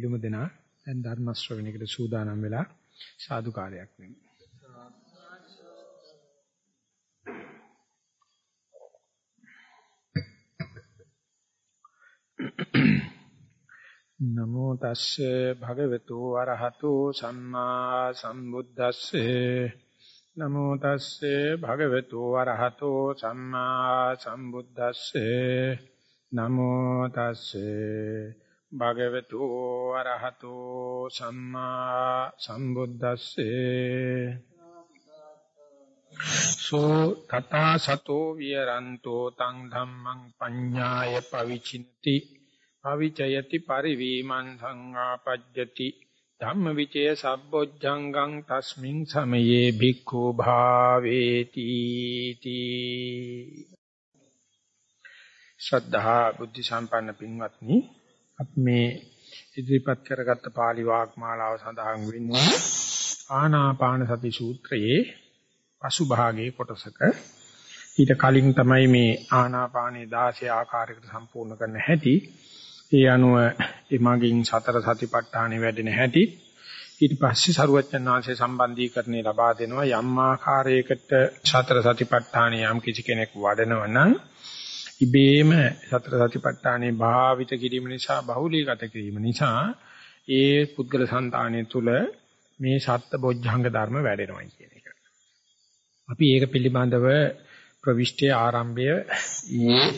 පිළිම දෙනා දැන් ධර්ම ශ්‍රවණයකට සූදානම් වෙලා සාදුකාරයක් වෙමු. නමෝ තස්සේ භගවතු වරහතෝ සම්මා සම්බුද්දස්සේ නමෝ තස්සේ භගවතු වරහතෝ සම්මා සම්බුද්දස්සේ නමෝ තස්සේ භගවතු අරහතෝ සම්මා සම්බුද්දස්සේ. සෝ තථා සතෝ විරන්තෝ තං ධම්මං පඤ්ඤාය පවිචින්ති. පවිචයති පරිවීමං සංආපජ්ජති ධම්මවිචය සබ්බොජ්ජංගං තස්මින් සමයේ භික්ඛු භාවේති තී. ශ්‍රද්ධා බුද්ධ සම්පන්න පින්වත්නි අපි මේ ඉදිරිපත් කරගත්ත pāli වාග්මාලාව සඳහන් වෙන්නේ ආනාපාන සති සූත්‍රයේ පසු භාගයේ කොටසක. ඊට කලින් තමයි මේ ආනාපානේ 16 ආකාරයකට සම්පූර්ණ කරන්න හැටි. ඒ අනුව එමගින් සතර සතිපට්ඨානෙ වැඩෙන හැටි. ඊට පස්සේ සරුවච්චන් වහන්සේ සම්බන්ධීකරණේ ලබා දෙනවා. යම් ආකාරයකට සතර සතිපට්ඨානෙ යම් කිසි කෙනෙක් වඩනවා නම් ඉබේම සතර සතිපට්ඨානේ භාවිත කිරීම නිසා බහුලීගත කිරීම නිසා ඒ පුද්ගල సంతානය තුල මේ සත්‍ය බොජ්ජංග ධර්ම වැඩෙනවා කියන එක. අපි ඒක පිළිබඳව ප්‍රවිෂ්ඨයේ ආරම්භය ඊයේ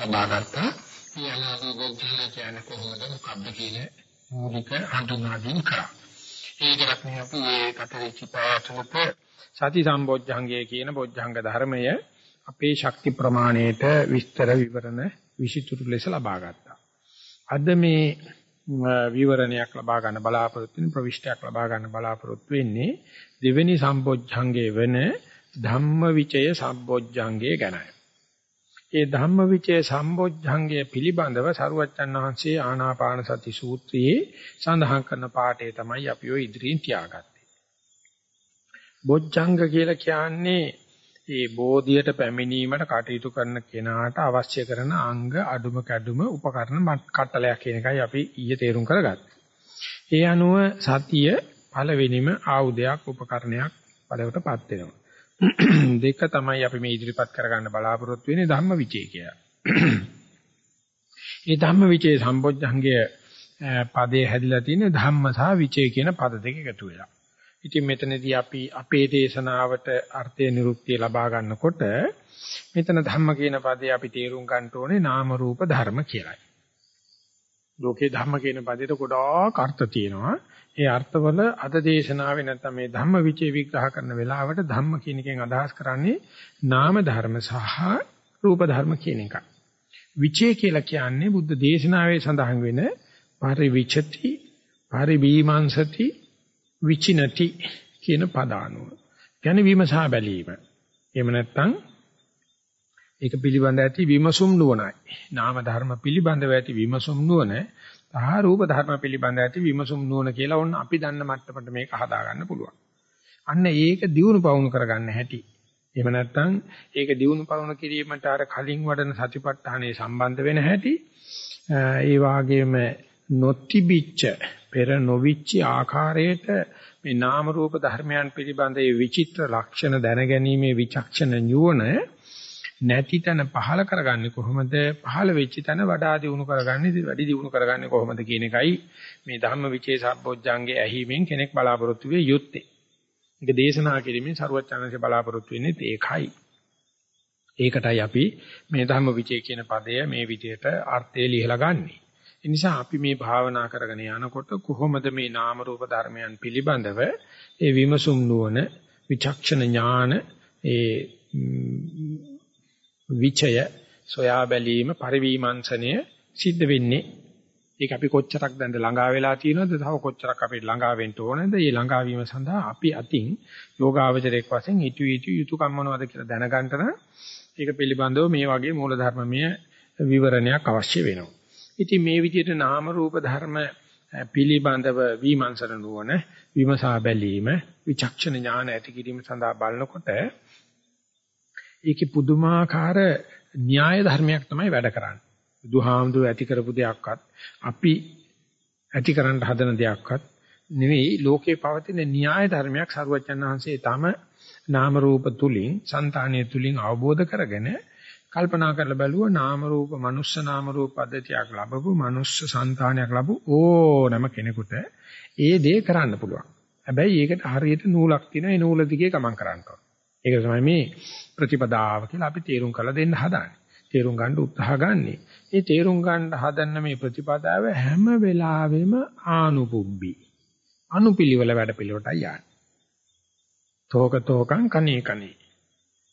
ලබා ගත්තා. මේ අනාගත බොජ්ජංග කියන්නේ කොහොමද මොකක්ද කියන මූලික හඳුන්වා දීම කරා. ඒකත් මේ අපි ඒ කතරේ චිපාතුලත සති සම්බොජ්ජංගය කියන බොජ්ජංග ධර්මය අපේ ශක්ති ප්‍රමාණයට විස්තර විවරණ විසිතුරු ලෙස ලබා ගත්තා. අද මේ විවරණයක් ලබා ගන්න බලාපොරොත්තු වෙන ප්‍රවිෂ්ටයක් ලබා ගන්න බලාපොරොත්තු වෙන්නේ දෙවෙනි සම්බොජ්ජංගේ වෙන ධම්මවිචය සම්බොජ්ජංගේ ගැනයි. ඒ ධම්මවිචය සම්බොජ්ජංගය පිළිබඳව සරුවච්චන් වහන්සේ ආනාපාන සති සූත්‍රයේ සඳහන් කරන පාඩේ තමයි අපි ඔය ඉදිරියෙන් තියාගත්තේ. බොජ්ජංග කියලා කියන්නේ ඒ බෝධියට පැමිණීමට කටයුතු කරන කෙනාට අවශ්‍ය කරන අංග අඩුම කැඩුම උපකරණ කට්ටලයක් කියන එකයි අපි ඊයේ තේරුම් කරගත්තේ. ඒ අනුව සතිය පළවෙනිම ආයුධයක් උපකරණයක් බලයටපත් වෙනවා. දෙක තමයි අපි මේ ඉදිරිපත් කරගන්න බලාපොරොත්තු වෙන්නේ ධම්මවිචේ කියලා. මේ ධම්මවිචේ සම්බොජ්ජංගය පදේ හැදිලා තියෙන ධම්ම සහ විචේ කියන පද දෙක එකතු වෙලා. ඉතින් මෙතනදී අපි අපේ දේශනාවට අර්ථය නිරුක්තිය ලබා ගන්නකොට මෙතන ධම්ම කියන පදේ අපි තේරුම් ගන්න ඕනේ නාම රූප ධර්ම කියලායි. ලෝකේ ධම්ම කියන පදේට ගොඩාක් අර්ථ තියෙනවා. ඒ අර්ථවල අද දේශනාවේ නැත්නම් මේ ධම්ම විචේ විග්‍රහ කරන වෙලාවට ධම්ම කියන එකෙන් අදහස් කරන්නේ නාම ධර්ම සහ රූප ධර්ම කියන එකයි. විචේ කියලා කියන්නේ බුද්ධ දේශනාවේ සඳහන් වෙන පරිවිචති පරිබීමංසති විචිනති කියන පදානුව. කියන්නේ විමසා බැලීම. එහෙම නැත්නම් ඒක පිළිබඳ ඇති විමසුම් නුවණයි. නාම ධර්ම පිළිබඳව ඇති විමසුම් නුවණ සහ රූප ධර්ම පිළිබඳ ඇති විමසුම් නුවණ කියලා ඔන්න අපි දන්න මට්ටමට මේක හදා ගන්න පුළුවන්. අන්න ඒක දියුණු පවුණු කරගන්න හැටි. එහෙම නැත්නම් ඒක දියුණු පවුණු කිරීමට අර කලින් වඩන සතිපට්ඨානයේ සම්බන්ධ වෙන හැටි. ඒ වාගේම නොතිබිච්ච පෙර නොවිච්ච ආකාරයට මේ නාම රූප ධර්මයන් පිළිබඳ ඒ විචිත්‍ර ලක්ෂණ දැනගැනීමේ විචක්ෂණ නුවණ නැති තැන පහල කරගන්නේ කොහොමද පහල වෙච්ච තැන වඩා දියුණු කරගන්නේ වැඩි දියුණු කරගන්නේ කොහොමද කියන එකයි මේ ධම්ම විචේ සම්බොජ්ජංගේ ඇහිමෙන් කෙනෙක් බලාපොරොත්තු වෙ යුත්තේ. ඒක දේශනා කිරීමෙන් ਸਰුවචනanse බලාපොරොත්තු වෙන්නේ ඒකයි. ඒකටයි අපි මේ ධම්ම විචේ කියන පදය මේ විදිහට අර්ථය ලියලා ගන්නේ. ඒ නිසා අපි මේ භාවනා කරගෙන යනකොට කොහොමද මේ නාම රූප ධර්මයන් පිළිබඳව ඒ විමසුම් නුවණ විචක්ෂණ ඥාන ඒ විචය සොයා බැලීම පරිවිමංශනය සිද්ධ වෙන්නේ. ඒක අපි කොච්චරක් දැන්ද ළඟා වෙලා තියෙනවද? තව කොච්චරක් අපිට ළඟා වෙන්න ඕනද? මේ ළඟා වීම සඳහා අපි අතින් යෝගාවචරයක් වශයෙන් ඊටු ඊටු යුතුයකම් මොනවද කියලා දැනගන්න ඒක පිළිබඳව මේ වගේ මූලධර්මමය විවරණයක් අවශ්‍ය වෙනවා. ඉතින් මේ විදිහට නාම රූප ධර්ම පිළිබඳව විමර්ශන නුවණ විමසා බැලීම විචක්ෂණ ඥාන ඇති කිරීම සඳහා බලනකොට ඒකේ පුදුමාකාර න්‍යාය ධර්මයක් තමයි වැඩ කරන්නේ. බුදුහාමුදුර ඇති කරපු දෙයක්වත් අපි ඇති කරන්න හදන දෙයක්වත් නෙවෙයි ලෝකේ පවතින න්‍යාය ධර්මයක් සරුවචන් වහන්සේ තම නාම රූප තුලින්, సంతානිය තුලින් අවබෝධ කරගෙන කල්පනා කරලා බැලුවා නාම රූප, මනුස්ස නාම රූප පද්ධතියක් ලැබපු මනුස්ස సంతානයක් ලැබු ඕනම කෙනෙකුට ඒ දේ කරන්න පුළුවන්. හැබැයි ඒකට හරියට නූලක් තියෙනවා. ඒ නූල දිගේ ගමන් කරන්න ඕන. ඒක තමයි මේ ප්‍රතිපදාව කියලා අපි තේරුම් කරලා දෙන්න හදාන්නේ. තේරුම් ගන්න උත්සාහ ගන්නෙ. මේ තේරුම් ගන්න හදන්න මේ ප්‍රතිපදාව හැම වෙලාවෙම ආනුපුබ්බි. අනුපිළිවෙල වැඩ පිළිවෙලටයි යන්නේ. තෝක තෝකං කනේ කනේ.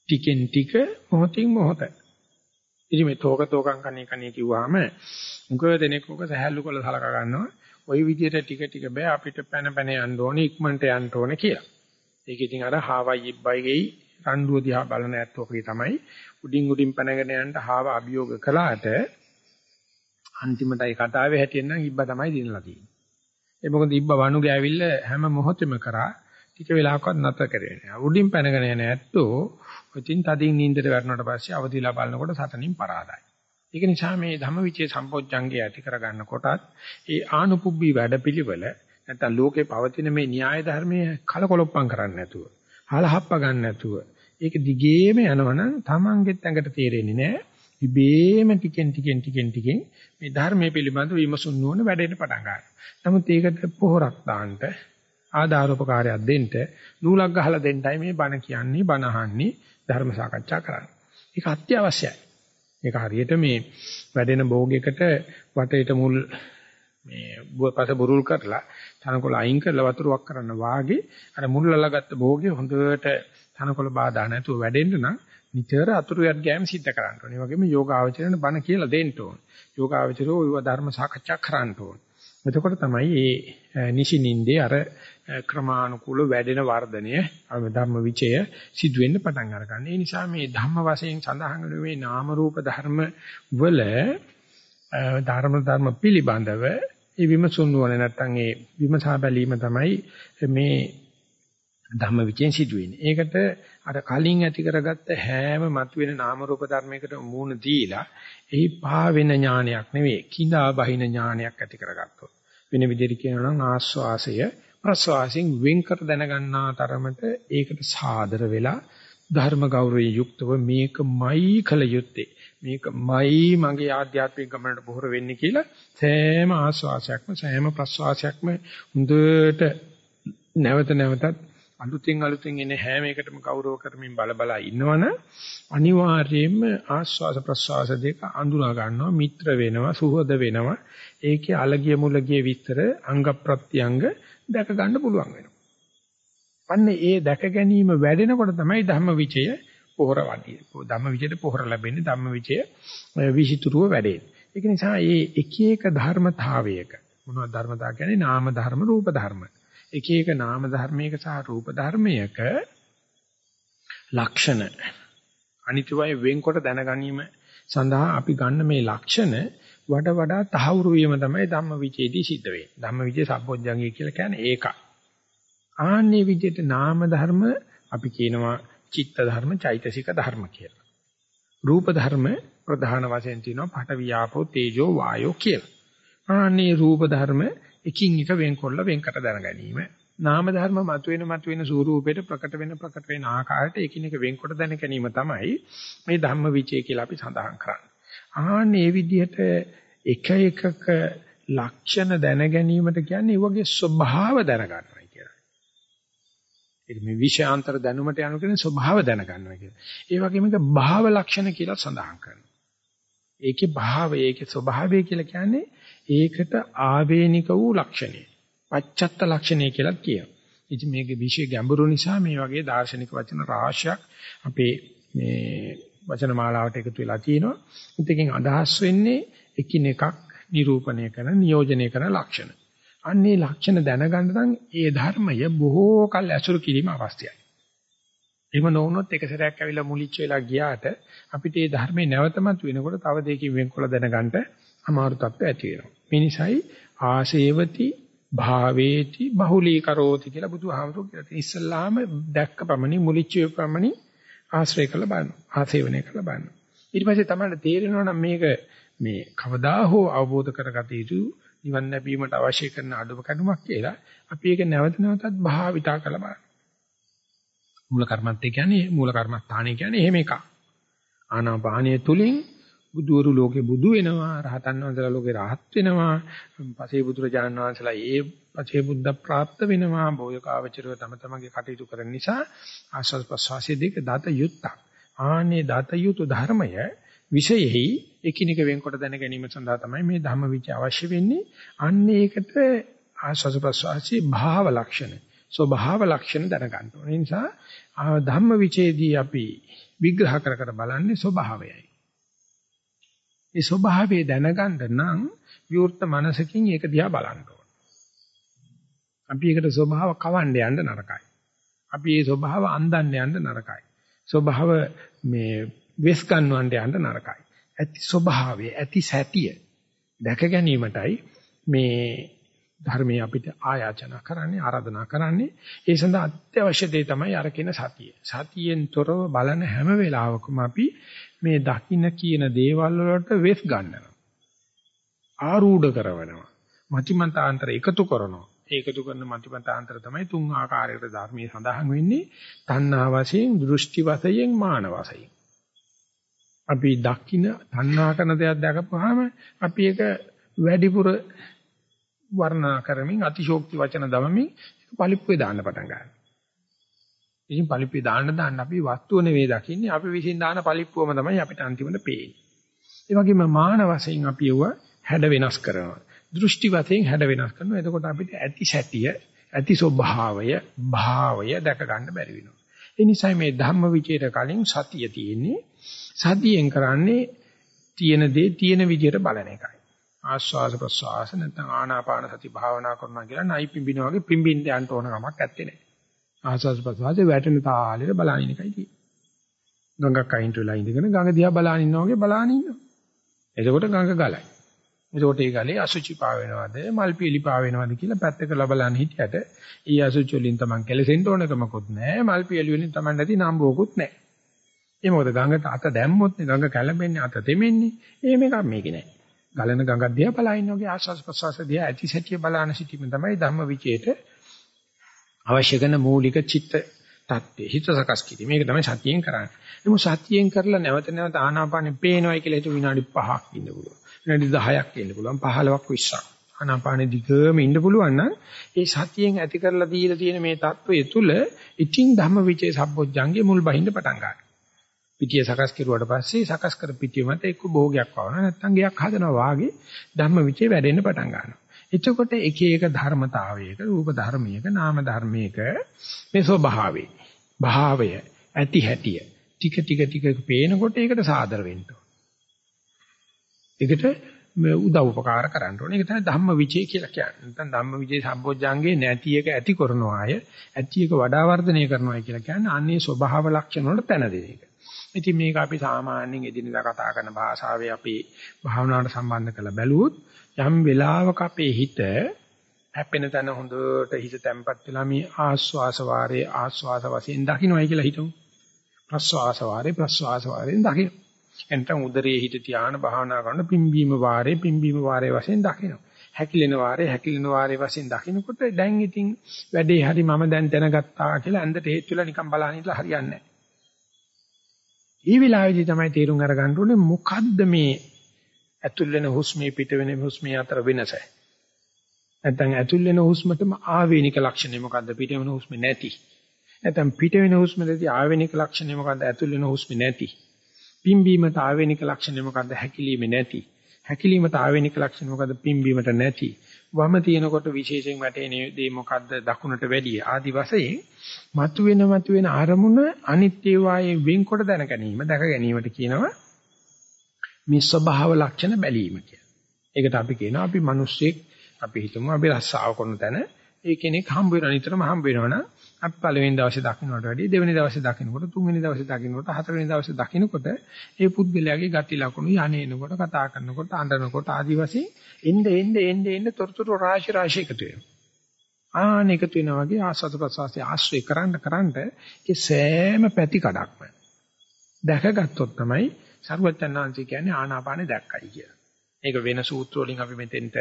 ටිකෙන් ටික මොහොතින් මොහොත. ඉතින් මේ තෝක තෝකං කනේ කනේ කිව්වහම මුකව දෙනෙක් ඔක සහැල්ලු කරලා සලකා ගන්නවා. ওই විදිහට ටික ටික බෑ අපිට පැන පැන යන්න ඕනේ ඉක්මනට යන්න ඕනේ කියලා. ඒක ඉතින් අර හාවයි ඉබ්බයිගේ රණ්ඩුව දිහා බලන ඇත්තෝකේ තමයි උඩින් උඩින් පැනගෙන යන්න හාව අභියෝග කළාට අන්තිමටයි කතාවේ හැටියෙන් නම් ඉබ්බා තමයි දිනලා තියෙන්නේ. ඒ මොකද ඉබ්බා වණු ගෑවිල්ල හැම මොහොතෙම කරා ටික වෙලාවකවත් නැතර කරේ නෑ. උඩින් පැනගෙන යන ඇත්තෝ ඉතින් තදින් නින්දට වැටුණාට පස්සේ අවදිලා බලනකොට සතනින් පරාදයි. ඒක නිසා මේ ධම්මවිචේ සම්පෝඥංගය ඇති කරගන්න කොටත් ඒ ආනුපුබ්බි වැඩපිළිවෙල නැත්නම් ලෝකේ පවතින මේ න්‍යාය ධර්මයේ කලකොලොප්පම් කරන්නේ නැතුව, හලහප්ප ගන්න නැතුව, ඒක දිගේම යනවනම් Tamanගෙත් ඇඟට තේරෙන්නේ නැහැ. ඉබේම ටිකෙන් ටිකෙන් ටිකෙන් ටිකෙන් මේ ධර්මයේ පිළිබඳ විමසුන් නොවන වැඩේට පටන් ගන්නවා. නමුත් ඒකට පොහොරක් දාන්න ආධාරෝපකාරයක් දෙන්න නූලක් ගහලා දෙන්නයි මේ බණ කියන්නේ බණ අහන්නේ ධර්ම සාකච්ඡා කරන්නේ. ඒක අත්‍යවශ්‍යයි. ඒක හරියට මේ වැඩෙන භෝගයකට වටේට මුල් මේ පස බුරුල් කරලා තනකොළ අයින් කරලා වතුරක් කරන්න වාගේ අර මුල්ලලා ගත්ත භෝගේ හොඳට තනකොළ බාධා නැතුව වැඩෙන්න නම් නිතර අතුරු යට ගෑම සිද්ධ කරන්න ඕනේ. ඒ වගේම යෝගාවචරණ බණ කියලා දෙන්න ඕනේ. යෝගාවචරෝ විව ධර්ම සාකච්ඡා කරන්න ඕනේ. එතකොට තමයි මේ නිසිනින්දේ අර ක්‍රමානුකූල වැඩෙන වර්ධනය ධර්ම විචය සිදු වෙන්න පටන් අරගන්න. ඒ නිසා මේ ධම්ම වශයෙන් සඳහන් වෙන මේ නාම රූප ධර්ම වල ධර්ම ධර්ම පිළිබඳව ඒ විමසුන් වනේ නැත්තම් ඒ විමසා බැලීම තමයි මේ ධම්ම විචෙන් සිදු වෙන්නේ. ඒකට අර කලින් ඇති කරගත්ත හැම මතුවෙන නාම රූප ධර්මයකට මූණ දීලා එහි පා වෙන ඥානයක් නෙවෙයි කිඳා බහින ඥානයක් ඇති කරගත්තොත්. වෙන විදිහට කියනවා නම් ආස්වාසය ප්‍රස්වාසයෙන් වෙන්කර දැනගන්නා තරමට ඒකට සාදර වෙලා ධර්ම ගෞරවයෙන් යුක්තව මේකමයි කල යුත්තේ. මේකමයි මගේ ආධ්‍යාත්මික ගමනට බොහොර වෙන්නේ කියලා සෑම ආස්වාසයක්ම සෑම ප්‍රස්වාසයක්ම හොඳට නැවත නැවතත් අලුතින් අලුතින් එන හැම එකටම ගෞරව කරමින් බල බල ඉන්නවනම් අනිවාර්යයෙන්ම ආස්වාස ප්‍රස්වාස දෙක අඳුනා ගන්නවා මිත්‍ර වෙනවා සුහද වෙනවා. ඒකේ අලගිය මුලගිය විතර අංග ප්‍රත්‍යංග දැක ගන්න පුළුවන් වෙනවා. අන්න ඒ දැක ගැනීම වැඩෙනකොට තමයි ධම්මවිචය පොහොර වඩිය. ධම්මවිචයට පොහොර ලැබෙන්නේ ධම්මවිචය විසිතුරුව වැඩෙන්නේ. ඒක නිසා මේ එක එක ධර්මතාවයක මොනවද ධර්මතාව කියන්නේ නාම ධර්ම රූප ධර්ම. එක එක නාම ධර්මයක සහ රූප ධර්මයක ලක්ෂණ අනිත්‍යවයි වෙන්කොට දැනගැනීම සඳහා අපි ගන්න මේ ලක්ෂණ වඩා වඩා තහවුරු වීම තමයි ධම්මවිචේදී සිද්ධ වෙන්නේ. ධම්මවිචේ සම්පෝඥංගය කියලා කියන්නේ ඒකයි. ආන්නේ විදිහට නාම ධර්ම අපි කියනවා චිත්ත ධර්ම, චෛතසික ධර්ම කියලා. රූප ධර්ම ප්‍රධාන වශයෙන් තියෙනවා පඨ වියාපෝ තේජෝ වායෝ කියලා. ආන්නේ රූප ධර්ම එකින් එක වෙන්කොල්ල වෙන්කට දැන ගැනීම. නාම ධර්ම මතුවෙන මතුවෙන ස්වරූපයට ප්‍රකට වෙන ප්‍රකට වෙන ආකාරයට එකිනෙක වෙන්කොට දැන ගැනීම තමයි මේ ධම්ම විචය කියලා අපි සඳහන් කරන්නේ. ආන්නේ විදිහට එක එකක ලක්ෂණ දැන ගැනීමට කියන්නේ ඒ වගේ ස්වභාව දැනගන්නවා කියලා. ඒක මේ විෂයාන්තර දැනුමට යන කෙනේ ස්වභාව දැනගන්නවා කියලා. ඒ වගේම මේක භාව ලක්ෂණ කියලා සඳහන් කරනවා. ඒකේ භාවය ඒකේ ස්වභාවය කියලා කියන්නේ ඒකට ආවේනික වූ ලක්ෂණය. පච්චත්ත ලක්ෂණය කියලා කියනවා. ඉතින් මේකේ විශේෂ ගැඹුරු නිසා මේ වගේ දාර්ශනික වචන රාශියක් අපේ මේ වචන මාලාවට එකතු වෙලා තියෙනවා. ඒකෙන් අදහස් වෙන්නේ එකිනෙකක් නිරූපණය කරන නියෝජනය කරන ලක්ෂණ. අන්නේ ලක්ෂණ දැනගන්න නම් ඒ ධර්මය බොහෝ කල් ඇසුරු කිරීම අවශ්‍යයි. එහෙම නොවුනොත් එක සැරයක් ඇවිල්ලා මුලිච්ච වෙලා ගියාට අපිට මේ ධර්මේ නැවතමත් වෙනකොට තව දෙකකින් වෙන්කොල දැනගන්න අමාරු තත්ත්ව ඇති වෙනවා. මේ නිසායි ආසේවති භාවේති බහුලීකරෝති කියලා බුදුහාමුදුරුවෝ කියලා තියෙනවා. ඉස්සල්ලාම දැක්ක පමණි මුලිච්ච පමණි ආශ්‍රය කරලා බලනවා. ආසේවනය කරලා බලනවා. ඊට පස්සේ තමයි තේරෙනවා නම් මේක මේ කවදා හෝ අවබෝධ කරගත යුතු නිවන් ලැබීමට අවශ්‍ය කරන අඩුව කඩුමක් කියලා අපි ඒක නැවත නැවතත් භාවිතා කරලා බලන්න. මූල කර්මන්තේ කියන්නේ මූල කර්මස්ථානේ කියන්නේ එහෙම එකක්. ආනාපානිය තුලින් බුදුවරු ලෝකේ බුදු වෙනවා රහතන් වහන්සේලා ලෝකේ රහත් වෙනවා පසේ බුදුරජාණන් වහන්සේලා ඒ පසේ බුද්ධ ප්‍රාප්ත වෙනවා බෝධිකාවචරව තම තමන්ගේ කටයුතු කරන නිසා ආස්වාද ප්‍රසවාසයේ දෙක දත යුත්තක්. ආනේ දත යුතු ධර්මය විශේෂයි එකිනෙක වෙන්කොට දැන ගැනීම සඳහා තමයි මේ ධම්ම විචය අවශ්‍ය වෙන්නේ. අන්න ඒකට ආස්වාද ප්‍රසවාසයේ භාව ලක්ෂණ ස්වභාව ලක්ෂණ දැනගන්න ඕනේ. නිසා ධම්ම විචයේදී අපි විග්‍රහ කර කර බලන්නේ ස්වභාවයයි. ඒ ස්වභාවය දැනගන්න නම් විවෘත මනසකින් ඒක දිහා බලන්න ඕන. අපි ඒකට ස්වභාව කවන්න යන්න නරකයි. අපි ඒ ස්වභාව අන්දන්න යන්න නරකයි. ස්වභාව මේ වෙස් ගන්නවන්න යන්න නරකයි. ඇති ස්වභාවය, ඇති සැටිය දැක ගැනීමටයි මේ ධර්මයේ අපිට ආයාචනා කරන්නේ ආරාධනා කරන්නේ ඒ සඳහා අත්‍යවශ්‍ය දේ තමයි අර කියන සතිය. සතියෙන් තොරව බලන හැම වෙලාවකම අපි මේ දකින්න කියන දේවල් වලට වෙස් ගන්නවා. ආරූඪ කරනවා. මතිමන්තාන්තර එකතු කරනවා. ඒකතු කරන මතිමන්තාන්තර තමයි තුන් ආකාරයකට ධර්මයේ සඳහන් වෙන්නේ. තණ්හා වශයෙන්, දෘෂ්ටි වශයෙන්, මාන වශයෙන්. අපි දකින්න තණ්හා කරන දෙයක් දැකපුවාම අපි ඒක වැඩිපුර වර්ණනා කරමින් අතිශෝක්ති වචන දමමින් පලිප්පුවේ දාන්න පටන් ගන්නවා. ඉතින් පලිප්පුවේ දාන්න දාන්න අපි වස්තුව නෙවෙයි දකින්නේ අපි විසින් දාන පලිප්පුවම තමයි අපිට අන්තිමට පේන්නේ. ඒ වගේම මාන වශයෙන් අපි යුව හැඩ වෙනස් කරනවා. දෘෂ්ටි වශයෙන් හැඩ වෙනස් කරනවා. එතකොට අපිට ඇති සැටිය, ඇති ස්වභාවය, භාවය දැක ගන්න බැරි වෙනවා. ඒ නිසා මේ ධම්ම විචේත කලින් සතිය තියෙන්නේ. සතියෙන් කරන්නේ තියෙන දේ තියෙන විදිහට බලන එකයි. ආස්වාස ප්‍රස්වාස නැත්නම් ආනාපාන සති භාවනා කරනවා කියලා නයි පිඹිනා වගේ පිඹින්න යන්න ඕන කමක් නැත්තේ නේ. ආස්වාස ප්‍රස්වාසයේ වැටෙන තාලෙට බලන එකයි තියෙන්නේ. ගඟක් අයින්ට වෙලා ඉඳගෙන ගඟ දිහා බලන ඉන්නා වගේ බලන ඉන්නවා. එතකොට ගඟ ගලයි. එතකොට ඒ ගලේ අසුචි පා වෙනවද මල් පිලි පා වෙනවද කියලා පැත්තක ලබලන් හිටියට ඊ අසුචි වලින් තමන් කෙලසෙන්න ඕනකමකුත් නැහැ මල් පිලි වලින් තමන් නැති නාම්බෝකුත් නැහැ. ඒ මොකද ගඟට අත දැම්මොත් නේ ගඟ කැළඹෙන්නේ අත දෙමෙන්නේ. එහෙම එකක් මේකේ නැහැ. ගලන ගඟක් දිහා බලන වගේ ආස්වාස් ප්‍රසවාස දිහා ඇති සැටිය බලන සිටීම තමයි ධම්ම විචේට අවශ්‍ය කරන මූලික චිත්ත தත්ත්වය හිත සකස් කිරීම. මේක තමයි සතියෙන් කරන්නේ. නමුත් සතියෙන් කරලා නැවත නැවත ආනාපානෙ පේනවයි කියලා හිතුව විනාඩි 5ක් ඉන්න පුළුවන්. විනාඩි 10ක් ඉන්න පුළුවන්. 15ක් 20ක්. ආනාපානෙ දිගම ඉන්න පුළුවන් නම් ඒ සතියෙන් ඇති කරලා දීලා තියෙන මේ தත්ත්වය තුල ඉතිං ධම්ම විචේ සම්බොජ්ජංගේ මුල් බහිඳ පටන් ගන්නවා. පිටිය සකස් කරුවාට පස්සේ සකස් කර පිටිය මත එක්ක භෝගයක් වවනවා නැත්නම් ගයක් හදනවා වාගේ ධම්ම විචේ වැඩෙන්න පටන් ගන්නවා. එතකොට එක එක ධර්මතාවයක රූප ධර්මයක නාම ධර්මයක මේ ස්වභාවය භාවය ඇති හැටිය ටික ටික ටික පේනකොට ඒකට සාදර වෙන්න ඒකට උදව් උපකාර කරන්න ඕනේ. ඒක තමයි ධම්ම විචේ කියලා කියන්නේ. නැත්නම් ධම්ම විචේ සම්බොජ්ජංගේ නැති එක ඇති කරනවා අය ඇති එක වඩා වර්ධනය කරනවා කියලා කියන්නේ අන්නේ ස්වභාව ලක්ෂණ වලට තැන දෙන එක. ඉතින් මේක අපි සාමාන්‍යයෙන් එදිනෙදා කතා කරන භාෂාවේ අපි භාවනාවට සම්බන්ධ කරලා බැලුවොත් යම් වෙලාවක අපේ හිත හැපෙන තැන හොඳට හිත තැම්පත් වෙලා මේ ආස්වාස වාරේ ආස්වාස වශයෙන් දකින්නයි කියලා හිතමු. ප්‍රස්වාස වාරේ ප්‍රස්වාස වාරෙන් දකින්න. එතන උදරයේ හිත තියාන භාවනා කරන පිම්බීම වාරේ පිම්බීම වාරේ වශයෙන් දකින්න. හැකිලෙන වාරේ හැකිලෙන වාරේ වශයෙන් දකින්නකොට දැන් ඉතින් වැඩේ හරි මම දැන් දැනගත්තා කියලා ඇඳට හේතු වෙලා නිකන් බලන්න ඉట్లా හරියන්නේ නැහැ. ඒ වෙලාවේදී තමයි තේරුම් අරගන්න ඕනේ මොකද්ද මේ ඇතුල් වෙන හුස්මේ පිට වෙන හුස්මේ අතර වෙනස. නැත්නම් ඇතුල් වෙන හුස්මටම ආවේනික ලක්ෂණය මොකද්ද පිට වෙන හුස්මේ නැති. නැත්නම් පිට වෙන හුස්මේදී ආවේනික ලක්ෂණය මොකද්ද ඇතුල් වෙන හුස්මේ නැති. පිම්බීමට ආවේනික ලක්ෂණය මොකද්ද හැකිලීමේ නැති. හැකිලීමට ආවේනික ලක්ෂණ මොකද්ද පිම්බීමට නැති. වම තියෙනකොට විශේෂයෙන් වැටෙන දේ මොකද්ද දකුණට වැඩිය ආදි වශයෙන් මතුවෙන මතුවෙන අරමුණ අනිත්‍ය වායේ වෙන්කොට දැන ගැනීම දැක ගැනීමට කියනවා මේ ස්වභාව ලක්ෂණ බැලීම කියලා. ඒකට අපි කියනවා අපි මිනිස්සෙක් අපි හිතමු අපි රස්සාව කරන තැන ඒ කෙනෙක් හම්බ වෙන නිතරම හම්බ වෙනවනම් අපි පළවෙනි දවසේ දකින්නට වැඩිය දෙවෙනි දවසේ දකින්නකොට තුන්වෙනි දවසේ දකින්නකොට හතරවෙනි දවසේ දකින්නකොට ඒ පුද්ගලයාගේ ගති ලක්ෂණ යන්නේනකොට කතා කරනකොට අඬනකොට ආදි වශයෙන් එnde එnde එnde එnde තොරතුරු රාශි රාශි එකතු වෙනවා. ආන එකතු වෙනා වගේ ආස්වාද ප්‍රසවාසය ආශ්‍රය කරන්න කරන්න ඒ සෑම පැති කඩක්ම දැකගත්තොත් තමයි සරුවචනාංශي කියන්නේ ආනාපානෙ දැක්කයි කියලා. ඒක වෙන සූත්‍ර වලින් අපි මෙතෙන්ට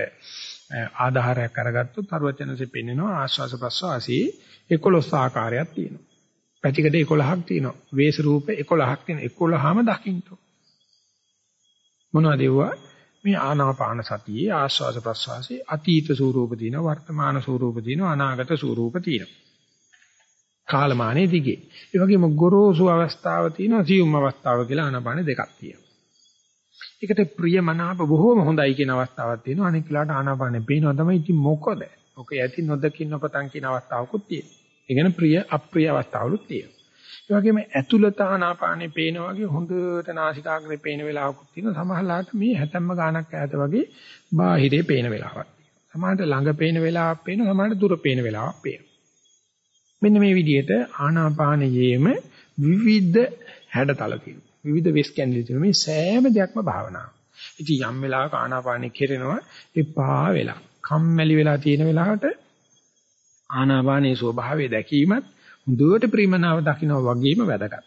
ආධාරයක් අරගත්තොත් අරවචනසේ පෙන්නනවා ආස්වාස ප්‍රස්වාසී 11 ආකාරයක් තියෙනවා. පැතිකඩ 11ක් තියෙනවා. වේස රූප 11ක් තියෙනවා. 11ම දකින්න. මොනවද ඒවා? මේ ආනාපාන සතියේ ආස්වාස ප්‍රස්වාසී අතීත ස්වරූප තියෙනවා වර්තමාන ස්වරූප තියෙනවා අනාගත ස්වරූප තියෙනවා කාලමානයේ දිගේ ඒ වගේම ගොරෝසු අවස්ථාව තියෙනවා සියුම් අවස්ථාව කියලා ආනාපාන දෙකක් තියෙනවා ඒකට ප්‍රියමනාප බොහෝම හොඳයි කියන අවස්ථාවක් තියෙනවා අනික වෙලාවට ආනාපානෙ පේනවා තමයි ඉතින් මොකද ඔක යටි නොදකින් නොපතන් කියන අවස්ථාවකුත් තියෙනවා ඒ කියන්නේ ප්‍රිය අප්‍රිය අවස්ථාවලුත් තියෙනවා ඒ වගේම ඇතුළත ආනාපානේ පේන වගේ හොඳට නාසිකාග්‍රේ පේන වෙලාවකුත් තියෙනවා. සමහරලාට මේ හැතැම්ම ගානක් ඈත වගේ බාහිරේ පේන වෙලාවක්. සමහරට ළඟ පේන වෙලාවක් පේනවා. සමහරට දුර පේන වෙලාවක් පේනවා. මෙන්න මේ විදිහට ආනාපානයේම විවිධ හැඩතල තියෙනවා. විවිධ වෙස් කැන්ඩිලි තියෙනවා. මේ සෑම දෙයක්ම භාවනාව. ඉතින් යම් වෙලාවක ආනාපානෙ කෙරෙනවා එපා වෙලා. කම්මැලි වෙලා තියෙන වෙලාවට ආනාපානයේ ස්වභාවය දැකීමත් හොඳට ප්‍රේමනාව දකින්න වගේම වැදගත්.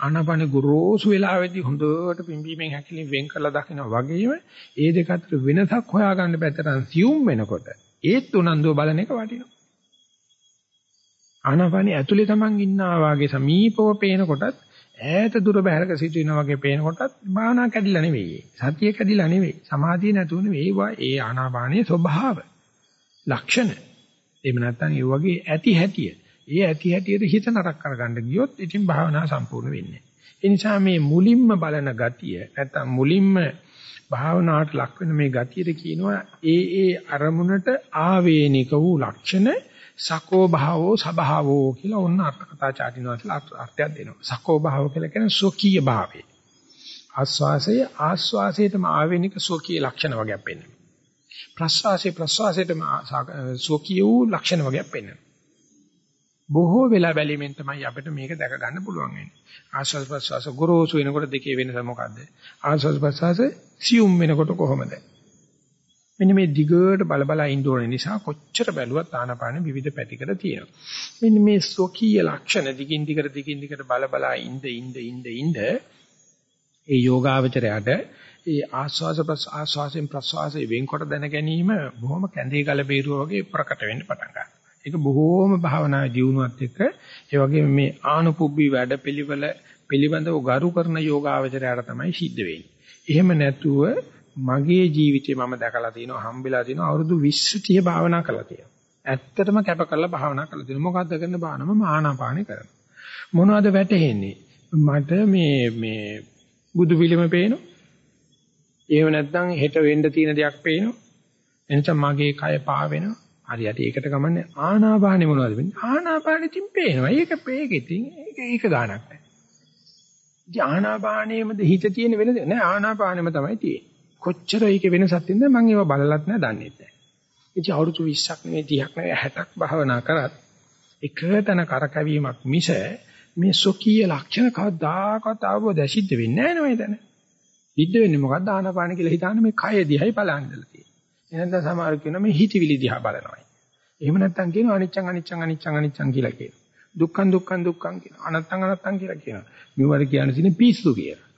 ආනාපාන ගුරුසු වෙලාවේදී හොඳට පිම්බීමෙන් හැකිලින් වෙන් කරලා දකින්න වගේම ඒ දෙක අතර වෙනසක් හොයාගන්න පැත්තට සියුම් වෙනකොට ඒත් උනන්දුව බලන එක වටිනවා. ආනාපානිය ඇතුලේ Taman ඉන්නා වාගේ සමීපව පේනකොටත් ඈත දුර බැහැරක සිටිනා වගේ පේනකොටත් භාවනා කැඩිලා නෙවෙයි. සතිය කැඩිලා නෙවෙයි. සමාධිය නැතුව නෙවෙයි. ඒවා ඒ ආනාපානයේ ස්වභාව. ලක්ෂණ. එහෙම නැත්නම් ඒ වගේ ඇති හැටිය. ඒ ඇති හැටියට හිත නරක කරගන්න ගියොත් ඉතින් භාවනාව සම්පූර්ණ වෙන්නේ ඒ නිසා මේ මුලින්ම බලන ගතිය නැත්තම් මුලින්ම භාවනාවට ලක් වෙන මේ ගතියට කියනවා ඒ ඒ අරමුණට ආවේනික වූ ලක්ෂණ සකෝ භාවෝ සබාවෝ කියලා ඔන්න අර්ථකථා චාටිනවා කියලා අර්ථයක් දෙනවා. සකෝ භාව කියලා කියන්නේ සෝකීය භාවය. ආස්වාසය ආස්වාසයටම ආවේනික සෝකීය ලක්ෂණ වගේක් පෙන්වනවා. ප්‍රස්වාසය ප්‍රස්වාසයටම සෝකීය වූ ලක්ෂණ වගේක් පෙන්වනවා. බොහෝ වෙලා බැලීමෙන් තමයි අපිට මේක දැක ගන්න පුළුවන් වෙන්නේ. ආස්වාද ප්‍රසවාස ගොරෝසු වෙනකොට දෙකේ වෙනස මොකද්ද? ආස්වාද ප්‍රසවාස සියුම් වෙනකොට කොහොමද? මෙන්න මේ දිගට බල බල ඉන්න ඕන නිසා කොච්චර බැලුවත් ආනාපාන විවිධ පැතිකඩ තියෙනවා. මෙන්න මේ ස්වකීය ලක්ෂණ දිගින් දිගට දිගින් දිගට බල බල ඉඳ ඉඳ ඉඳ ඉඳ ඒ යෝගාවචරයට ඒ ආස්වාස ආස්වාසයෙන් ප්‍රසවාසයෙන් වෙන්කොට දැන ගැනීම බොහොම කැඳේ ගල බේරුව වගේ ප්‍රකට වෙන්න පටන් ගන්නවා. ඒක බොහෝම භාවනා ජීවුණුවත් එක්ක ඒ වගේම මේ ආනුපුබ්බි වැඩපිළිවෙල පිළිබඳව ගරු කරන යෝගාවචරයට තමයි සිද්ධ වෙන්නේ. එහෙම නැතුව මගේ ජීවිතේ මම දැකලා තියෙනවා හම්බෙලා තියෙනවා අවුරුදු 20 30 භාවනා කරලා තියෙනවා. ඇත්තටම කැප කරලා භාවනා කරලා තියෙනවා. මොකද්ද කරන භාවනම ආනාපානෙ කරනවා. මොනවද වැටහෙන්නේ? මට මේ මේ බුදු පිළිම පේනවා. එහෙම නැත්නම් හෙට වෙන්න තියෙන දෙයක් පේනවා. එනිසා මගේ කය පා වෙනවා. හරියට ඒකට ගමන්නේ ආනාපානෙ මොනවද වෙන්නේ? ආනාපානෙකින් පේනවා. ඒක පේකෙතින් ඒක ඒක ගානක් නැහැ. ඉතින් ආනාපානෙමද හිත තියෙන වෙනද නෑ ආනාපානෙම තමයි තියෙන්නේ. කොච්චර ඒකේ වෙනසක් තියෙනද මම ඒව බලලත් නෑ දන්නේ නැහැ. ඉතින් අවුරුදු 20ක් නෙවෙයි 30ක් නෙවෙයි 60ක් භාවනා කරත් එකතන කරකැවීමක් මිස මේ සොකීය ලක්ෂණ කවදාකවත් අවබෝධ සිද්ධ වෙන්නේ නැහැ නේද? සිද්ධ වෙන්නේ මොකද්ද ආනාපාන කියලා හිතාන මේ කය දිහයි බලන් ඉඳලා තියෙන්නේ. එහෙනම් සමහර කියනවා මේ හිතවිලි දිහා බලනවා. එහෙම නැත්නම් කියනවා අනිච්චං අනිච්චං අනිච්චං අනිච්චං කියලා කියනවා. දුක්ඛං දුක්ඛං දුක්ඛං කියනවා. අනත්තං අනත්තං කියලා කියනවා. මෙවර කියන්නේ තියෙන පිස්සු කියලා.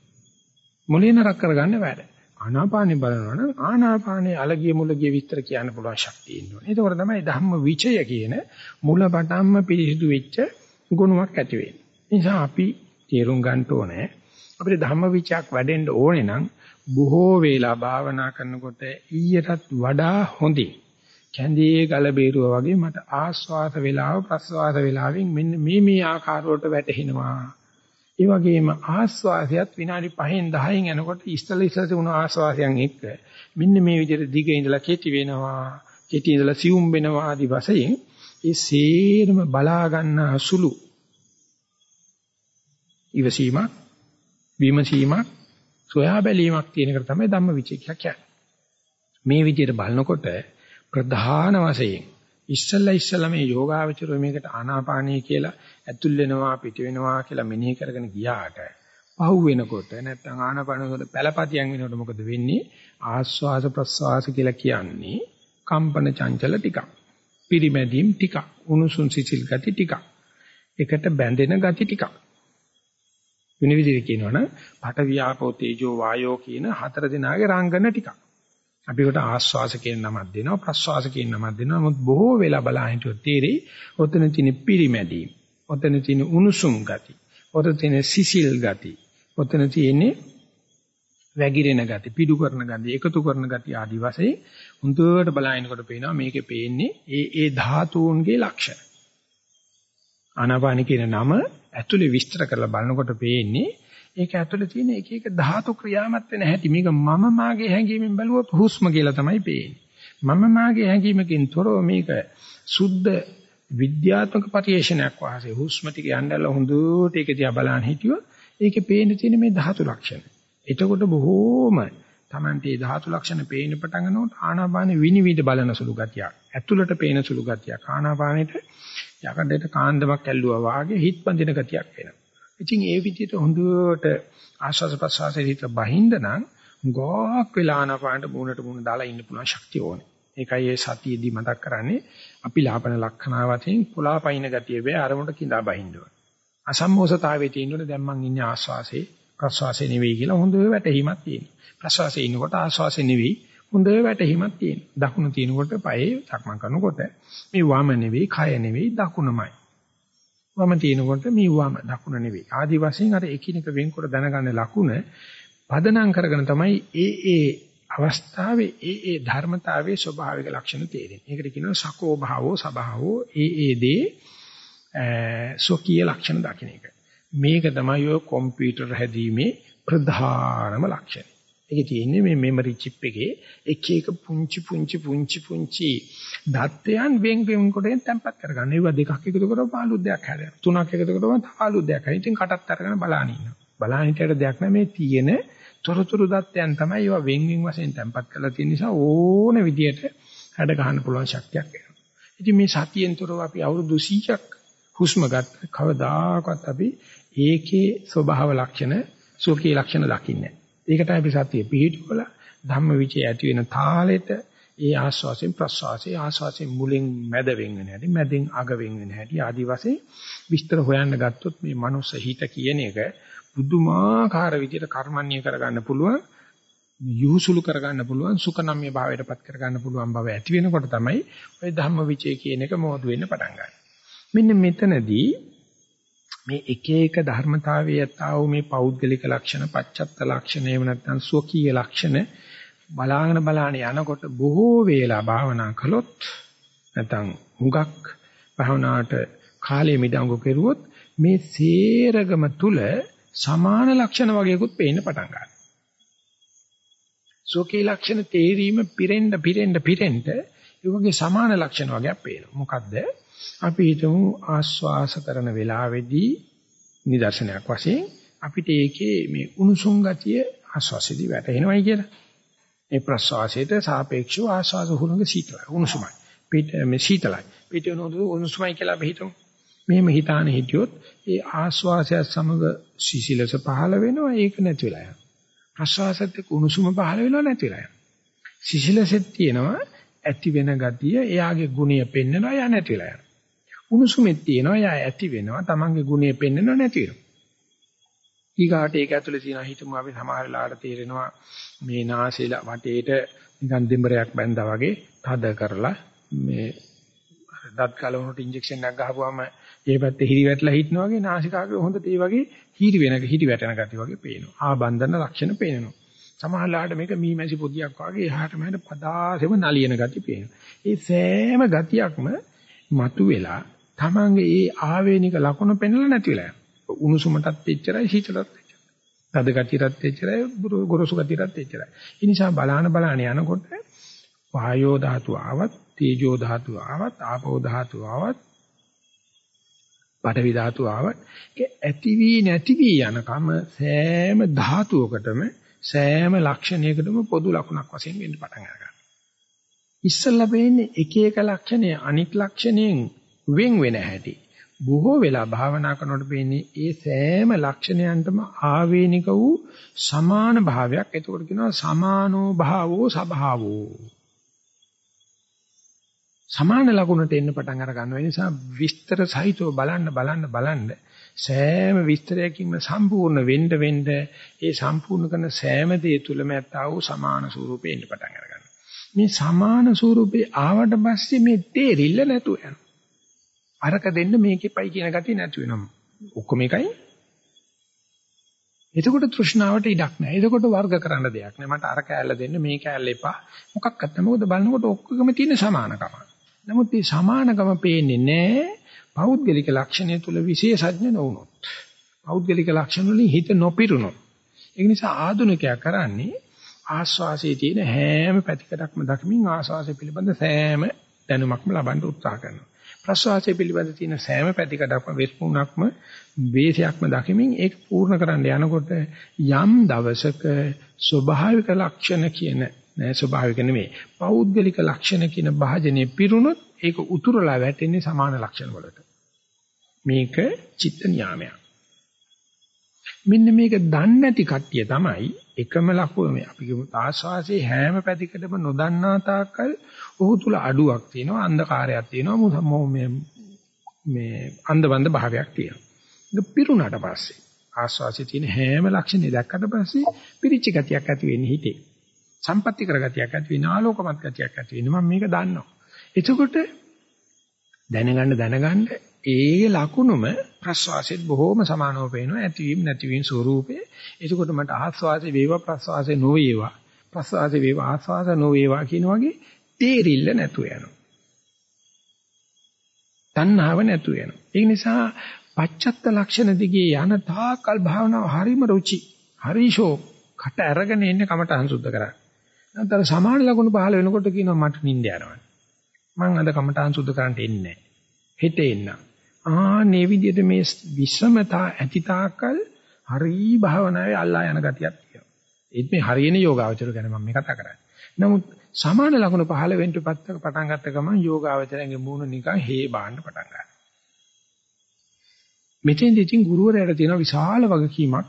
මොලේ නරක කරගන්න වැඩ. ආනාපානෙ බලනවා නම් ආනාපානේ අලගිය මුලගිය විස්තර කියන්න පුළුවන් ශක්තිය ඉන්නවා. ඒකවල තමයි ධම්ම විචය කියන මුලපටන්ම පිළිසිදු වෙච්ච ගුණයක් ඇති වෙන්නේ. නිසා අපි තේරුම් ගන්න ඕනේ අපිට ධම්ම විචයක් වැඩෙන්න ඕනේ නම් බොහෝ වේලා භාවනා කරනකොට ඊයටත් වඩා හොඳින් කැඳේ ගල බේරුව වගේ මට ආස්වාස වේලාව ප්‍රස්වාස වේලාවෙන් මෙන්න මේ මේ ආකාරවලට වැටෙනවා. ඒ වගේම ආස්වාසයත් විනාඩි 5න් 10න් යනකොට ඉස්සල ඉස්සල වුණ ආස්වාසයන් එක්ක මෙන්න මේ විදිහට දිග ඉඳලා කෙටි වෙනවා. කෙටි ඉඳලා සියුම් වෙනවා ආදි වශයෙන් ඒ සේරම බලා ගන්න අසුළු ඉවසීමක් විමසීමක් සොයා බැලීමක් තියෙන එක තමයි ධම්මවිචය කියලා කියන්නේ. මේ විදිහට බලනකොට ප්‍රධාන වශයෙන් ඉස්සල්ලා ඉස්සල්ලා මේ යෝගාවචරය මේකට ආනාපානී කියලා ඇතුල් වෙනවා පිට වෙනවා කියලා මෙනෙහි කරගෙන ගියාට පහු වෙනකොට නැත්නම් ආනාපාන වල පළපතියන් වෙනකොට මොකද වෙන්නේ ආස්වාස ප්‍රස්වාස කියලා කියන්නේ කම්පන චංචල ටිකක් පිරිමැදීම් ටිකක් උණුසුම් සිසිල් ගති ටිකක් එකට බැඳෙන ගති ටිකක් වෙන විදිහට කියනවනම් පඨ වියාපෝ තේජෝ වායෝ කියන හතර දිනාගේ රංගන ටිකක්. අපි කොට ආස්වාස කියන නමක් දෙනවා ප්‍රස්වාස කියන නමක් දෙනවා. නමුත් බොහෝ වෙලා බලා හිටියොත් තේරෙයි ඔතන තියෙන පිරිමැදීම. ඔතන තියෙන උණුසුම් ගති. ඔතන තියෙන සිසිල් ගති. ඔතන තියෙන්නේ වැగిරෙන ගති, පිඩු කරන ගති, එකතු කරන ගති ආදි වශයෙන් හුදුවට බලනකොට පේනවා මේකේ පේන්නේ ඒ ඒ ධාතුන්ගේ ලක්ෂණ. ආනාපාන කියන නම ඇතුලේ විස්තර කරලා බලනකොට පේන්නේ ඒක ඇතුලේ තියෙන එක එක ධාතු ක්‍රියාමත් වෙන හැටි. මේක මම මාගේ හැඟීමෙන් බැලුවොත් හුස්ම කියලා තමයි පේන්නේ. මම මාගේ හැඟීමකින් තොරව මේක සුද්ධ විද්‍යාත්මක පරිශ්‍රණයක් වාසේ හුස්ම ටික යන්නලා හොඳට ඒක දිහා බලන් හිටියොත් ඒකේ පේන තියෙන මේ ධාතු ලක්ෂණ. එතකොට බොහෝම Tamante ධාතු ලක්ෂණ පේන්න පටන් ගන්නකොට ආනාපානෙ විනිවිද බලන සුළු ගතියක්. ඇතුළට පේන සුළු ගතියක්. ආනාපානෙට යකඩේට කාන්දමක් ඇල්ලුවා වාගේ හිත බඳින ගතියක් එනවා. ඉතින් ඒ විදිහට හොඳට ආශ්වාස ප්‍රශ්වාසයේ හිත බහින්ද නම් ගෝක් වෙලා ආනාපානට මුණට මුණ දාලා ඉන්න පුළුවන් ශක්තිය ඕනේ. ඒකයි ඒ සතියේදී මතක් කරන්නේ අපි ලාපන ලක්ෂණාවතෙන් පුලාපයින් ගතිය වේ අරමුණට කිඳා බහින්න ඕනේ. අසම්මෝසතාවයේ තියෙනවනේ දැන් මං ඉන්නේ ආශ්වාසයේ ප්‍රශ්වාසයේ නෙවෙයි කියලා හොඳ වැටහීමක් තියෙනවා. ප්‍රශ්වාසයේ ඉන්නකොට ආශ්වාසයේ නෙවෙයි හොඳ වැටහීමක් තියෙනවා. දකුණ තියෙනකොට පයේ සක්මන් කරනකොට මේ වම නෙවෙයි කය නෙවෙයි දකුණමයි. වම තියෙනකොට මේ වම දකුණ නෙවෙයි. ආදි වශයෙන් අර එකිනෙක වෙන්කොට දැනගන්න ලකුණ පදනම් කරගෙන තමයි ඒ ඒ අවස්ථාවේ ඒ ඒ ධර්මතාවයේ ස්වභාවික ලක්ෂණ තේරෙන්නේ. ඒකට කියනවා සකෝ භාවෝ සබාවෝ ඒ ඒ දේ ස්වකීය ලක්ෂණ දකින්න එක. මේක තමයි ඔය කම්පියුටර් හැදීමේ ප්‍රධානම ලක්ෂණය. ඒකේ තියෙන්නේ මේ මෙමරි චිප් එකේ එක එක පුංචි පුංචි පුංචි පුංචි දත්තයන් වෙන් වෙන් කොටෙන් තැම්පත් කරගන්න. ඒවා දෙකක් එකතු කරලා පාළුද්දයක් හැදෙනවා. තුනක් එකතු කරලා පාළුද්දයක් හැදෙනවා. ඉතින් කටත් අරගෙන බලන්න ඉන්නවා. බලන්න හිටියට දෙයක් නෑ මේ තියෙන තොරතුරු දත්තයන් තමයි ඒවා වෙන් වෙන් වශයෙන් තැම්පත් කරලා තියෙන නිසා ඕන විදියට හැඩ ගන්න පුළුවන් ශක්තියක් එනවා. ඉතින් මේ සතියෙන්තරව අපි අවුරුදු 100ක් හුස්ම ගන්න කවදාකවත් අපි ඒකේ ස්වභාව ලක්ෂණ සෝකී ලක්ෂණ දකින්නේ ඒකට අපි සතිය පිහිටුවලා ධම්මවිචේ ඇති වෙන තාලෙට ඒ ආස්වාසයෙන් ප්‍රස්වාසයෙන් ආස්වාසයෙන් මුලින් මැද වෙන් වෙන හැටි මැදින් අග වෙන් වෙන හැටි ආදි වශයෙන් විස්තර හොයන්න ගත්තොත් මේ මනුස්ස හිත කියන එක බුදුමාකාර විදිහට කර්මන්නේ කරගන්න පුළුවන් යොහුසුළු කරගන්න පුළුවන් සුඛනම්ය භාවයටපත් කරගන්න පුළුවන් බව ඇති වෙනකොට තමයි ওই ධම්මවිචේ කියන එක මොහොත වෙන්න පටන් ගන්න. මෙන්න මෙතනදී මේ එක එක ධර්මතාවයේ යතාව මේ පෞද්ගලික ලක්ෂණ, පච්චත්ත ලක්ෂණ, එහෙම නැත්නම් ස්වකීය ලක්ෂණ බලාගෙන බලාගෙන යනකොට බොහෝ වේලා භාවනා කළොත් නැත්නම් හුඟක් භාවනාවට කාලය මිදංගු කෙරුවොත් මේ සේරගම තුල සමාන ලක්ෂණ වගේකුත් පේන්න පටන් ගන්නවා. සෝකී ලක්ෂණ තේරීම පිරෙන්න පිරෙන්න පිරෙන්න ඒ වගේ සමාන ලක්ෂණ වගේක් පේනවා. මොකද්ද? අපි හිතමු ආස්වාස කරන වෙලාවේදී නිදර්ශනයක් වශයෙන් අපිට ඒකේ මේ උණුසුම් ගතිය ආස්වාසෙදී වැටෙනවයි කියලා. ඒ ප්‍රස්වාසයට සාපේක්ෂව ආස්වාස හුලඟ සීතලයි උණුසුමයි. පිට මේ සීතලයි. පිට වෙනොත් උණුසුමයි කියලා අපි හිතමු. මෙහෙම හිතාන හිටියොත් ඒ ආස්වාසය සමග සිසිලස පහළ වෙනවා ඒක නැති වෙලා යනවා. ප්‍රස්වාසත් එක්ක උණුසුම පහළ වෙනවා නැති වෙලා යනවා. සිසිලසෙත් තියෙනවා ඇති වෙන ගතිය එයාගේ ගුණය පෙන්වනවා යා නැති වෙලා යනවා. උණුසුමෙත් තියෙනවා යා ඇති වෙනවා තමන්ගේ ගුණය පෙන්වනවා නැති වෙනවා. ඊගාට ඒක ඇතුලේ තියෙන හිතමු අපි සමහර වෙලාවට තේරෙනවා මේ නාසෙල වටේට නිකන් දෙඹරයක් බැඳා වගේ තද කරලා මේ දත් කලවුනට ඉන්ජෙක්ෂන් එකක් ගහපුවාම ඒ පැත්තේ හිරි වැටලා හිටනවා වගේ නාසිකාගේ හොඳට ඒ වගේ හිරි වෙන හිරි වැටෙන ගතිය වගේ පේනවා. ආබන්ධන ලක්ෂණ පේනවා. සමහරලාට මේක මීමැසි පොදියක් වගේ එහාට මෙහාට පදාසෙම නලියන ගතිය පේනවා. ඒ සෑම ගතියක්ම මතුවෙලා තමන්ගේ ඒ ආවේනික ලක්ෂණ පෙන්වලා නැති වෙලා යනවා. උණුසුමටත් එච්චරයි සීතලත් එච්චරයි. තද ගතියටත් එච්චරයි ගොරෝසු ගතියටත් එච්චරයි. ඒ නිසා බලාන බලාන යනකොට වායෝ ධාතුව ආවත් තේජෝ ධාතුව ආවත් ආපෝ ධාතුව ආවත් පඨවි ධාතුව ආවත් ඒක ඇති වී නැති වී යනකම සෑම ධාතුවකටම සෑම ලක්ෂණයකටම පොදු ලක්ෂණක් වශයෙන් වෙන්න පටන් ගන්නවා. ඉස්සල්ලා වෙන්නේ එක එක ලක්ෂණය අනික් ලක්ෂණයෙන් වෙන් වෙන හැටි. බොහෝ වෙලා භාවනා කරනකොට වෙන්නේ ඒ සෑම ලක්ෂණයන්ටම ආවේනික වූ සමාන භාවයක්. එතකොට කියනවා සමානෝ භාවෝ සභාවෝ. සමාන ලකුණට එන්න පටන් අර ගන්නවා. ඒ නිසා විස්තර සහිතව බලන්න බලන්න බලන්න සෑම විස්තරයකින්ම සම්පූර්ණ වෙන්න වෙන්න ඒ සම්පූර්ණ කරන සෑම දේ තුලම ඇත්තා වූ සමාන ස්වරූපේ එන්න පටන් අර ගන්නවා. මේ සමාන ස්වරූපේ ආවට පස්සේ මේ තේරිල්ල නැතුව යනවා. අරක දෙන්න මේකෙපයි කියන ගතිය නැති වෙනවා. ඔක්කොම එකයි. එතකොට තෘෂ්ණාවට ඉඩක් නැහැ. එතකොට වර්ග කරන්න දෙයක් නැහැ. මට අර කෑල්ල දෙන්න මේ කෑල්ල එපා. මොකක්වත් නැහැ. මොකද බලනකොට ඔක්කොගම තියෙන සමානකම. නමුත් මේ සමානකම පේන්නේ නැහැ. පෞද්ගලික ලක්ෂණය තුල විශේෂඥ නොවුනොත්. පෞද්ගලික ලක්ෂණ වලින් හිත නොපිරුණොත්. ඒ නිසා ආධුනිකයා කරන්නේ ආස්වාසයේ තියෙන හැම පැතිකඩක්ම දක්මින් ආස්වාසය පිළිබඳ සෑම දැනුමක්ම ලබන්න උත්සාහ කරනවා. ප්‍රස්වාසය පිළිබඳ තියෙන සෑම පැතිකඩක්ම වෙස්මුණක්ම වේශයක්ම දකිමින් ඒක පූර්ණ කරන්න යනකොට යම් දවසක ස්වභාවික ලක්ෂණ කියන නෑ ස්වභාවික නෙමෙයි පෞද්ගලික ලක්ෂණ කියන භාජනයේ පිරුණොත් ඒක උතුරලා වැටෙන්නේ සමාන ලක්ෂණ වලට. මේක චිත්ත නියාමයක්. මෙන්න මේක දන්නේ නැති කට්ටිය තමයි එකම ලකුණ මේ අපි කියමු ආස්වාසේ හැම පැතිකඩම නොදන්නා තාක්කල් ඔහු තුල අඩුවක් තියෙනවා අන්ධකාරයක් තියෙනවා මේ මේ අන්ධබන්ද භාවයක් තියෙනවා. ඒක පිරුණාට පස්සේ ආස්වාසේ තියෙන හැම ලක්ෂණේ දැක්කට පස්සේ පිරිච්ච ගතියක් ඇති වෙන්නේ හිතේ. සම්පත්‍ති කරගතියක් ඇති වෙන ආලෝකමත් ගතියක් ඇති වෙන මම මේක දන්නවා. එතකොට දැනගන්න දැනගන්න ඒ ලකුණුම ප්‍රස්වාසෙත් බොහොම සමානව පේනවා ඇතිවීම නැතිවීම ස්වરૂපේ. එතකොට මට ආස්වාසේ වේවා ප්‍රස්වාසේ නොවේවා. ප්‍රස්වාසේ වේවා ආස්වාස නොවේවා කියන වගේ තේරිල්ල නැතු වෙනවා. තණ්හාව නැතු වෙනවා. ඒ නිසා පච්චත්ත ලක්ෂණ දිගේ යන තාකල් භාවනාව හරිම රුචි. හරිෂෝ කට අරගෙන ඉන්නේ කමට අංශුද්ධ කරා. නැත්නම් සමාන ලකුණු පහල වෙනකොට කියනවා මට නිින්ද යනවා. මං අද කමඨාන් සුද්ධ කරන්න එන්නේ නැහැ. හෙට එන්න. ආනේ විදිහට මේ විෂමතා ඇති තාකල් හරි භාවනාවේ අල්ලා යන ගතියක් තියෙනවා. ඒත් මේ හරියන යෝගාවචර ගැන මම මේ කතා කරන්නේ. නමුත් සමාන ලකුණු පහළ වෙන්න පටන් ගත්ත ගමන් යෝගාවචරයේ මූණ නිකන් හේ බාන්න පටන් ගන්නවා. මෙතෙන්දී ඉතින් ගුරුවරයාට තියෙන විශාල වගකීමක්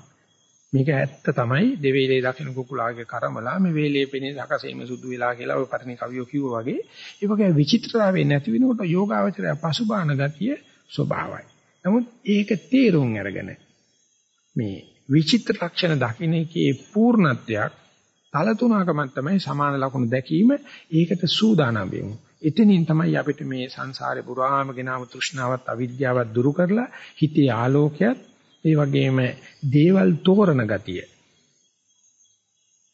මේක ඇත්ත තමයි දෙවේලේ දකින්න කුකුලාගේ කරමලා මේ වේලේ පෙනේ සකසීම සුදු වෙලා කියලා ඔය පරිණි කවියෝ කිව්වා වගේ ඒ වගේ විචිත්‍රතාවය නැති වෙනකොට යෝගාවචරය පසුබාන ගතිය ස්වභාවයි. නමුත් ඒක තේරුම් අරගෙන මේ විචිත්‍ර ලක්ෂණ දකින්න එකේ පූර්ණත්වයක් තලතුණකමක් තමයි සමාන ලක්ෂණ දැකීම ඒකට සූදානම් වෙමු. එතනින් තමයි අපිට මේ සංසාරේ පුරාම ගෙනාව තෘෂ්ණාවත් අවිද්‍යාවත් දුරු කරලා හිතේ ආලෝකයත් ඒ වගේම දේවල් තෝරන ගතිය.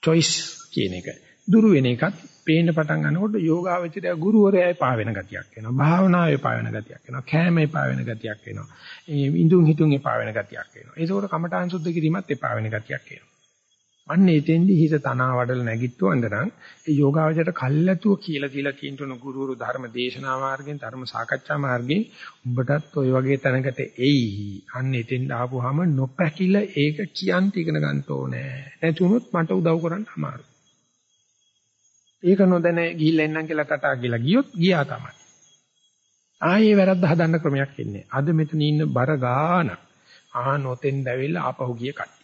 choice කියන එක. දුරු වෙන එකත් පේන්න පටන් ගන්නකොට යෝගාවචරය ගුරුවරයා එපා වෙන ගතියක් එනවා. භාවනාවේ එපා වෙන ගතියක් එනවා. කෑම එපා වෙන ගතියක් එනවා. ඒ ඉඳුන් හිතුන් එපා වෙන ගතියක් එනවා. ඒකෝට කමඨාන් සුද්ධ කිරීමත් එපා වෙන ගතියක් එනවා. අන්න එතෙන්දි හිත තනවා වඩල නැගිට්ටුවන්ද නම් ඒ යෝගාවචරයට කල්ැතුව කියලා දීලා කියනතුන ගුරුවරු ධර්ම දේශනා මාර්ගයෙන් ධර්ම සාකච්ඡා මාර්ගයෙන් උඹටත් ওই වගේ තැනකට එයි. අන්න එතෙන්ද ආපුවාම නොපැකිල ඒක කියන්ට ඉගෙන ගන්න ඕනේ. නැතුනොත් මට උදව් කරන්න අමාරුයි. ඒක නොදැන ගිහිල්ලා එන්නම් කියලා කතා කියලා ගියොත් ගියා තමයි. ආයේ වැරද්ද හදන්න ක්‍රමයක් ඉන්නේ. අද මෙතන ඉන්න බර ගාන ආ නොතෙන් දැවිලා ආපහු ගිය කට.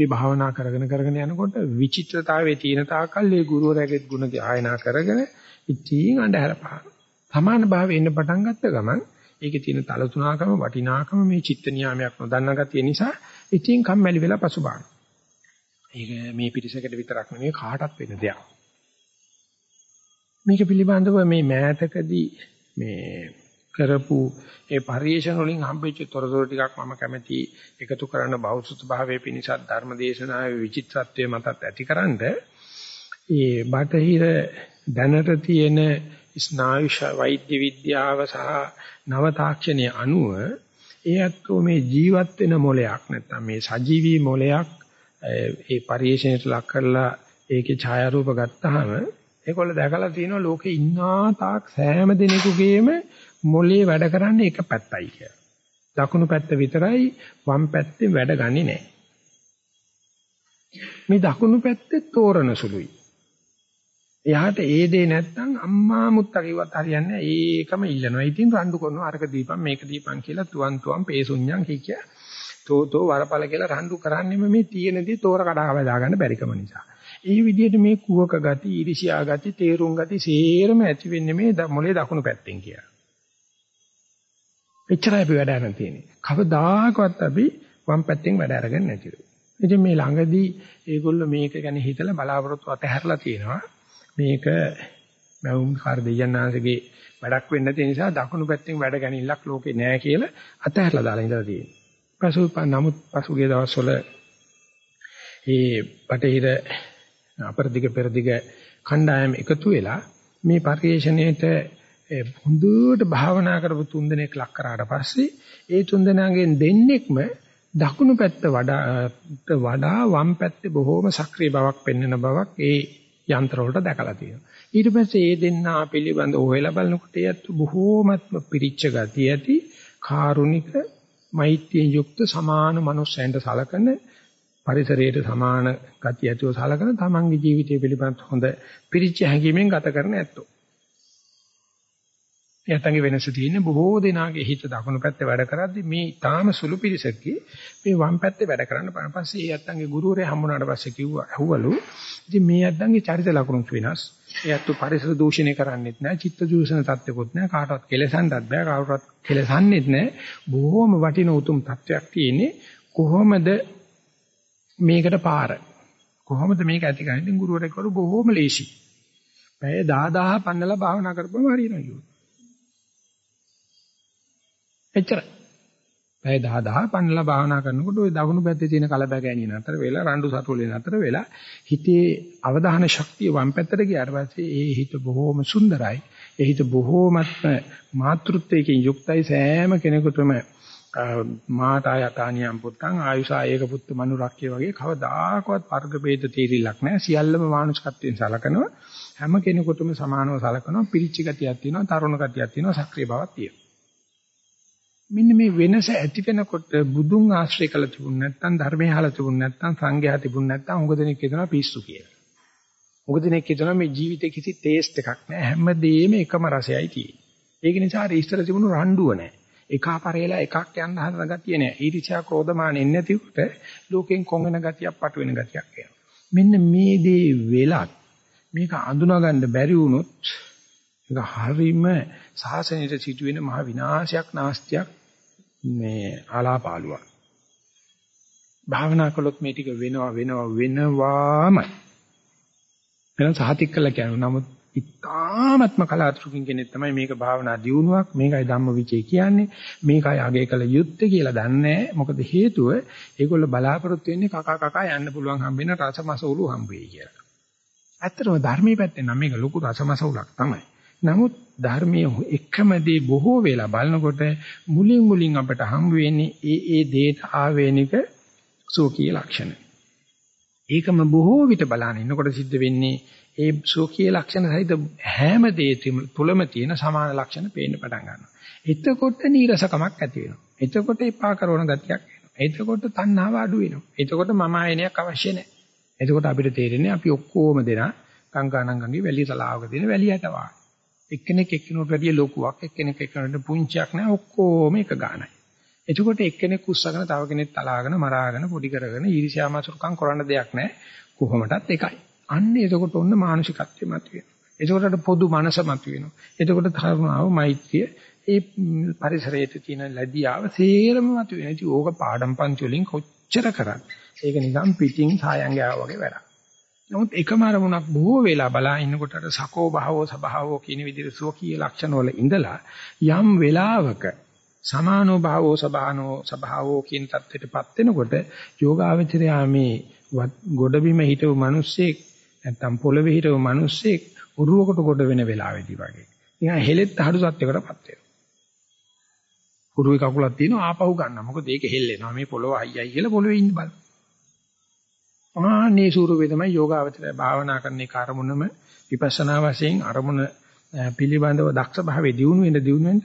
මේ භාවනා කරගෙන කරගෙන යනකොට විචිත්‍රතාවයේ තියෙන තාකල් ඒ ගුරුවරයාගේ ගුණ ගායනා කරගෙන ඉතින් අඳහැර පාන. සමාන භාවයේ ඉන්න පටන් ගත්ත ගමන් ඒකේ තියෙන තලතුණකම වටිනාකම මේ චිත්ත නියාමයක් නොදන්නා ගතිය නිසා ඉතින් කම්මැලි වෙලා පසුබාන. ඒක මේ පිටිසකට විතරක් නෙවෙයි කාටත් වෙන දෙයක්. මේක පිළිබඳව මේ මෑතකදී මේ කරපු ඒ පරිේශන වලින් හම්බෙච්ච තොරතුරු ටිකක් මම කැමැති එකතු කරන්න බෞද්ධ භාවයේ පිණිසත් ධර්ම දේශනාවේ විචිත්‍රත්වයේ මතත් ඇතිකරනද ඒ බටහිර දැනට තියෙන ස්නායු වෛද්‍ය විද්‍යාව සහ නව තාක්ෂණයේ අනුව ඒත් මේ ජීවත් වෙන මොලයක් නැත්නම් මේ සජීවී මොලයක් ඒ පරිේශණයට ලක් කරලා ඒකේ ඡායාරූප ගත්තාම ඒකොල්ල දැකලා තියෙනවා ලෝකේ ඉන්නා තාක් සෑම දිනෙකගේම මොලේ වැඩ කරන්නේ එක පැත්තයි කියලා. දකුණු පැත්ත විතරයි වම් පැත්තේ වැඩ ගන්නේ නැහැ. මේ දකුණු පැත්තේ තෝරන සුළුයි. එයාට ඒ දේ නැත්තම් අම්මා මුත්තා කිව්වත් හරියන්නේ නැහැ. ඒකම ඉල්ලනවා. ඉතින් රණ්ඩු කරනවා අරක දීපන් මේක දීපන් කියලා තුවන් තුවන් පේසුඤ්ඤං කිය. තෝතෝ වරපල කියලා රණ්ඩු කරන්නේම මේ තියෙනදී තෝර කඩා බදා ගන්න බැරිකම නිසා. ඒ විදිහට මේ කුවක ගති, iriසියා ගති, තේරුම් ගති සේරම ඇති වෙන්නේ මේ මොලේ දකුණු පැත්තෙන් කියලා. එච්චරයි අපි වැඩ අරන් තියෙන්නේ. කවදාකවත් අපි වම් පැත්තෙන් වැඩ අරගෙන නැතිව. ඉතින් මේ ළඟදී ඒගොල්ලෝ මේක ගැන හිතලා බලාපොරොත්තු අතහැරලා තියෙනවා. මේක මවුම් කාර්ය දෙයන්නාසගේ වැඩක් වෙන්නේ නැති නිසා දකුණු පැත්තෙන් වැඩ ගැනීමක් ලෝකේ නෑ කියලා අතහැරලා දාලා ඉඳලා තියෙනවා. පසු නමුත් පසුගිය දවස්වල ඒ බටහිර අපරදිග පෙරදිග කණ්ඩායම එකතු වෙලා මේ පරිශ්‍රණයට හොඳට භාවනා කරපු තුන්දෙනෙක් ලක් කරාට පස්සේ ඒ තුන්දෙනාගෙන් දෙන්නෙක්ම දකුණු පැත්ත වඩා වඩා වම් පැත්තේ බොහෝම සක්‍රීය බවක් පෙන්වන බවක් ඒ යන්ත්‍ර වලට දැකලා තියෙනවා. ඊට පස්සේ ඒ දෙන්නා පිළිබඳ හොයලා බලනකොට ඒත් බොහෝමත්ම පිරිච්ච ගතිය ඇති කාරුණික මෛත්‍රියෙන් යුක්ත සමාන මනුස්සයන්ට සලකන පරිසරයට සමාන ගතිය ඇතුව සලකන තමන්ගේ ජීවිතය පිළිබඳ හොඳ පිරිච්ච හැඟීමෙන් ගත කරන ඇත්තෝ. එයාටගේ වෙනස තියෙන්නේ බොහෝ දෙනාගේ හිත දකුණු පැත්තේ වැඩ කරද්දි මේ ඊටාම සුළු පිරිසකගේ මේ වම් පැත්තේ වැඩ කරන්න බන පස්සේ ඒ අත්තන්ගේ ගුරුවරයා හම්බුනාට පස්සේ කිව්වා ඇහුවලු ඉතින් මේ අත්තන්ගේ චරිත ලක්ෂණ වෙනස්. එයාට පරිසර දූෂණය කරන්නෙත් නෑ චිත්ත දූෂණ තත්ත්වකුත් නෑ කාටවත් කෙලසන්නත් බෑ කාටවත් කෙලසන්නෙත් නෑ. බොහොම වටින උතුම් තත්ත්වයක් තියෙන්නේ කොහොමද මේකට පාර? කොහොමද මේක ඇති කරන්නේ? ඉතින් ගුරුවරයෙක් කරු බොහොම ලේසි පැය 10000 පන්නලා භාවනා කරපුවම හරියනවා කියනවා එච්චරයි. පැය 10 10 පන්නලා භාවනා කරනකොට ওই දකුණු පැත්තේ තියෙන කලබගෑනිය නතර වෙලා රණ්ඩු සතුලේ නතර වෙලා හිතේ අවධාන ශක්තිය වම් පැත්තට ගියාට පස්සේ ඒ හිත බොහොම සුන්දරයි. ඒ හිත බොහොමත්ම මාතෘත්වයකින් යුක්තයි. සෑම කෙනෙකුටම මාතා යකානියම් පුත්තං ආයුෂා ඒක පුත්තු මනුරක්කය වගේ කවදාකවත් වර්ග ભેද තීරිලක් නැහැ. සියල්ලම මානුෂිකත්වයෙන් සලකනවා. හැම කෙනෙකුටම සමානව සලකනවා. පිරිච්ච ගතියක් තියෙනවා තරුණ ගතියක් තියෙනවා සක්‍රීය බවක් තියෙනවා. මෙන්න මේ වෙනස ඇති වෙනකොට බුදුන් ආශ්‍රය කළ තිබුණ නැත්නම් ධර්මයේ අහලා තිබුණ නැත්නම් සංඝයා තිබුණ නැත්නම් උඟ දෙනෙක් කියනවා පිස්සු කියලා. උඟ දෙනෙක් කියනවා මේ ජීවිතේ කිසි ටේස්ට් එකක් නැහැ. හැමදේම එකම රසයයි තියෙන්නේ. ඒක නිසා අර ඉස්තර තිබුණු රණ්ඩුව නැහැ. එකපාරේලා එකක් යන්න හදන ගතිය නැහැ. ඊර්ෂ්‍යා ක්‍රෝධමාන එන්නේ නැතිවට ලෝකෙන් කොංගන ගතියක් පටු වෙන ගතියක් එනවා. මෙන්න මේ දේ වෙලත් මේක අඳුනා ගන්න බැරි වුණොත් ඒක හරීම සාසනයට සිදුවෙන මහ විනාශයක් නාස්තියක් මේ ආලාපාලුවක්. භාවනා කළොත් මේ ටික වෙනවා වෙනවා වෙනවාමයි. වෙන සහතික කළා කියනවා. නමුත් ඉතාමත්ම කලාතුරකින් කෙනෙක් තමයි මේක භාවනා දියුණුවක් මේකයි ධම්මවිචේ කියන්නේ මේකයි අගය කළ යුත්තේ කියලා දන්නේ මොකද හේතුව ඒගොල්ල බලාපොරොත්තු වෙන්නේ කකා කකා යන්න පුළුවන් හම්බ වෙන රසමසවුලු හම්බ වෙයි කියලා. ඇත්තටම ධර්මයේ පැත්තෙන් නම් මේක ලොකු රසමසවුලක් තමයි. නමුත් ධර්මයේ එකම දේ බොහෝ වෙලා බලනකොට මුලින් මුලින් අපට හම් වෙන්නේ ඒ ඒ දේට ආවේනික සෝකී ලක්ෂණ. ඒකම බොහෝ විට බලන ඉන්නකොට සිද්ධ වෙන්නේ ඒ සෝකී ලක්ෂණ සහිත හැම දේ තුලම තියෙන සමාන ලක්ෂණ පේන්න පටන් ගන්නවා. එතකොට නීරසකමක් ඇති වෙනවා. එතකොට එපා කරන ගතියක් එනවා. එතකොට තණ්හාව අඩු වෙනවා. එතකොට මම ආයනයක් අවශ්‍ය නැහැ. එතකොට අපිට තේරෙන්නේ අපි ඔක්කොම දෙනා ගංගානංගගේ වැලිය තලාවක තියෙන වැලියට වාගේ. එක්කෙනෙක් එක්කෙනෙකුට වැඩිය ලොකුවක් එක්කෙනෙක් එක්කෙනෙකුට පුංචියක් නෑ ඔක්කොම එක ගානයි. එතකොට එක්කෙනෙක් උස්සගෙන තව කෙනෙක් තලාගෙන මරාගෙන පොඩි කරගෙන ඊර්ෂ්‍යාමසුරුකම් කරන්න දෙයක් නෑ කොහොමදත් එකයි. අන්න එතකොට ඔන්න මානසිකත්වෙ මතුවෙනවා. එතකොට පොදු මනස මතුවෙනවා. එතකොට කරුණාව මෛත්‍රිය ඒ පරිසරයේ තියෙන ලැබියාව සේරම මතුවෙනවා. ඉතින් ඕක පාඩම් පන්ති වලින් කොච්චර කරත් ඒක නිකන් පිටින් සායන් ගාවා වගේ වැඩක්. නමුත් එකම අරමුණක් බොහෝ වෙලා බලා ඉන්නකොට අර සකෝ භාවෝ සබාවෝ කියන විදිහට සෝකී ලක්ෂණ වල ඉඳලා යම් වෙලාවක සමානෝ භාවෝ සබානෝ සබාවෝ කියන தත්ත්වයටපත් වෙනකොට යෝගාවචරයා මේ ගොඩබිම හිටව මිනිස්සෙක් නැත්තම් පොළවේ හිටව මිනිස්සෙක් උරුවකට කොට වෙන වෙලාවෙදී වගේ. නිකන් හෙලෙත් හඩු සත්‍යකටපත් වෙනවා. උරුවේ කකුලක් තියෙනවා ආපහු ගන්න. මොකද ඒක හෙල්ලෙනවා. මේ පොළව අයියයි කියලා පොළවේ ඉන්න බලන්න. ආනේ ස්වරූපේ තමයි යෝගාවචරය භාවනා කරන එක අරමුණම විපස්සනා වශයෙන් අරමුණ පිළිබඳව දක්ෂ භාවයේ දියුණු වෙන දියුණු වෙන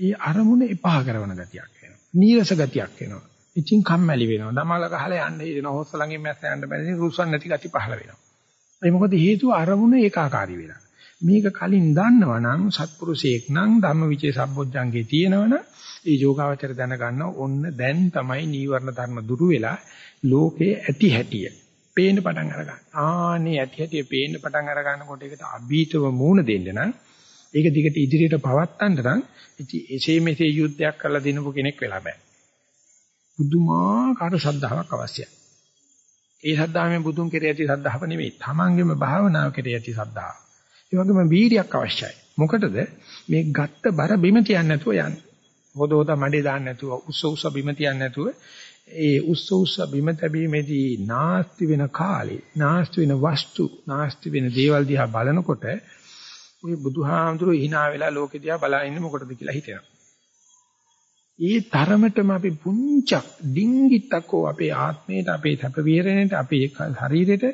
ඒ අරමුණ එපා කරන ගතියක් එනවා. නීරස ගතියක් එනවා. ඉතින් කම්මැලි වෙනවා. දමල ගහලා යන්න හිතෙනවා. හොස්ස ළඟින් මැස්ස යන්න බැරි රුසන් නැති ගති පහළ වෙනවා. ඒ මොකද හේතුව අරමුණ ඒකාකාරී වෙලා. මේක කලින් දන්නවනම් සත්පුරුෂයෙක් නම් ධම්මවිචේ සම්බොජ්ජංගේ තියෙනවනම් ඒ යෝගාවචර දැනගන්න ඕන්න දැන් තමයි නීවරණ ධර්ම දුරු වෙලා ලෝකේ ඇති හැටිය පේන්න පටන් අර ගන්න. ආනේ ඇති ඇති පේන්න පටන් අර ගන්නකොට ඒකට අභීතව මූණ දෙන්න නම් ඒක දිගට ඉදිරියට පවත්තන්න නම් ඉති එසේ මෙසේ යුද්ධයක් කරලා දිනපු කෙනෙක් වෙලා බෑ. බුදුමාකාර ශ්‍රද්ධාවක් අවශ්‍යයි. ඒ ශ්‍රද්ධාවෙන් බුදුන් කෙරේ ඇති ශ්‍රද්ධාව නෙවෙයි. තමන්ගේම භාවනාව කෙරේ ඇති ශ්‍රද්ධාව. ඒ වගේම වීරියක් අවශ්‍යයි. මොකටද මේ ගත්ත බර බිම තියන්නේ නැතුව යන්නේ. හොද හොද මඩේ දාන්න නැතුව උස්ස උස්ස බිම තියන්නේ නැතුව ඒ උස්ස උස්ස බිම තැබීමේදී නාස්ති වෙන කාලේ නාස්ති වෙන වස්තු නාස්ති වෙන දේවල් දිහා බලනකොට ඔය බුදුහාමුදුරුවෝ hina වෙලා ලෝකෙ දිහා බලා ඉන්නේ මොකටද කියලා හිතෙනවා. ඒ තරමටම අපි පුංචක් ඩිංගිත්තක් අපේ ආත්මයට අපේ සැප විහරණයට අපේ ශරීරයට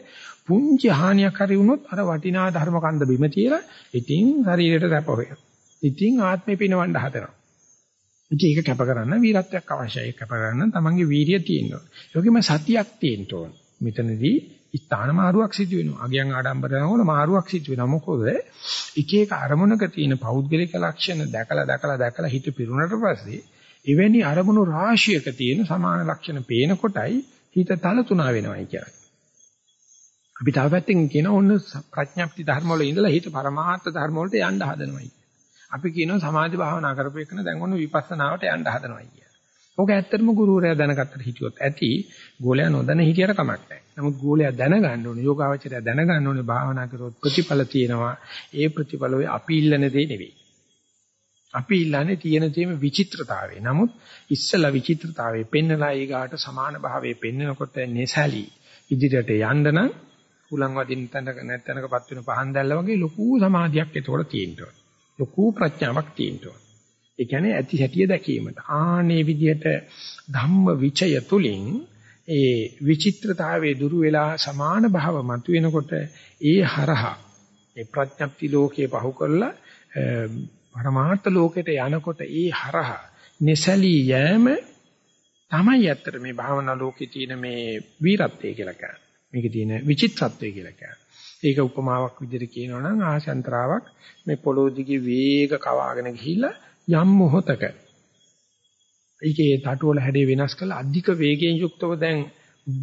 පුංචි හානියක් හරි වුණොත් අර වටිනා ධර්ම කන්ද බිම තියලා ඉතින් ශරීරයට සැප හොයන. ඉතින් ආත්මේ පිනවන්න හදනවා. ඉතින් ඒක කැප කරන්න වීරත්වයක් අවශ්‍යයි. ඒක කැප කරන්න තමන්ගේ වීරිය තියෙන්න ඕන. ඒකෙම සතියක් තියෙන්න ඕන. මෙතනදී ස්ථාන මාරුවක් සිදු වෙනවා. අගයන් ආඩම්බර වෙනකොට මාරුවක් සිදු වෙනවා. මොකද එක එක අරමුණක තියෙන පෞද්ගලික ලක්ෂණ දැකලා දැකලා දැකලා හිත පිරුණට පස්සේ එවැනි අරමුණු රාශියක තියෙන සමාන ලක්ෂණ පේන කොටයි හිත තලතුණා වෙනවයි කියන්නේ. අපි තව පැත්තකින් කියන ඕන ප්‍රඥාප්ති ධර්ම වල ඉඳලා හිත පරමාර්ථ ධර්ම වලට යන්න හදනවයි. අපි කියනවා සමාධි භාවනා කරපේකන දැන් ඔන්න විපස්සනාවට යන්න හදනවයි කියලා. ඕක ඇත්තටම ගුරුවරයා දැනගත්තට හිටියොත් ඇති ගෝලයා නොදැන හිටියට කමක් නැහැ. නමුත් ගෝලයා දැනගන්න ඕනේ යෝගාවචරය දැනගන්න ඕනේ භාවනා කරොත් ප්‍රතිඵල තියෙනවා. ඒ ප්‍රතිඵල ඔය අපි ඉල්ලන දේ නෙවෙයි. අපි ඉල්ලන්නේ තියෙන තේම විචිත්‍රතාවය. නමුත් ඉස්සලා විචිත්‍රතාවයේ පෙන්නලා ඊගාට සමාන භාවයේ පෙන්නකොට neසali ඉදිරියට යන්න නම් උලන් වදින්න තැනක නැත්නම්කපත් වෙන පහන් දැල්ල වගේ ලොකු සමාධියක් ඒතකොට තියෙන්න ඕන. ලොකු ප්‍රඥාවක් තියෙන්න ඕන. ඒ කියන්නේ ඇති හැටිය දැකීමට. ආනේ විදිහට ධම්ම විචය තුලින් ඒ විචිත්‍රතාවයේ දුරු වෙලා සමාන භාව මතුවෙනකොට ඒ හරහා ඒ ප්‍රඥප්ති ලෝකයේ පහු කරලා පරමාර්ථ ලෝකයට යනකොට ඒ හරහා neසලී යෑම තමයි ඇත්තට මේ භාවනා ලෝකේ තියෙන මේ වීරත්වය කියලා කියන්නේ. මේකේ තියෙන විචිත්‍රත්වය කියලා කියන්නේ. ඒක උපමාවක් විදිහට කියනවා නම් ආශාන්තරාවක් මේ පොළොව දිගේ වේග කවාගෙන ගිහිල්ලා යම් මොහතක ඒකේ තටුවල හැඩේ වෙනස් කරලා අධික වේගයෙන් යුක්තව දැන්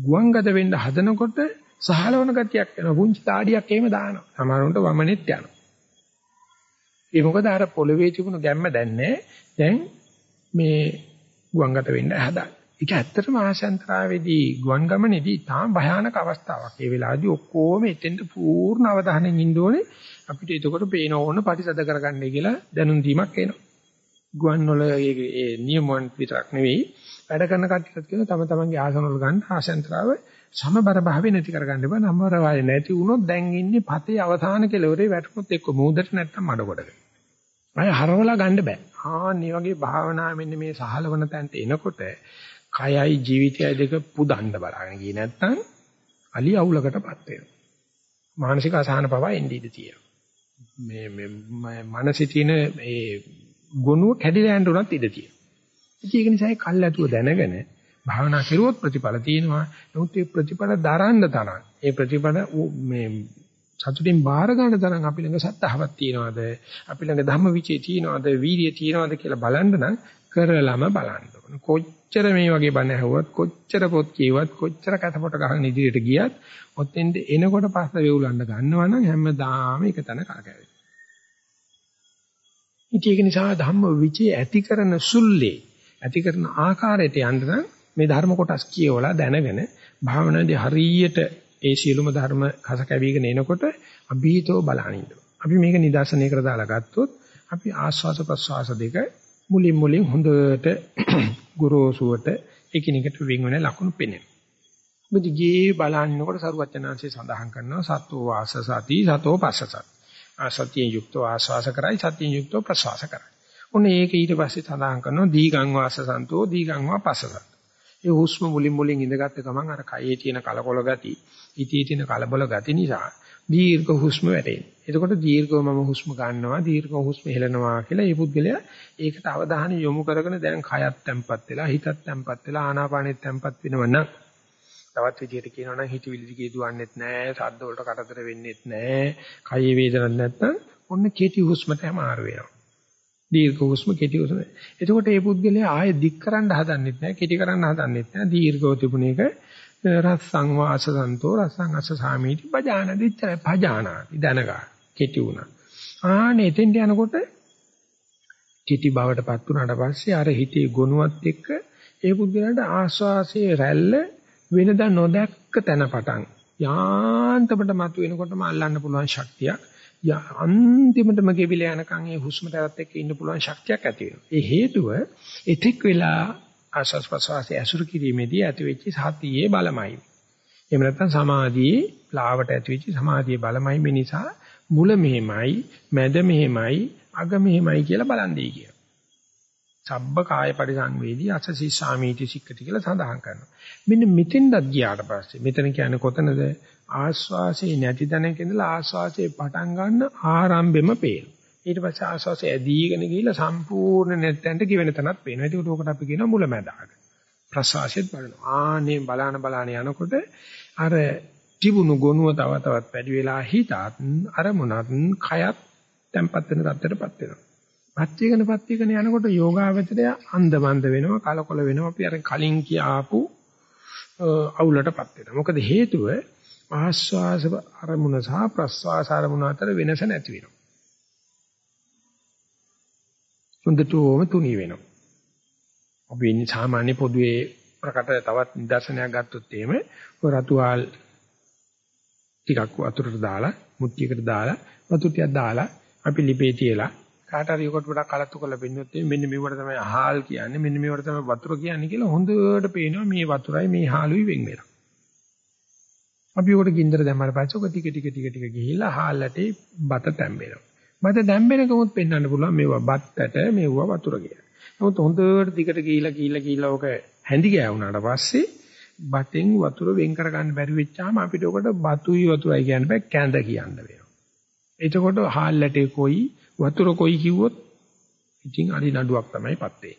ගුවන්ගත වෙන්න හදනකොට සහලවන ගතියක් එනවා. පුංචි තාඩියක් එහෙම දානවා. සමහරවිට වමනෙත් යනවා. ඒ මොකද අර පොළවේ තිබුණු ගැම්ම දැන්නේ දැන් මේ ගුවන්ගත වෙන්න හදා. ඒක ඇත්තටම ආශාන්තරාවේදී ගුවන් ගමනේදී තාම භයානක අවස්ථාවක්. ඒ වෙලාවේදී ඔක්කොම එතෙන්ට පූර්ණ අවධානයෙන් ඉන්න ඕනේ. අපිට එතකොට පේන ඕන පරිසද කරගන්නයි කියලා දැනුම් දීමක් එනවා. ගුවන් වල ඒ නියමයන් විතරක් නෙවෙයි වැඩ කරන කට්ටියත් කියන තම තමන්ගේ ආසන වල ගන්න ආශාන්තරාව සමබර භාවය නැති කරගන්න බෑ. නම්බර වාය නැති වුණොත් දැන් ඉන්නේ පතේ අවසාන කෙලවරේ වැටුනොත් එක්ක මූදට නැත්තම් මඩ කොටක. අය හරවලා ගන්න බෑ. ආන්නේ වගේ භාවනා මෙන්න මේ සහලවන තැනට එනකොට කයයි ජීවිතයයි දෙක පුදන්න බලන්න ගියේ නැත්තම් අලි අවුලකටපත් වෙනවා. මානසික අසහන පවා එන්නේ ඉඳී තියෙනවා. මේ මේ මනසේ තියෙන ඒ ගොනුව කැඩිලා යන්න උනත් ඉඳී තියෙනවා. ඒක නිසා ඒ කල්ැතුව දැනගෙන භාවනා කෙරුවොත් ප්‍රතිඵල තියෙනවා. නමුත් ඒ ප්‍රතිඵල දරන්න තරම් ඒ ප්‍රතිඵල මේ සතුටින් බාර ගන්න තරම් අපි ළඟ සත්‍තාවක් තියෙනවද? අපි ළඟ ධම්මවිචේ තියෙනවද? වීරිය තියෙනවද කියලා බලන්න නම් කරලම බලන්න ඕන. කොච්චර මේ වගේ බණ ඇහුවත්, කොච්චර පොත් කියවත්, කොච්චර කටපොට ගහන ඉදිරියට ගියත්, ඔතෙන්ද එනකොට පස්ස වේවුලන්න ගන්නවා නම් හැමදාම එක තැන කරකැවෙයි. ඉතින් ඒක නිසා ධම්ම විචේ ඇති කරන සුල්ලේ, ඇති කරන ආකාරයට යන්න නම් මේ ධර්ම කොටස් කියවලා දැනගෙන භාවනාවේ හරියට ඒ සියලුම ධර්ම කස කැවිගෙන එනකොට අභීතව බලනින්න. අපි මේක නිදර්ශනයකට දාලා ගත්තොත් අපි ආස්වාස ප්‍රස්වාස දෙක මුලින් මුලින් හොඳට ගුරුසුවට එකිනෙකට වෙන් වෙන ලකුණු පෙනෙනවා. මුදි ගේ බලන්නකොට සරුවචනාංශය සඳහන් කරනවා සත්ව වාස සති සතෝ පස්සසත්. ආසතියෙන් යුක්තව ආස්වාස කරයි සතියෙන් යුක්තව ප්‍රස්වාස කරයි. ඔන්න ඒක ඊට පස්සේ සඳහන් කරනවා දීගං වාස සන්තෝ දීගං වා පස්සසත්. ඒ හුස්ම මුලින් මුලින් ඉඳගත්ත ගමන් අර කයේ තියෙන කලකොල ගති, ඉතී තියෙන කලබල ගති නිසා දීර්ඝ හුස්ම වැටෙනවා. එතකොට දීර්ඝව මම හුස්ම ගන්නවා, දීර්ඝව හුස්ම හෙලනවා කියලා මේ පුද්ගලයා ඒකට අවධානය යොමු කරගෙන දැන් කයත් තැම්පත් වෙලා, හිතත් තැම්පත් වෙලා, ආනාපානෙත් තැම්පත් වෙනවනම් තවත් විදිහට කියනවා නම් හිතවිලි දිගේ දුවන්නෙත් නැහැ, සද්ද වලට කටතර වෙන්නෙත් නැහැ, කයේ වේදනක් නැත්නම් ඔන්න කෙටි හුස්මට මාරු වෙනවා. දීර්ඝ හුස්ම කෙටි හුස්ම. එතකොට මේ පුද්ගලයා ආයෙ දික් කරන්න හදන්නෙත් නැහැ, කෙටි කරන්න හදන්නෙත් නැහැ. දීර්ඝව තිබුණ එක රස්සං වාසසන්තෝ රස්සං අස්ස සාමීති පජාන දිච්චර පජානාති. දනගා. කෙටි වුණා. ආනේ එතෙන්ට යනකොට කෙටි බවටපත් වුණාට පස්සේ අර හිතේ ගොනුවත් එක්ක ඒ පුද්ගලයාට ආස්වාසයේ රැල්ල වෙනදා නොදැක්ක තැන පටන් යාන්තමට මතුවෙනකොටම අල්ලන්න පුළුවන් ශක්තියක්. අන්තිමටම ගෙවිලා යනකම් ඒ හුස්මට අරත් එක්ක ඉන්න පුළුවන් ශක්තියක් ඇති වෙනවා. ඒ හේතුව එතෙක් වෙලා ආශස් ප්‍රසවාසයේ අසුරු කිරීමේදී ඇති වෙච්ච සතියේ බලමයි. එහෙම නැත්නම් සමාධියේ ලාවට ඇති වෙච්ච සමාධියේ බලමයි මේ නිසා මුල මෙහෙමයි, මැද මෙහෙමයි, අග මෙහෙමයි කියලා බලන්නේ කියලා. සබ්බ කාය පරිසංවේදී අසසී සාමීති සික්කති කියලා සඳහන් කරනවා. මෙන්න මෙතෙන්දත් ගියාට පස්සේ මෙතන කියන්නේ කොතනද? ආස්වාසේ නැති තැනක ඉඳලා ආස්වාසේ පටන් ගන්න ආරම්භෙම පේනවා. ඊට පස්සේ ආස්වාසේ ඇදීගෙන ගිහිල්ලා සම්පූර්ණ නැත්තන්ට කිවෙන තැනක් පේනවා. ඒක උඩකට අපි කියනවා මුලැමැදාක. ප්‍රසවාසෙත් බලනවා. ආනේ බලාන බලාන යනකොට අර තිබුණු ගොනුව තව තවත් වැඩි වෙලා හිතත් අරමුණත් කයත් තැම්පත් වෙන තත්ත්වයටපත් වෙනවා. පත් වේගන පත් වේගන යනකොට යෝගාවචරය අන්දමන්ද වෙනවා කලකොල වෙනවා අපි අර කලින් කියාපු අවුලටපත් වෙනවා. මොකද හේතුව ආස්වාස අරමුණ සහ ප්‍රස්වාස අරමුණ අතර වෙනස නැති වෙනවා. හොඳටම තුනී වෙනවා. අපි ඉන්නේ සාමාන්‍ය පොදුවේ ප්‍රකට තවත් නිදර්ශනයක් ගත්තොත් එහෙම රතුවාල් ටිකක් වතුරට දාලා මුට්ටියකට දාලා වතුර ටිකක් දාලා අපි ලිපේ තියලා කාට හරි යකට වඩා කලත්තු කරලා පෙන්නොත් මෙන්න මේවට තමයි අහල් කියන්නේ මෙන්න මේවට තමයි වතුර කියන්නේ කියලා හොඳට පේනවා මේ වතුරයි මේ හාලුයි වෙන් වෙනවා. අපි උකට ගින්දර දැම්මම පස්සේ ඔක ටික ටික ටික ටික ගිහිල්ලා හාල් ඇටේ බත තැම්බෙනවා. බත තැම්බෙනකමුත් පෙන්වන්න පුළුවන් මේවා බත්තට මේවා වතුර කියලා. නමුත් හොඳට දිගට ගිහිල්ලා ගිහිල්ලා ගිහිල්ලා ඔක හැඳි ගෑවුනාට පස්සේ බතෙන් වතුර වෙන් කරගන්න බැරි වෙච්චාම අපිට ඔකට බතුයි වතුරයි කියන්න බෑ කැඳ කියන්න වෙනවා. එතකොට හාල් ඇටේ කොයි වතුර කොයි කිව්වොත් ඉතින් අඩි නඩුවක් තමයිපත් වෙන්නේ.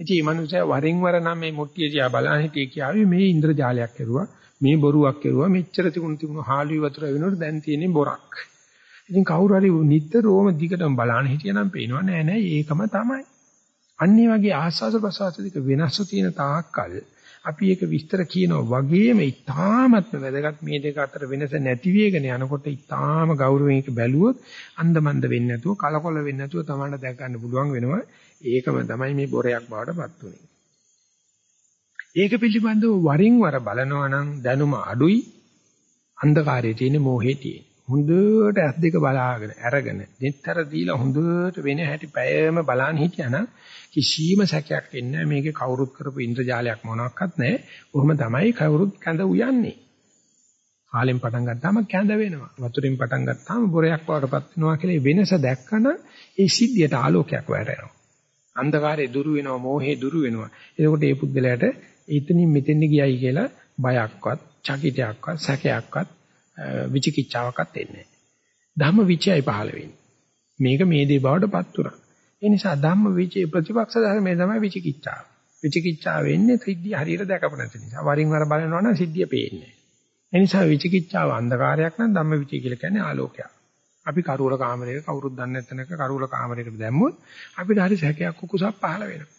ඉතින් මේ මනුස්සයා වරින් වර නම් මේ මුට්ටිය දිහා බලන හිටියේ කියාවේ මේ ඉන්ද්‍රජාලයක් කරුවා මේ බොරුවක් කරුවා මෙච්චර තිබුණු තිබුණු හාලුයි වතුර වෙනකොට දැන් තියෙන්නේ බොරක්. ඉතින් කවුරු හරි නිතරම දිගටම බලන හිටියනම් පේනවා නෑ නෑ ඒකම තමයි. අන්නේ වගේ ආස්වාද ප්‍රසවාස දෙක වෙනස්ව තියෙන තාක්කල් අපි ඒක විස්තර කියනවා වගේම ඊටාමත්ම වැදගත්. මේ දෙක අතර වෙනස නැති වෙගෙන යනකොට ඊටාම ගෞරවයෙන් ඒක බැලුවොත් අන්දමන්ද වෙන්නේ නැතුව කලකොල වෙන්නේ නැතුව තමන්ට දැක ගන්න පුළුවන් වෙනවා. ඒකම තමයි මේ බොරයක් බවටපත් උනේ. ඒක පිළිබඳව වරින් වර බලනවා නම් දැනුම අඩුයි. අන්ධකාරයේ තියෙන මෝහේ තියෙන. හොඳට ඇස් දෙක බලාගෙන අරගෙන දෙතර දීලා හොඳට වෙන හැටි පැයම බලන් හිටියානම් කිසිම සැකයක් එන්නේ මේකේ කවුරුත් කරපු ඉන්ද්‍රජාලයක් මොනවත් නැහැ. කොහොම තමයි කවුරුත් කැඳ උයන්නේ. කාලෙන් පටන් ගත්තාම කැඳ වෙනවා. වතුරින් පටන් ගත්තාම බොරයක් වඩටපත් වෙනවා කියලා වෙනස දැක්කම ඒ සිද්ධියට ආලෝකයක් වැටෙනවා. අන්ධකාරය දුරු වෙනවා, මෝහය දුරු වෙනවා. එතකොට මේ පුද්ගලයාට එතනින් මෙතෙන් ගියයි කියලා බයක්වත්, චකිතයක්වත්, සැකයක්වත්, විචිකිච්ඡාවක්වත් එන්නේ නැහැ. ධම්ම විචයයි පහළ වෙන්නේ. මේක මේ දේ බවටපත් උනා. ඒ නිසා ධම්ම විචේ ප්‍රතිපක්ෂ ධර්මයේ තමයි විචිකිච්ඡාව. විචිකිච්ඡාව වෙන්නේ සිද්ධිය හරියට දැකපු නැති නිසා. වරින් වර බලනවා නම් සිද්ධිය පේන්නේ. ඒ නිසා විචිකිච්ඡාව අන්ධකාරයක් නම් ධම්ම විචේ කියලා කියන්නේ ආලෝකයක්. අපි කරුවල කාමරයක කවුරුත් දන්නේ නැතනක කරුවල කාමරයකට දැම්මොත් අපිට හරි සැකයක් කුකුසක් පහළ වෙනවා.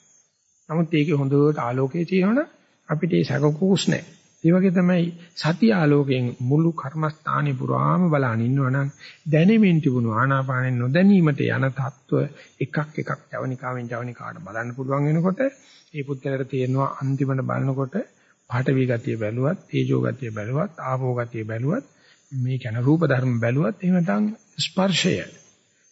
නමුත් ඒකේ හොඳට ආලෝකයේ තියෙනවනම් අපිට ඒ සැක කුකුස් නැහැ. ඒ වගේ තමයි සති ආලෝකයෙන් මුළු කර්මස්ථානෙ පුරාම බලන ඉන්නවනම් දැනෙමින් තිබුණු ආනාපානෙ නොදැනීමට යන తত্ত্ব එකක් එකක් ජවනිකාවෙන් ජවනිකාට බලන්න පුළුවන් වෙනකොට ඒ පුද්ගලයාට තේරෙනවා අන්තිමට බලනකොට පාඨවි ගතිය බැලුවත් තේජෝ ගතිය බැලුවත් ආපෝ ගතිය බැලුවත් මේ කියන රූප ධර්ම බැලුවත් එහෙම නැත්නම් ස්පර්ශය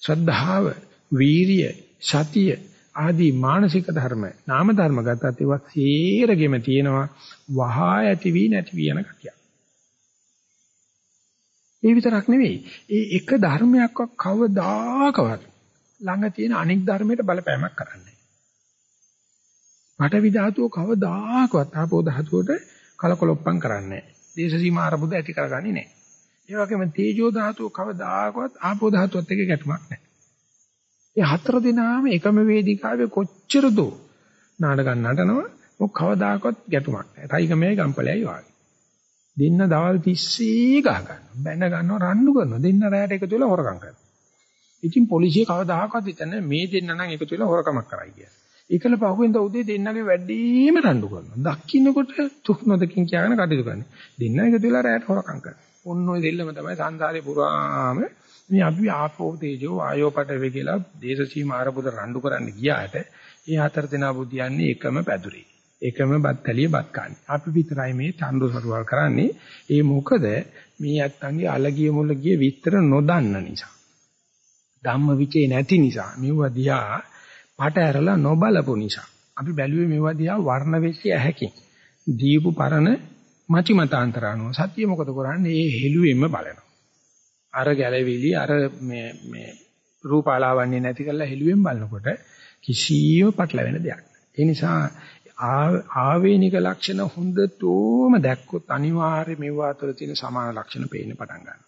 ශ්‍රද්ධාව වීරිය සතිය ආදී මානසික ධර්ම නාම ධර්ම ගතත් ඒවා සේරගෙම තියෙනවා වහා ඇති වී නැති වී යන කතිය. ඒ විතරක් නෙවෙයි. ඒ එක ධර්මයක්වත් කවදාකවත් ළඟ තියෙන අනෙක් ධර්මයට බලපෑමක් කරන්නේ නැහැ. පඨවි ධාතුව කවදාකවත් ආපෝ ධාතුවට කලකොලොප්පම් කරන්නේ නැහැ. දේශ සීමා අරබුද ඇති කරගන්නේ නැහැ. ඒ වගේම තේජෝ ධාතුව කවදාකවත් ආපෝ ධාතුවත් එක්ක ගැටුමක් නැහැ. ඒ හතර දිනාම එකම වේදිකාවේ කොච්චර දෝ නාටකම් නටනවා මොක කවදාකවත් ගැටුමක් නැහැ. රයිගමයි ගම්පලයි වාගේ. දෙන්න දවල් 30 ගහ ගන්නවා. බැන ගන්නවා රණ්ඩු කරනවා. දෙන්න රැයට එකතු වෙලා හොරකම් කරනවා. ඉතින් පොලිසිය කවදාකවත් හිතන්නේ මේ දෙන්න නම් එකතු වෙලා හොරකමක් කරයි කියලා. ඒකල පහුවෙන්ද උදේ දෙන්නගේ වැඩිම රණ්ඩු කරනවා. දක්කින්නකොට තුක් නොදකින් කියාගෙන කටයුතු කරනවා. දෙන්න එකතු වෙලා රැයට හොරකම් කරනවා. ඔන්න ඔය දෙල්ලම තමයි සංසාරේ පුරාම මේ අපි ආපෝ තේජෝ ආයෝ පටවේ කියලා දේශ සීමා ආරබුද රණ්ඩු කරන්න ගියාට ඒ හතර දෙනා බුදියන්නේ එකම පැදුරේ. එකම බත් කැලිය බත් කන්නේ. අපි විතරයි මේ තණ්ඩු සරුවල් කරන්නේ. ඒ මොකද මේ ඇත්තන්ගේ අලගිය මුලගිය විස්තර නොදන්න නිසා. ධම්ම විචේ නැති නිසා මෙවුවා දිහා පාට ඇරලා නොබලපු නිසා. අපි බැලුවේ මෙවුවා දිහා වර්ණ වෙච්ච ඇහැකින්. දීපු පරණ මචි මතාන්තර අනුව සත්‍ය මොකද කරන්නේ? ඒ හෙළුවෙම බලනවා. අර ගැලවිලි අර මේ මේ රූපාලාවන්‍ය නැති කරලා හෙළුවෙන් බලනකොට කිසියම් පටලැවෙන දෙයක් නැහැ. ඒ නිසා ආවේනික ලක්ෂණ හොඳටම දැක්කොත් අනිවාර්යයෙන් මේවා අතර තියෙන සමාන ලක්ෂණ පේන්න පටන් ගන්නවා.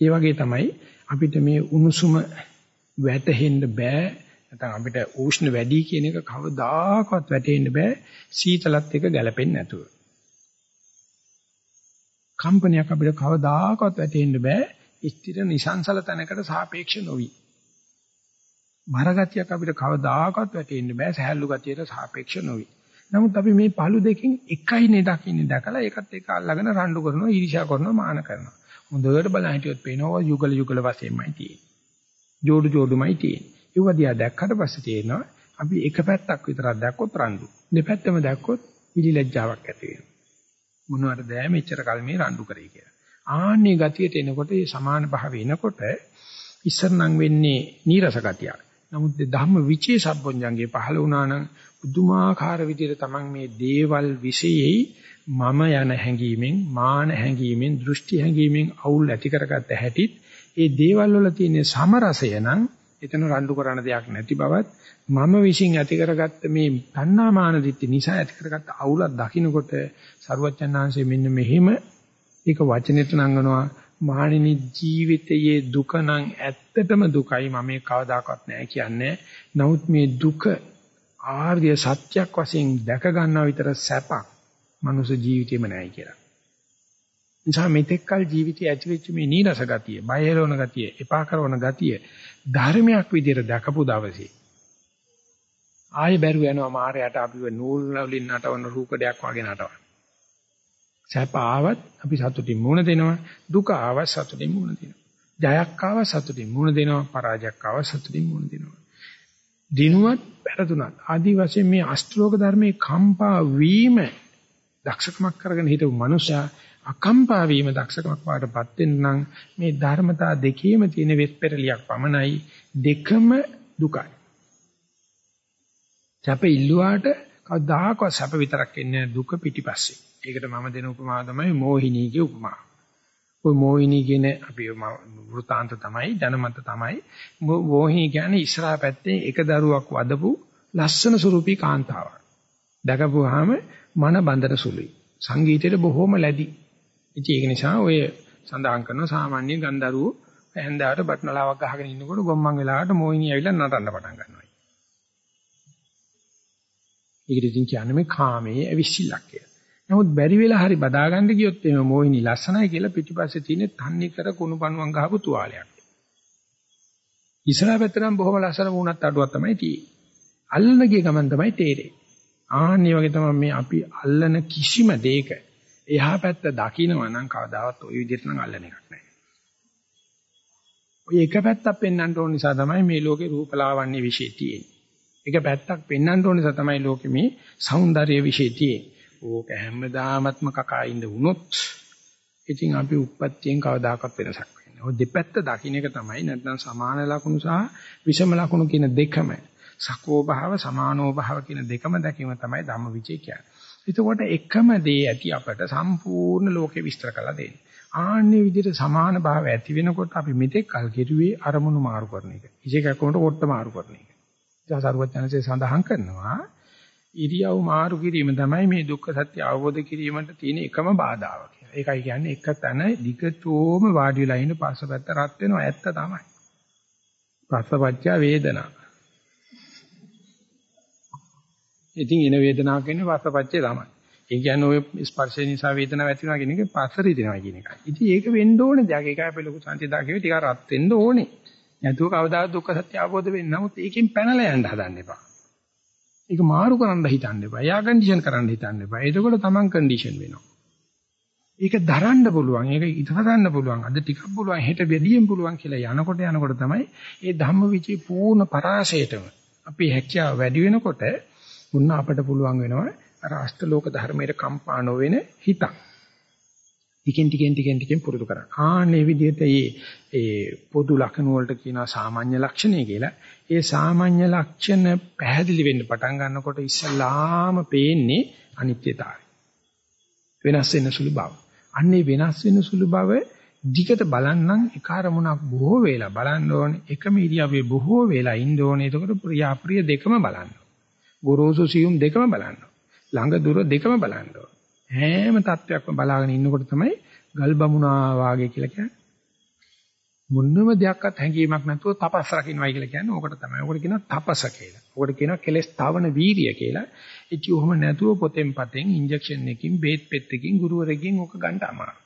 ඒ වගේ තමයි අපිට මේ උණුසුම වැටෙන්න බෑ නැත්නම් අපිට උෂ්ණ වැඩි කියන එක කවදාකවත් වැටෙන්න බෑ සීතලත් එක්ක ගැලපෙන්නේ නැතුව. කම්පනයක් අපිට කවදාකවත් වැටෙන්න බෑ ස්ථිර නිසංසල තැනකට සාපේක්ෂ නොවි. බරගතියක් අපිට කවදාකවත් වැටෙන්න බෑ සහැල්ලු ගතියට සාපේක්ෂ නොවි. නමුත් අපි මේ පළු දෙකෙන් එකයිනේ දකින්නේ දැකලා ඒකත් එක්ක අල්ලගෙන රණ්ඩු කරනවා ඊර්ෂ්‍යා කරනවා මාන කරනවා. හොඳට බලන් හිටියොත් පේනවා යුගල යුගල වශයෙන්මයි තියෙන්නේ. ජෝඩු ජෝඩුමයි තියෙන්නේ. ඒව දිහා දැක්කට පස්සේ තේරෙනවා අපි එක පැත්තක් විතරක් දැක්කොත් රණ්ඩු. දෙපැත්තම දැක්කොත් විලිලැජ්ජාවක් ඇති වෙනවා. මොනවාට දැ මෙච්චර කල් මේ රණ්ඩු කරේ කියලා. ආන්නේ ගතියට එනකොට මේ සමාන භාවය එනකොට ඉස්සර නම් වෙන්නේ නීරස ගතියක්. නමුත් ධම්ම විචේ සම්පොඤ්ඤංගේ පහළ වුණා නම් පුදුමාකාර විදිහට තමන් මේ දේවල් විශේෂයි මම යන හැඟීමෙන් මාන හැඟීමෙන් දෘෂ්ටි හැඟීමෙන් අවුල් ඇති කරගත්ත හැටිත් ඒ දේවල් වල තියෙන සමරසය නම් එතන රණ්ඩු කරන දෙයක් නැති බවත් මම විශ්ින් ඇති කරගත්ත මේ තණ්හාමාන දිට්ඨි නිසා ඇති කරගත්ත අවුලක් දකින්නකොට සරුවච්චන්හන්සේ මෙන්න මෙහිම ඒක වචනෙට නංගනවා මහණෙනි ජීවිතයේ දුක නම් ඇත්තටම දුකයි මම මේ කවදාකවත් නැහැ කියන්නේ. නමුත් මේ දුක ආර්ය සත්‍යක් වශයෙන් දැක ගන්නා විතර සැපක් මනුෂ්‍ය ජීවිතේම නැහැ කියලා. නිසා මෙතෙක්කල් ජීවිතයේ ඇතිවෙච්ච මේ නීරස ගතිය, බයරවන ගතිය, එපා කරන ගතිය ධර්මයක් විදිහට දැකපු දවසේ ආයෙ බැරුව යනවා මායයට අපිව නූල් වලින් නටවන රූකඩයක් වගේ නටවන. සැප ආවත් අපි සතුටින් මුණ දෙනවා, දුක ආවත් සතුටින් මුණ දෙනවා. ජයක් ආවත් සතුටින් මුණ දෙනවා, පරාජයක් ආවත් සතුටින් මුණ දෙනවා. දිනුවත් පෙරදුනත් ආදි වශයෙන් මේ අෂ්ටලෝක ධර්මයේ කම්පා වීම දක්ෂකමක් කරගෙන හිටපු මනුෂයා අකම්පා වීම දක්ෂකමක් වාටපත් වෙන්න නම් මේ ධර්මතා දෙකේම තියෙන වෙස්පෙරලියක් පමණයි දෙකම දුකයි. සැප ඉල්ලුවාට කවදාකවත් සැප විතරක් එන්නේ දුක පිටිපස්සේ. ඒකට මම දෙන උපමාව තමයි මෝහිනීගේ උපමාව. ওই මෝහිනී කියන අපි වෘතාන්ත තමයි ජනමත තමයි මෝහිනී කියන්නේ ඉස්සරහා පැත්තේ එක දරුවක් වදපු ලස්සන ස්වරූපී කාන්තාවක්. දැකපුවාම මන බඳන සුළුයි. සංගීතයට බොහොම ලැබි. ඉතින් ඒක නිසා ඔය සඳහන් කරන සාමාන්‍ය ගන්දරුවෝ ඇහෙන්දාට බටනලාවක් ගහගෙන ඉන්නකොට ගොම්මන් වෙලාවට මෝහිනී ඇවිල්ලා නටන්න පටන් ගන්නවා. ඒකට ඉතින් කියන්නේ මේ කාමයේ අවිශ්සිලක් කියලා. නමුත් බැරි වෙලා හරි බදාගන්න ගියොත් එimhe මොහිනි ලස්සනයි කියලා පිටිපස්සේ තියෙන තන්නේ කර කුණු පණුවන් ගහපු තුවාලයක්. ඉස්සරහ පැත්තනම් බොහොම ලස්සන වුණත් අඩුවක් තමයි තියෙන්නේ. අල්ලන ගිය ගමන් තමයි තේරෙන්නේ. ආන්නේ වගේ තමයි මේ අපි අල්ලන කිසිම දෙයක එහා පැත්ත දකිනවා නම් කවදාවත් ওই විදිහට නම් අල්ලන එකක් නැහැ. ඔය එක පැත්තක් පෙන්වන්න ඕන නිසා තමයි මේ ලෝකේ රූපලාවන්‍ය විශේෂය තියෙන්නේ. එක පැත්තක් පෙන්වන්න ඕන නිසා තමයි ලෝකෙ මේ సౌందර්ය විශේෂය තියෙන්නේ. ඕක හැමදාමත්ම කකා ඉඳ වුණොත් ඉතින් අපි උප්පත්තියෙන් කවදාකවත් වෙනසක් වෙන්නේ. ඔය දෙපැත්ත දකින්න එක තමයි නැත්නම් සමාන ලකුණු සහ විෂම ලකුණු කියන දෙකම සකෝ භාව සමානෝ භාව කියන දෙකම දැකීම තමයි ධම්මවිචේ කියන්නේ. එතකොට එකම දේ ඇති අපට සම්පූර්ණ ලෝකෙ විස්තර කරලා දෙන්නේ. ආන්නේ විදිහට සමාන භාව ඇති වෙනකොට අපි මෙතෙක් කල් කෙරුවේ අරමුණු මාරු කරන එක. ඉජේකක් කොනට කොට මාරු කරන එක. ඊට සරුවචනසේ සඳහන් කරනවා ඉරියව් මාරු කිරීම තමයි මේ දුක්ඛ සත්‍ය අවබෝධ කිරීමට තියෙන එකම බාධාව කියලා. ඒකයි කියන්නේ එක තැන දිගටම වාඩි වෙලා ඉන්න පස්සපැත්ත රත් වෙනවා ඇත්ත තමයි. පස්සපච්ච වේදනා. ඉතින් ඉන වේදනාවක් කියන්නේ පස්සපච්චේ තමයි. ඒ කියන්නේ ඔය ස්පර්ශය නිසා වේදනාවක් ඇති වෙනවා කියන එක පස්සරි දෙනවා කියන එකයි. ඉතින් ඒක වෙන්න ඕනේ. දැන් ඒකයි අපි ලොකු සංසිඳා කියවේ ටිකක් රත් වෙන්න ඕනේ. නැතුව කවදාවත් දුක්ඛ සත්‍ය අවබෝධ වෙන්නේ. නමුත් ඒකෙන් පැනලා යන්න හදන්න එපා. ඒක මාරු කරන්න හිතන්න එපා. එයා කන්ඩිෂන් කරන්න හිතන්න එපා. එතකොට Taman කන්ඩිෂන් වෙනවා. ඒක දරන්න පුළුවන්. ඒක ඉදහදන්න පුළුවන්. අද ටිකක් පුළුවන්. හෙට වැඩියෙන් පුළුවන් කියලා යනකොට යනකොට තමයි මේ ධම්මවිචේ පූර්ණ පරාසයටම අපේ හැකියාව වැඩි වෙනකොට මුන්න අපට පුළුවන් වෙනවා අර අෂ්ටලෝක ධර්මයේ කම්පා නොවෙන හිතක්. ටිකෙන් ටිකෙන් ටිකෙන් ටිකෙන් පුරුදු කරන්න. ආන්නේ විදිහට මේ ඒ පොදු ලක්ෂණ වලට කියනවා සාමාන්‍ය ලක්ෂණය කියලා. ඒ සාමාන්‍ය ලක්ෂණ පැහැදිලි වෙන්න පටන් ගන්නකොට ඉස්සලාම පේන්නේ අනිත්‍යතාවය. වෙනස් වෙන සුළු බව. අන්නේ වෙනස් වෙන සුළු බව දිගට බලන්නම් එක අරමුණක් බොහෝ වෙලා බලන්න ඕනේ. එකම ඉරියව්වේ බොහෝ වෙලා ඉන්න ඕනේ. එතකොට ප්‍රිය අප්‍රිය දෙකම බලන්න. ගොරෝසු සියුම් දෙකම බලන්න. ළඟ දුර දෙකම බලන්න ඕනේ. හැම තත්වයක්ම බලාගෙන ඉන්නකොට තමයි ගල් බමුණා වාගේ කියලා කියන්නේ. මොන්නම දෙයක්වත් හැඟීමක් නැතුව තපස් රකින්නයි කියලා කියන්නේ ඕකට තමයි. ඕකට කියනවා තපස කියලා. ඕකට කියනවා කෙලස් තවන වීරිය කියලා. ඉති ඔහම නැතුව පොතෙන් පතෙන් ඉන්ජෙක්ෂන් එකකින් බේත් පෙත්තකින් ගුරුවරයෙක්ගෙන් ඕක ගන්න අමාරුයි.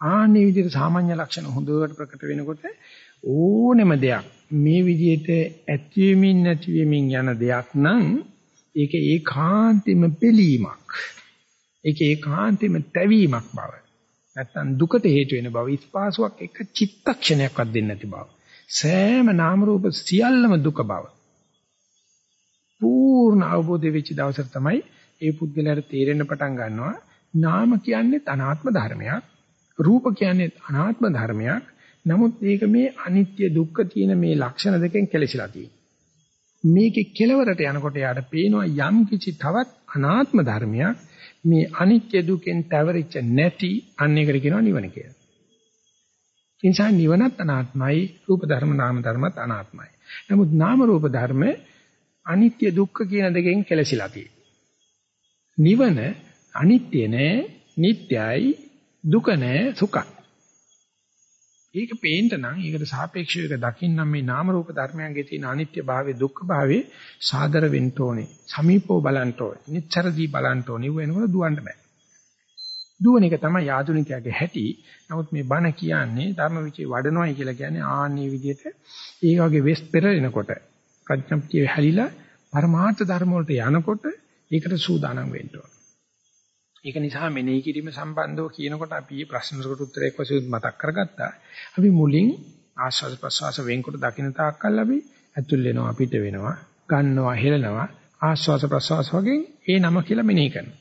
ආන්නේ විදිහට සාමාන්‍ය ලක්ෂණ හොඳට ප්‍රකට වෙනකොට ඕනෙම දෙයක් මේ විදිහට ඇතිවෙමින් නැතිවෙමින් යන දෙයක් නම් ඒක ඒකාන්තෙම පිළීමක්. ඒක ඒකාන්තෙම තැවීමක් බව. නැත්තම් දුකට හේතු වෙන බව ඉස්පාසුවක් එක චිත්තක්ෂණයක්වත් දෙන්නේ නැති බව. සෑම නාම රූප සියල්ලම දුක බව. පූර්ණ අවබෝධ වෙච්ච දවසට තමයි ඒ පුද්ගලයාට තේරෙන්න පටන් ගන්නවා නාම කියන්නේ අනාත්ම ධර්මයක් රූප කියන්නේ අනාත්ම ධර්මයක් නමුත් ඒක මේ අනිත්‍ය දුක්ඛ තියෙන මේ ලක්ෂණ දෙකෙන් කෙලසිලා තියෙනවා මේකේ කෙලවරට යනකොට යාට පේනවා යම් කිසි තවත් අනාත්ම ධර්මයක් මේ අනිත්‍ය දුකෙන් තවරිච්ච නැති අන්න එකට කියනවා නිවන කියලා. ඒ නිසා නිවනත් අනාත්මයි රූප ධර්ම නාම ධර්මත් අනාත්මයි. නමුත් නාම රූප ධර්ම අනිත්‍ය දුක්ඛ කියන දෙකෙන් කෙලසිලා නිවන අනිත්‍ය නෑ, නිට්ටයයි, දුක නෑ, සුඛයි. ඒක පේන්න නම් ඒකට සාපේක්ෂව ඒක දකින්න මේ නාම රූප ධර්මයන්ගේ තියෙන අනිත්‍ය භාවයේ දුක්ඛ භාවයේ සාදර වෙන්න ඕනේ. සමීපව බලන්න ඕනේ. නිච්චරදී බලන්න ඕනේ. වෙනකොට දුවන්න බෑ. දුවන එක තමයි ආධුනිකයාගේ හැටි. නමුත් මේ බණ කියන්නේ ධර්මවිචේ වඩනවායි කියලා කියන්නේ ආන්නේ විදිහට ඒ වගේ වෙස් පෙරෙනකොට ප්‍රඥප්තිය හැලිලා පරමාර්ථ ධර්ම වලට යනකොට ඒකට සූදානම් වෙන්න ඕනේ. ඒක නිසා මෙනෙහි කිරීම සම්බන්ධව කියනකොට අපි මේ ප්‍රශ්නකට උත්තරයක් වශයෙන් මතක් කරගත්තා. අපි මුලින් ආස්වාද ප්‍රසවාස වෙන්කොට දකින්න තාක්කල් අපි ඇතුල් වෙනවා පිට වෙනවා ගන්නවා හෙලනවා ආස්වාද ප්‍රසවාස වගේ ඒ නම කියලා මෙනෙහි කරනවා.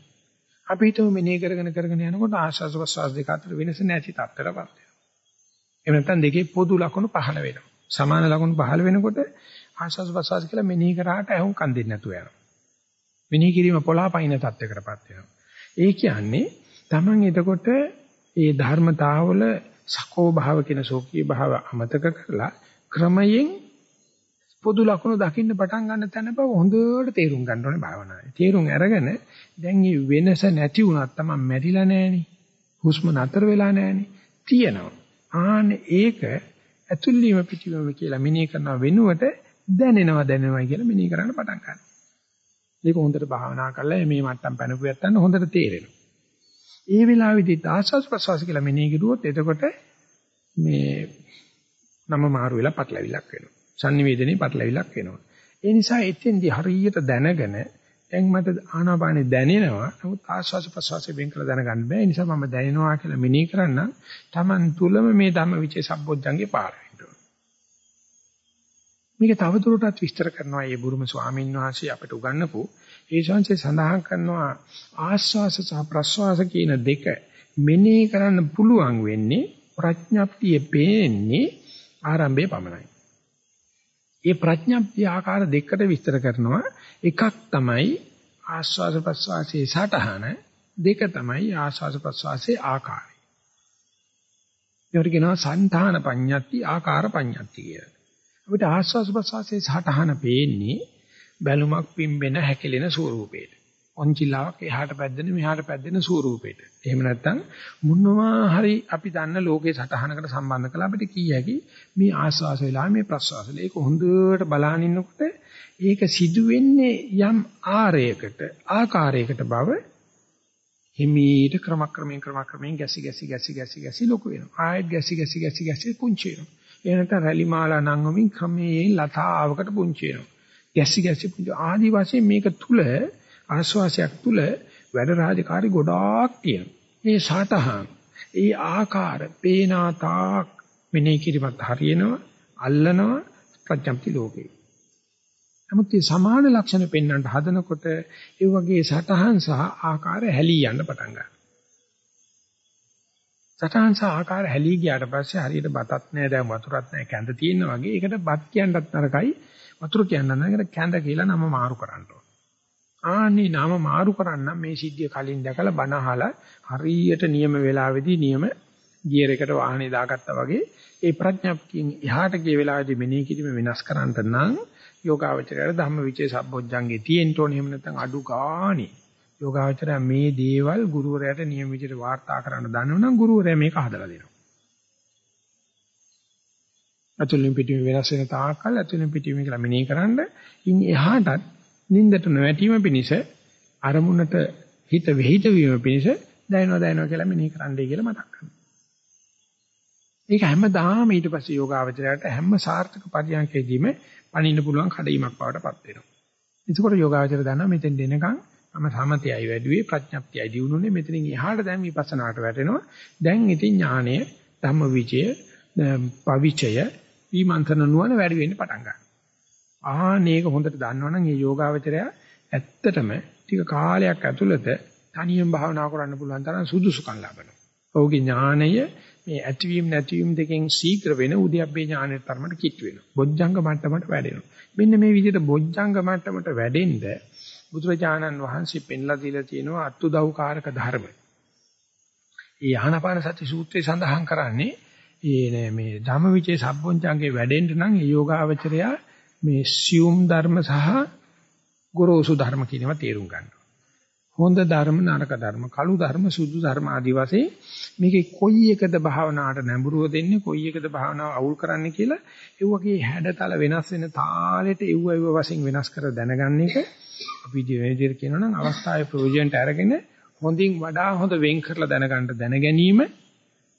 අපි හිතමු මෙනෙහි කරගෙන කරගෙන යනකොට ආස්වාද ප්‍රසවාස දෙක අතර වෙනස නැති තත්ත්වයකට වෙනවා. එහෙම නැත්නම් දෙකේ පොදු ලක්ෂණ පහළ වෙනවා. සමාන ලක්ෂණ පහළ වෙනකොට ආස්වාද ප්‍රසවාස කියලා මෙනෙහි කරාට ඇහුම් කන් දෙන්නේ නැතුව යනවා. මෙනෙහි කිරීම පොළාපයින් තත්ත්වයකටපත් වෙනවා. ඒ කියන්නේ Taman එතකොට ඒ ධර්මතාවල සකෝ භාව කියන සෝකී භාව අමතක කරලා ක්‍රමයෙන් පොදු ලක්ෂණ දකින්න පටන් ගන්න තැන බව හොඳට තේරුම් ගන්න ඕනේ භාවනාවේ. තේරුම් අරගෙන දැන් මේ වෙනස නැති වුණත් තමයි මැරිලා නැහෙනි. හුස්ම නතර වෙලා නැහෙනි. තියෙනවා. ආන්නේ ඒක ඇතුළීම පිටිවීම කියලා මිනී කරන වෙනුවට දැනෙනවා දැනෙනවා කියලා මිනී කරන්න පටන් ගන්නවා. මේක හොඳට භාවනා කරලා මේ මට්ටම් පැනපු යත්තන්න හොඳට තේරෙනවා. ඒ වෙලාවේදී ආස්වාස් ප්‍රසවාස කියලා මෙනෙහි කරුවොත් එතකොට මේ නම මාරු වෙලා පටලවිලක් වෙනවා. sannivedanaye පටලවිලක් වෙනවා. ඒ නිසා එතෙන්දී හරියට දැනගෙන දැන් මට ආනාපානෙ දැනෙනවා. නමුත් ආස්වාස ප්‍රසවාසයෙන් වෙන් කරලා දැනගන්න බෑ. ඒ නිසා මම දැනෙනවා කියලා මෙනෙහි කරන්න Taman තුලම මේ ධම්ම විචේ සම්බොජ්ජංගේ පාර මේක තවදුරටත් විස්තර කරනවා මේ බුරුම ස්වාමීන් වහන්සේ අපට උගන්වපු ඒ ශාංශය සඳහන් කරනවා ආස්වාස සහ ප්‍රස්වාස කියන දෙක මෙනෙහි කරන්න පුළුවන් වෙන්නේ ප්‍රඥප්තිය පේන්නේ ආරම්භයේ පමණයි. ඒ ප්‍රඥප්තිය ආකාර දෙකකට විස්තර කරනවා එකක් තමයි ආස්වාස ප්‍රස්වාසයේ සටහන දෙක තමයි ආස්වාස ප්‍රස්වාසයේ ආකාරය. ඒකට කියනවා సంతాන පඤ්ඤත්ති ආකාර පඤ්ඤත්ති කියලා. අපිට ආස්වාස් ප්‍රසවාසයේ සටහන පේන්නේ බැලුමක් පිම්බෙන හැකිලෙන ස්වරූපේට. ඔන්චිලාවක් එහාට පැද්දෙන මෙහාට පැද්දෙන ස්වරූපේට. එහෙම නැත්නම් මොනවා හරි අපි දන්න ලෝකේ සටහනකට සම්බන්ධ කරලා අපිට කිය හැකි මේ ආස්වාස වෙලා මේ ප්‍රසවාස වෙලා ඒක හොඳට බලන ඉන්නකොට ඒක සිදු වෙන්නේ යම් ආරයකට ආකාරයකට බව හිමීට ක්‍රමක්‍රමයෙන් ක්‍රමක්‍රමයෙන් ගැසි ගැසි ගැසි ගැසි ගැසි ලොකු වෙනවා. ආයෙත් ගැසි ගැසි ගැසි ගැසි පුංචි වෙනවා. එහෙ නැත්නම් රැලි මාලා නංගමින් ක්‍රමයෙන් ලතාවකට පුංචි වෙනවා. ගැසි ගැසි පුංචි ආදි වශයෙන් මේක තුල ආශ්වාසයක් තුල වැඩ රාජකාරි ගොඩාක් තියෙනවා. මේ සාතහන් ඒ ආකාර පේනාතාක් මෙනෙහි කිරීමත් හරියනවා අල්ලනවා ප්‍රඥප්ති ලෝකේ. නමුත් මේ සමාන ලක්ෂණ පෙන්වන්නට හදනකොට ඒ වගේ සතහන් සහ ආකාර හැලී යන්න පටන් ගන්නවා. සටහන්ස ආකාර හැලී ගියාට පස්සේ හරියට බතත් නැහැ දැන් වතුරත් නැහැ කැඳ තියෙනා වගේ. ඒකට බත් කියන්නත් නරකයි. වතුර කියන්න නරකට කැඳ කියලා නම මාරු කරන්න ඕන. ආනි නම මාරු කරන්න මේ සිද්ධිය කලින් දැකලා බණ අහලා හරියට නියම වේලාවේදී නියම ගියර් එකට වාහනේ දාගත්තා වගේ ඒ ප්‍රඥප්තියෙන් එහාට ගිය වෙලාවේදී මෙනෙහි කිරීම වෙනස් කරන්න නම් යෝගාවචරයට ධම්මවිචේ සම්බොජ්ජංගේ තියෙන්න ඕනේ. එහෙම නැත්නම් අඩු ගානේ යෝගාවචරය මේ දේවල් ගුරුවරයාට නියම විදිහට වාර්තා කරන්න දන්නවනම් ගුරුවරයා මේක හදලා දෙනවා. අතුලින් පිටින් වෙනස් වෙන තාක්කල් අතුලින් පිටින් කියලා මෙනෙහි කරන්න ඉන් එහාටත් නින්දට නොවැටීම පිණිස අරමුණට හිත වෙහිත වීම පිණිස දැනනවා දැනනවා කියලා මෙනෙහි කරන්නයි කියලා මතක් කරනවා. ඒක හැමදාම ඊට පස්සේ යෝගාවචරයට හැම සාර්ථක පරියන්කේදීම පණින්න පුළුවන් කඩීමක් බවට පත් වෙනවා. එතකොට යෝගාවචර දන්නවා මෙතෙන් දෙනකන් මම සමතයයි වැඩිවේ ප්‍රඥප්තියයි දිනුනේ මෙතනින් එහාට දැන් විපස්සනාට වැටෙනවා. දැන් ඉතින් ඥානය ධම්මවිචය පවිචය විමන්තන නුවණ වැඩි වෙන්න පටන් ගන්නවා. ආනේක හොඳට දන්නවනම් මේ යෝගාවචරය ඇත්තටම ටික කාලයක් ඇතුළත තනියම භාවනා කරන්න පුළුවන් තරම් සුදුසුකම් ලබනවා. ඔහුගේ ඥානය මේ ඇතිවීම නැතිවීම දෙකෙන් ශීඝ්‍ර වෙන උද්‍යප්පේ ඥානයට තරමට කිට් වෙනවා. බොජ්ජංග මට්ටමට වැඩෙනවා. මෙන්න මේ විදිහට බොජ්ජංග මට්ටමට වැඩෙන්න බුදුරජාණන් වහන්සේ පෙන්ලා දීලා තියෙනවා අත්උදව්කාරක ධර්ම. ඒ ආනාපාන සති සූත්‍රයේ සඳහන් කරන්නේ ඒ මේ ධම්මවිචේ සම්පොංචංගේ වැඩෙන්න නම් ඒ යෝගාවචරය මේ සියුම් ධර්ම සහ ගොරෝසු ධර්ම කියනවා තේරුම් ගන්නවා. හොඳ ධර්ම නරක ධර්ම කළු ධර්ම සුදු ධර්ම ආදි වශයෙන් මේකේ කොයි එකද භාවනාවට නැඹුරුව දෙන්නේ කොයි එකද භාවනාව අවුල් කරන්නේ කියලා ඒ වගේ හැඩතල වෙනස් වෙන තාලෙට එව්ව එව්ව වශයෙන් වෙනස් කර දැනගන්න එක අපි විදිහට කියනවා නම් අවස්ථාවේ ප්‍රයෝජනට අරගෙන හොඳින් වඩා හොඳ වෙන් කරලා දැනගන්න දැන ගැනීම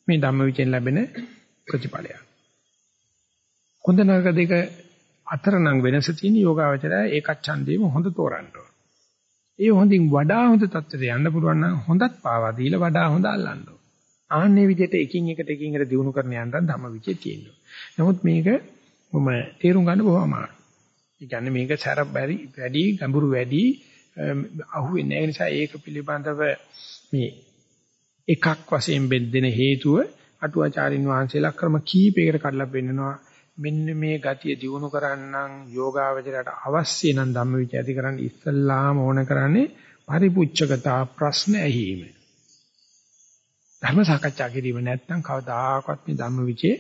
මේ ධම්මවිචෙන් ලැබෙන ප්‍රතිඵලයක්. හොඳ නරක දෙක අතර නම් වෙනස තියෙන යෝගාවචරය ඒකච්ඡන්දේම හොඳ තෝරන්න ඕන. ඒ හොඳින් වඩා හොඳ තත්ත්වයට යන්න පුළුවන් නම් හොඳත් පාවා දීලා වඩා හොඳ අල්ලන්න ඕන. ආන්නේ විදිහට එකින් එකට එකින් එකට දිනු කරන යන්න ධම්මවිචේ තියෙනවා. නමුත් මේක මම තේරුම් ගන්න බොහොම අමාරුයි. ඒ කියන්නේ මේක සැර බැරි වැඩි ගැඹුරු වැඩි අහුවෙන්නේ නැහැ. ඒ නිසා ඒක පිළිබඳව මේ එකක් වශයෙන් බෙදෙන හේතුව අටුවාචාරින් වහන්සේලා ක්‍රම කීපයකට කඩලා පෙන්නනවා. මෙන්න මේ ගතිය දිනු කරන්නම් යෝගාවචරයට අවශ්‍ය නම් ධම්මවිචය ඇති කරන්න ඉස්සල්ලාම ඕන කරන්නේ පරිපුච්ඡකතා ප්‍රශ්න ඇහිීම. ධර්ම සාකච්ඡා කිරීම නැත්නම් කවදාකවත් මේ ධම්මවිචේ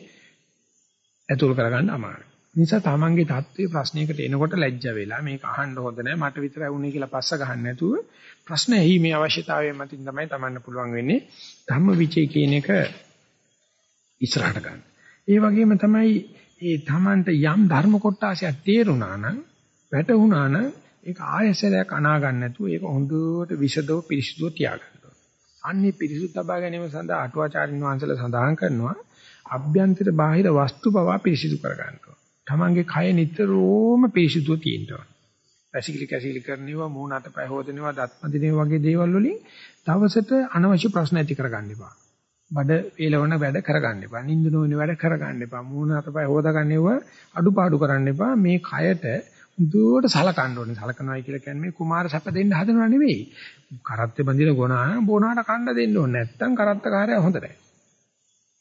ඇතුල් කරගන්න අමාරුයි. නිසා තමන්ගේ தත්ත්වයේ ප්‍රශ්නයකට එනකොට ලැජ්ජ වෙලා මේක අහන්න හොඳ නැහැ මට විතරයි වුනේ කියලා පස්ස ගහන්න නැතුව ප්‍රශ්න ඇහිීමේ අවශ්‍යතාවය මතින් තමයි තමන්න පුළුවන් වෙන්නේ ධම්මවිචේ කියන එක ඉස්සරහට ගන්න. ඒ වගේම තමයි ඒ තමන්ට යම් ධර්ම කොටාසයක් තේරුණා නම් වැටහුණා නම් ඒක ආයසරයක් අනා ගන්න නැතුව ඒක හොඳට විසදව පිරිසිදුව තියාගන්න ඕනේ. අන්නේ පිරිසුදු තබා ගැනීම සඳහා අටුවාචාරින් වහන්සේලා සඳහන් කරනවා අභ්‍යන්තර බාහිර වස්තු පවා පිරිසිදු කර ගන්න ඕනේ. තමන්ගේ කය නිතරම පිරිසිදුව තියෙන්න ඕනේ. පැසිකිලි කැසිකිලි කරනවා මූණ අතපය හොදනවා දත් මදිනවා වගේ දේවල් වලින් දවසට අනවශ්‍ය ප්‍රශ්න ඇති කරගන්න එපා. බඩ වේලවන වැඩ කරගන්න එපා. නිින්ද නොවන වැඩ කරගන්න එපා. මූණ අතපය හොදාගන්නව අඩුපාඩු කරන්න එපා. මේ කයට දුවට සලකන්න ඕනේ. සලකනවායි කියලා කියන්නේ මේ කුමාර සැප දෙන්න හදනව නෙවෙයි. කරත්තේ බඳින ගොනා බොනාට කන්න දෙන්න ඕනේ. නැත්තම් කරත්තකාරයා හොඳ නැහැ.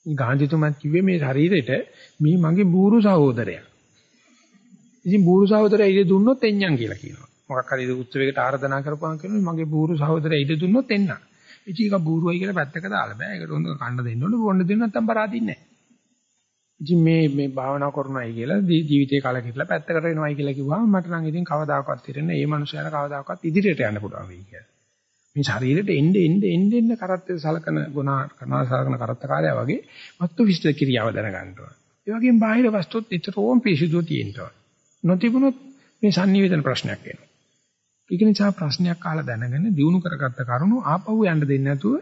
මේ ගාන්ධිතුමා කිව්වේ මේ ශරීරෙට මේ මගේ බూరు සහෝදරයා. ඉතින් බూరు සහෝදරයා ඉඩ දුන්නොත් එන්නම් කියලා කියනවා. මොකක් හරි උත්සවයකට ආරාධනා කරපුවාම කියනවා මගේ බూరు සහෝදරයා ඉඩ දුන්නොත් එන්නම්. ඉතින් ඒක බూరుවයි කියලා පැත්තක දාලා බෑ. ඒකට හොඳ කන්න දෙන්න ඕනේ. බොන්න දෙන්න නැත්නම් පරාදීන්නේ නැහැ. ඉතින් මේ මේ භාවනා කරනවායි කියලා ජීවිතේ කලකිරලා පැත්තකට වෙනවායි කියලා කිව්වම මට නම් ඉතින් කවදාකවත් හිතෙන්නේ මේ මනුස්සයාට කවදාකවත් ඉදිරියට යන්න පුළුවන් වෙයි කියලා. මේ ශරීරෙට එන්න එන්න එන්න එන්න කරත්තේ සලකන ගුණා කරනවා සලකන කරත්තකාරයා වගේ වස්තු විශ්ල ක්‍රියාව දැනගන්නවා. ඒ වගේම බාහිර වස්තුත් ඊතරෝම් පිසිදුව තියෙනවා. නොතිබුණොත් මේ sannivedana ප්‍රශ්නයක් එනවා. ඒක නිසා ප්‍රශ්නයක් අහලා දැනගෙන දිනු කරගත්ත කරුණු ආපහු යන්න දෙන්නේ නැතුව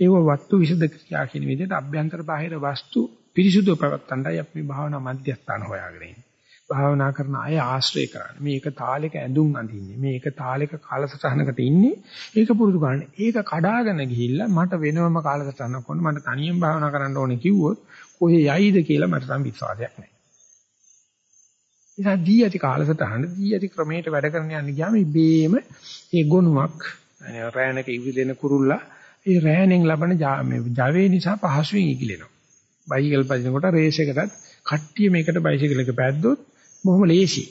ඒව වස්තු විසද ක්‍රියා කියන විදිහට අභ්‍යන්තර බාහිර වස්තු පිරිසුදුව පැවැත්තණ්ඩයි අපි භාවනා මධ්‍යස්ථාන හොයාගෙන ඉන්නේ. භාවනා කරන අය ආශ්‍රය කරන්නේ. මේක තාලෙක ඇඳුම් අඳින්නේ. මේක තාලෙක කාලසටහනකට ඉන්නේ. ඒක පුරුදු කරන්න. ඒක කඩාගෙන ගිහිල්ලා මට වෙනවම කාලසටහනක් ඕන මට තනියෙන් භාවනා කරන්න ඕනේ කිව්වොත් කොහේ යයිද කියලා මට තරම් විශ්වාසයක් නැහැ. ඉතින් දී ඇති කාලසටහන දී ඇති ක්‍රමයට වැඩ කරන යන්න ගියාම ඉබේම ඒ ගොනුවක් රෑනක ඉවිදෙන කුරුල්ලා ඒ රෑනෙන් ලබන මේ ජවයේ නිසා පහසුවෙන් ඉගිලෙනවා. බයිසිකල් පදිනකොට රේස් එකටත් කට්ටිය මේකට බයිසිකල් එක පැද්දොත් බොහොම ලේසි.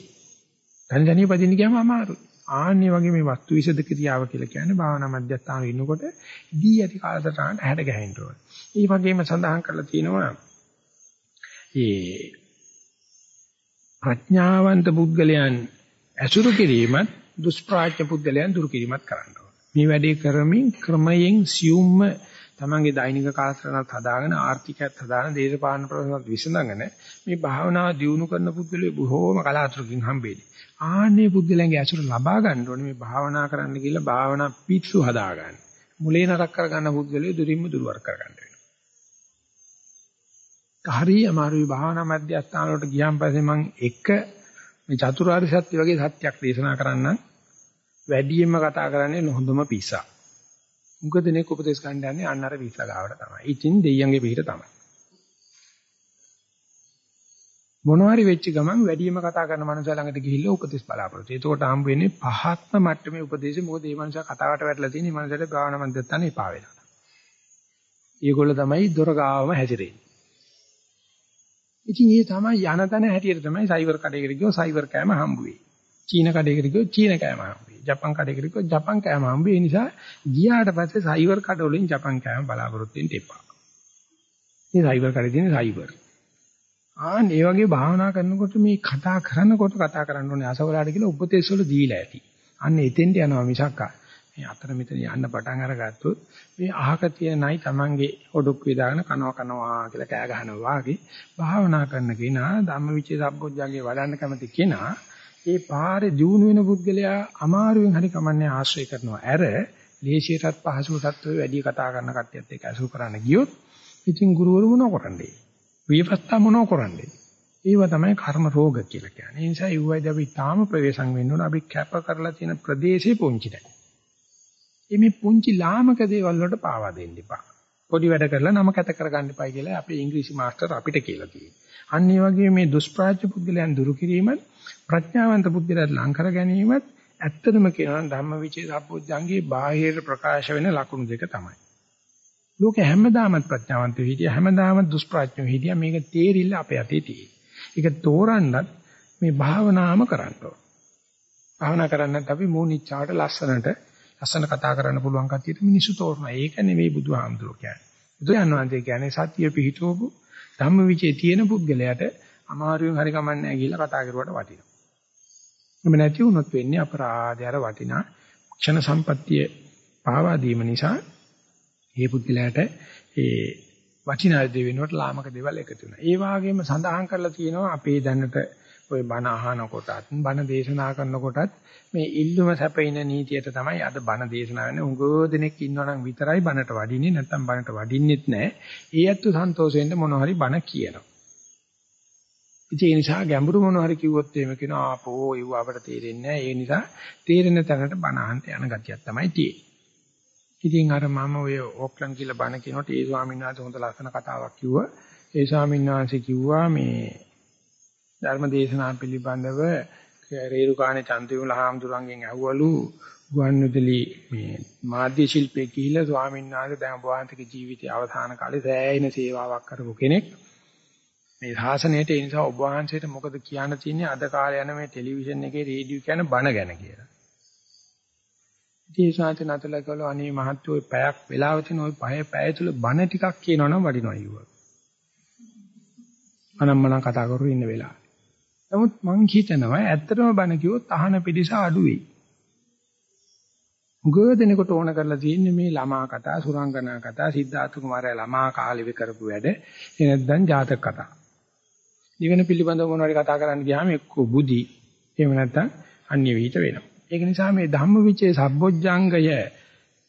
තනි තනිය පදින්න ගියාම අමාරුයි. ආන්නේ වගේ මේ වස්තු විසද ක්‍රියාව කියලා කියන්නේ භාවනා මධ්‍යස්ථානයේ ඉන්නකොට දී ඇති කාලසටහනට හැඩ ගැහෙන්න ඕනේ. ඒ වගේම සඳහන් කරලා තියෙනවා ඒ ප්‍රඥාවන්ත පුද්ගලයන් ඇසුරු කිරීමත් දුෂ්ප්‍රාඥ පුද්ගලයන් දුරු කිරීමත් කරන්න ඕනේ. මේ වැඩේ කරමින් ක්‍රමයෙන් සියුම්ම තමන්ගේ දෛනික කාලසටහනත් හදාගෙන ආර්ථිකයත් හදාගෙන දේශපාලන ප්‍රශ්නත් විසඳගෙන මේ භාවනාව දියුණු කරන පුද්ගලයෝ බොහෝම කලාතුරකින් හම්බෙන්නේ. ආන්නේ පුද්ගලයන්ගේ ඇසුර ලබා ගන්න ඕනේ මේ භාවනා කරන්න කියලා භාවනා පිටසු හදාගන්න. මුලේ නරක කරගන්න පුද්ගලයෝ දුරින්ම දුරවර කරගන්න වෙනවා. හරි අමාරුයි භාවනා මධ්‍යස්ථාන වලට ගියාන් පස්සේ මම එක මේ චතුරාර්ය සත්‍ය වගේ සත්‍යක් දේශනා කරන්න වැඩියෙන්ම කතා කරන්නේ හොඳම පිස්සා. මුග දෙනෙක් උපදේශ ගන්න යන්නේ අන්න අර පිස්සා ගාවට තමයි. ඉතින් දෙයියන්ගේ පිට තමයි. මොනවාරි වෙච්ච ගමන් වැඩිම කතා කරන මනුස්සය ළඟට ගිහිල්ලා උපදෙස් බලාපොරොත්තු. එතකොට හම්බ වෙන්නේ පහත්ම මට්ටමේ උපදේශය. මොකද මේ මනුස්සයා කතාවට වැටලා තියෙන මේ මනුස්සයාට භාවනා මන්දත්තන එපා වෙනවා. ඒගොල්ලෝ තමයි දොර ගාවම හැසිරෙන්නේ. ඉතින් ඒ තමයි යන තැන හැටියට තමයි සයිබර් කඩේකට ගියෝ සයිබර් කෑම හම්බ වෙයි. චීන කඩේකට ගියෝ චීන කෑම හම්බ වෙයි. ජපන් කඩේකට ගියෝ ජපන් කෑම හම්බ වෙයි. ඒ නිසා ගියාට පස්සේ සයිබර් කඩ වලින් ජපන් කෑම බලාපොරොත්තු වෙන්න එපා. මේ සයිබර් කඩේ තියෙන සයිබර්. ආන් ඒ වගේ භාවනා කරනකොට මේ කතා කරනකොට කතා කරන්න ඕනේ අසවලාට කියලා උපදේශ වල දීලා ඇති. අන්න එතෙන්ට යනවා මිසක් මේ අතර මෙතන යන්න පටන් අරගත්තොත් මේ අහක තියෙන නයි Tamange ඔඩොක් වේදාගෙන කනවා කනවා කියලා කෑ ගහනවා වගේ භාවනා කරන කෙනා ධම්මවිචේ සම්පොඥාගේ වඩන්න කැමති කෙනා ඒ පාරේ දියුණු වෙන පුද්ගලයා අමාරුවෙන් හරි කමන්නේ ආශ්‍රය කරනවා. ඇර ලේසියටත් පහසුවටත් ඔය වැඩි කතා කරන කට්ටියත් එක්ක අසු කරන්න ගියොත් ඉතින් ගුරුවරු මොනව කරන්නේ? විපස්ථා මොනව කරන්නේ? ඒව තමයි කර්ම රෝග කියලා කියන්නේ. ඒ නිසා යුවයිද අපි තාම ප්‍රවේශම් වෙන්න ඕන. අපි කැප කරලා තියෙන ප්‍රදේශේ පුංචි නැහැ. මේ පුංචි ලාමක දේවල් වලට පාවා දෙන්න එපා. පොඩි වැඩ කරලා නම කැත කරගන්න එපා කියලා අපේ ඉංග්‍රීසි මාස්ටර් අපිට කියලා තියෙනවා. අන්න ඒ වගේ මේ දුෂ්ප්‍රාච්‍ය පුද්ගලයන් දුරු කිරීමත් ප්‍රඥාවන්ත පුද්ගලයන් ලං කර ගැනීමත් ඇත්තටම කියනවා ධම්මවිචේ සම්පූර්ණංගේ බාහිර ප්‍රකාශ වෙන ලක්ෂණ දෙක තමයි. ලෝකෙ හැමදාමත් ප්‍රඥාවන්ත හිටිය හැමදාම දුෂ්ප්‍රඥ හිටිය මේක තේරිල්ල අපේ අතේ තියෙයි. ඒක තෝරන්නත් මේ භාවනාවම කරන්න ඕන. භාවනා කරන්නත් අපි මූණිච්චාට ලස්සනට ලස්සන කතා කරන්න පුළුවන් කතියට මිනිස්සු තෝරනවා. ඒක නෙවෙයි බුදුහාමුදුරුවෝ කියන්නේ. බුදුන් වහන්සේ කියන්නේ සත්‍ය පිහිටවපු ධම්මවිචේ තියෙන පුද්ගලයාට අමාරුවෙන් හරි කමන්නේ නැහැ කියලා කතා කරුවට වටිනවා. එමෙ නැති වුණොත් වෙන්නේ අපරාධය අර වටිනා ක්ෂණ සම්පත්තිය පාවා දීම නිසා ඒ පුද්ගලයාට ඒ වචිනා දේ වෙනුවට ලාමක දේවල් එකතු වෙනවා. ඒ වගේම සඳහන් කරලා තියෙනවා අපේ දැනට ඔය බණ අහන කොටත් බණ දේශනා කරන කොටත් මේ ඉල්ලුම සැපින නීතියට තමයි අද බණ දේශනා වෙන්නේ. උංගෝ දෙනෙක් ඉන්නවනම් විතරයි බණට වඩින්නේ නැත්නම් බණට වඩින්නෙත් නැහැ. ඒ ඇත්ත සන්තෝෂෙන්ද මොන හරි බණ කියනවා. ඉතින් ඒ නිසා ගැඹුරු මොන හරි කිව්වොත් එහෙම කියනවා ආපෝ ඒව අපට තේරෙන්නේ නැහැ. ඒ නිසා තේරෙන තැනට බණ අහන්න යන ගතියක් තමයි තියෙන්නේ. ඉතින් අර මම ඔය ඕක්ලන්ඩ් කියලා බණ කියනකොට ඒ ස්වාමීන් වහන්සේ හොඳ ලස්සන කතාවක් කිව්වා. ඒ ස්වාමීන් වහන්සේ කිව්වා මේ ධර්ම දේශනා පිළිබඳව රේරුකාණේ චන්දිවිමල හාමුදුරන්ගෙන් ඇහුවලු ගුවන්විදුලි මේ මාධ්‍ය ශිල්පයේ කියලා ස්වාමීන් වහන්සේ දැන් වහන්සේගේ ජීවිතයේ අවසාන කාලේ සෑහෙන සේවාවක් කරපු කෙනෙක්. මේ ශාසනයට ඒ නිසා ඔබ වහන්සේට මොකද කියන්න තියෙන්නේ අද කාලේ යන මේ ටෙලිවිෂන් එකේ රේඩියෝ කියන බණ ගැන කියලා. ඉතින් සාන්ත නතල කළා අනේ මහත්තයෝ පැයක් වෙලාව තියෙන ওই පහේ පැය තුල බණ ටිකක් කියනවනම් වටිනවා ඊවා. අනම්මනම් කතා කරු ඉන්න වෙලාව. නමුත් මං හිතනවා ඇත්තටම බණ කිව්වොත් අහන පිටිස අඩු වෙයි. උගදෙනකොට ඕන කරලා තියෙන්නේ මේ ළමා කතා, සුරංගනා කතා, සිද්ධාර්ථ කුමාරයා ළමා කාලෙ කරපු වැඩ. ඒ නැත්නම් ජාතක කතා. නිවන පිළිබඳව මොනවාරි කතා කරන්න ගියාම එක්ක බුද්ධි එහෙම නැත්නම් අන්‍ය විහිිත වෙනවා. ඒක නිසා මේ ධම්මවිචේ සබ්බොජ්ජංගය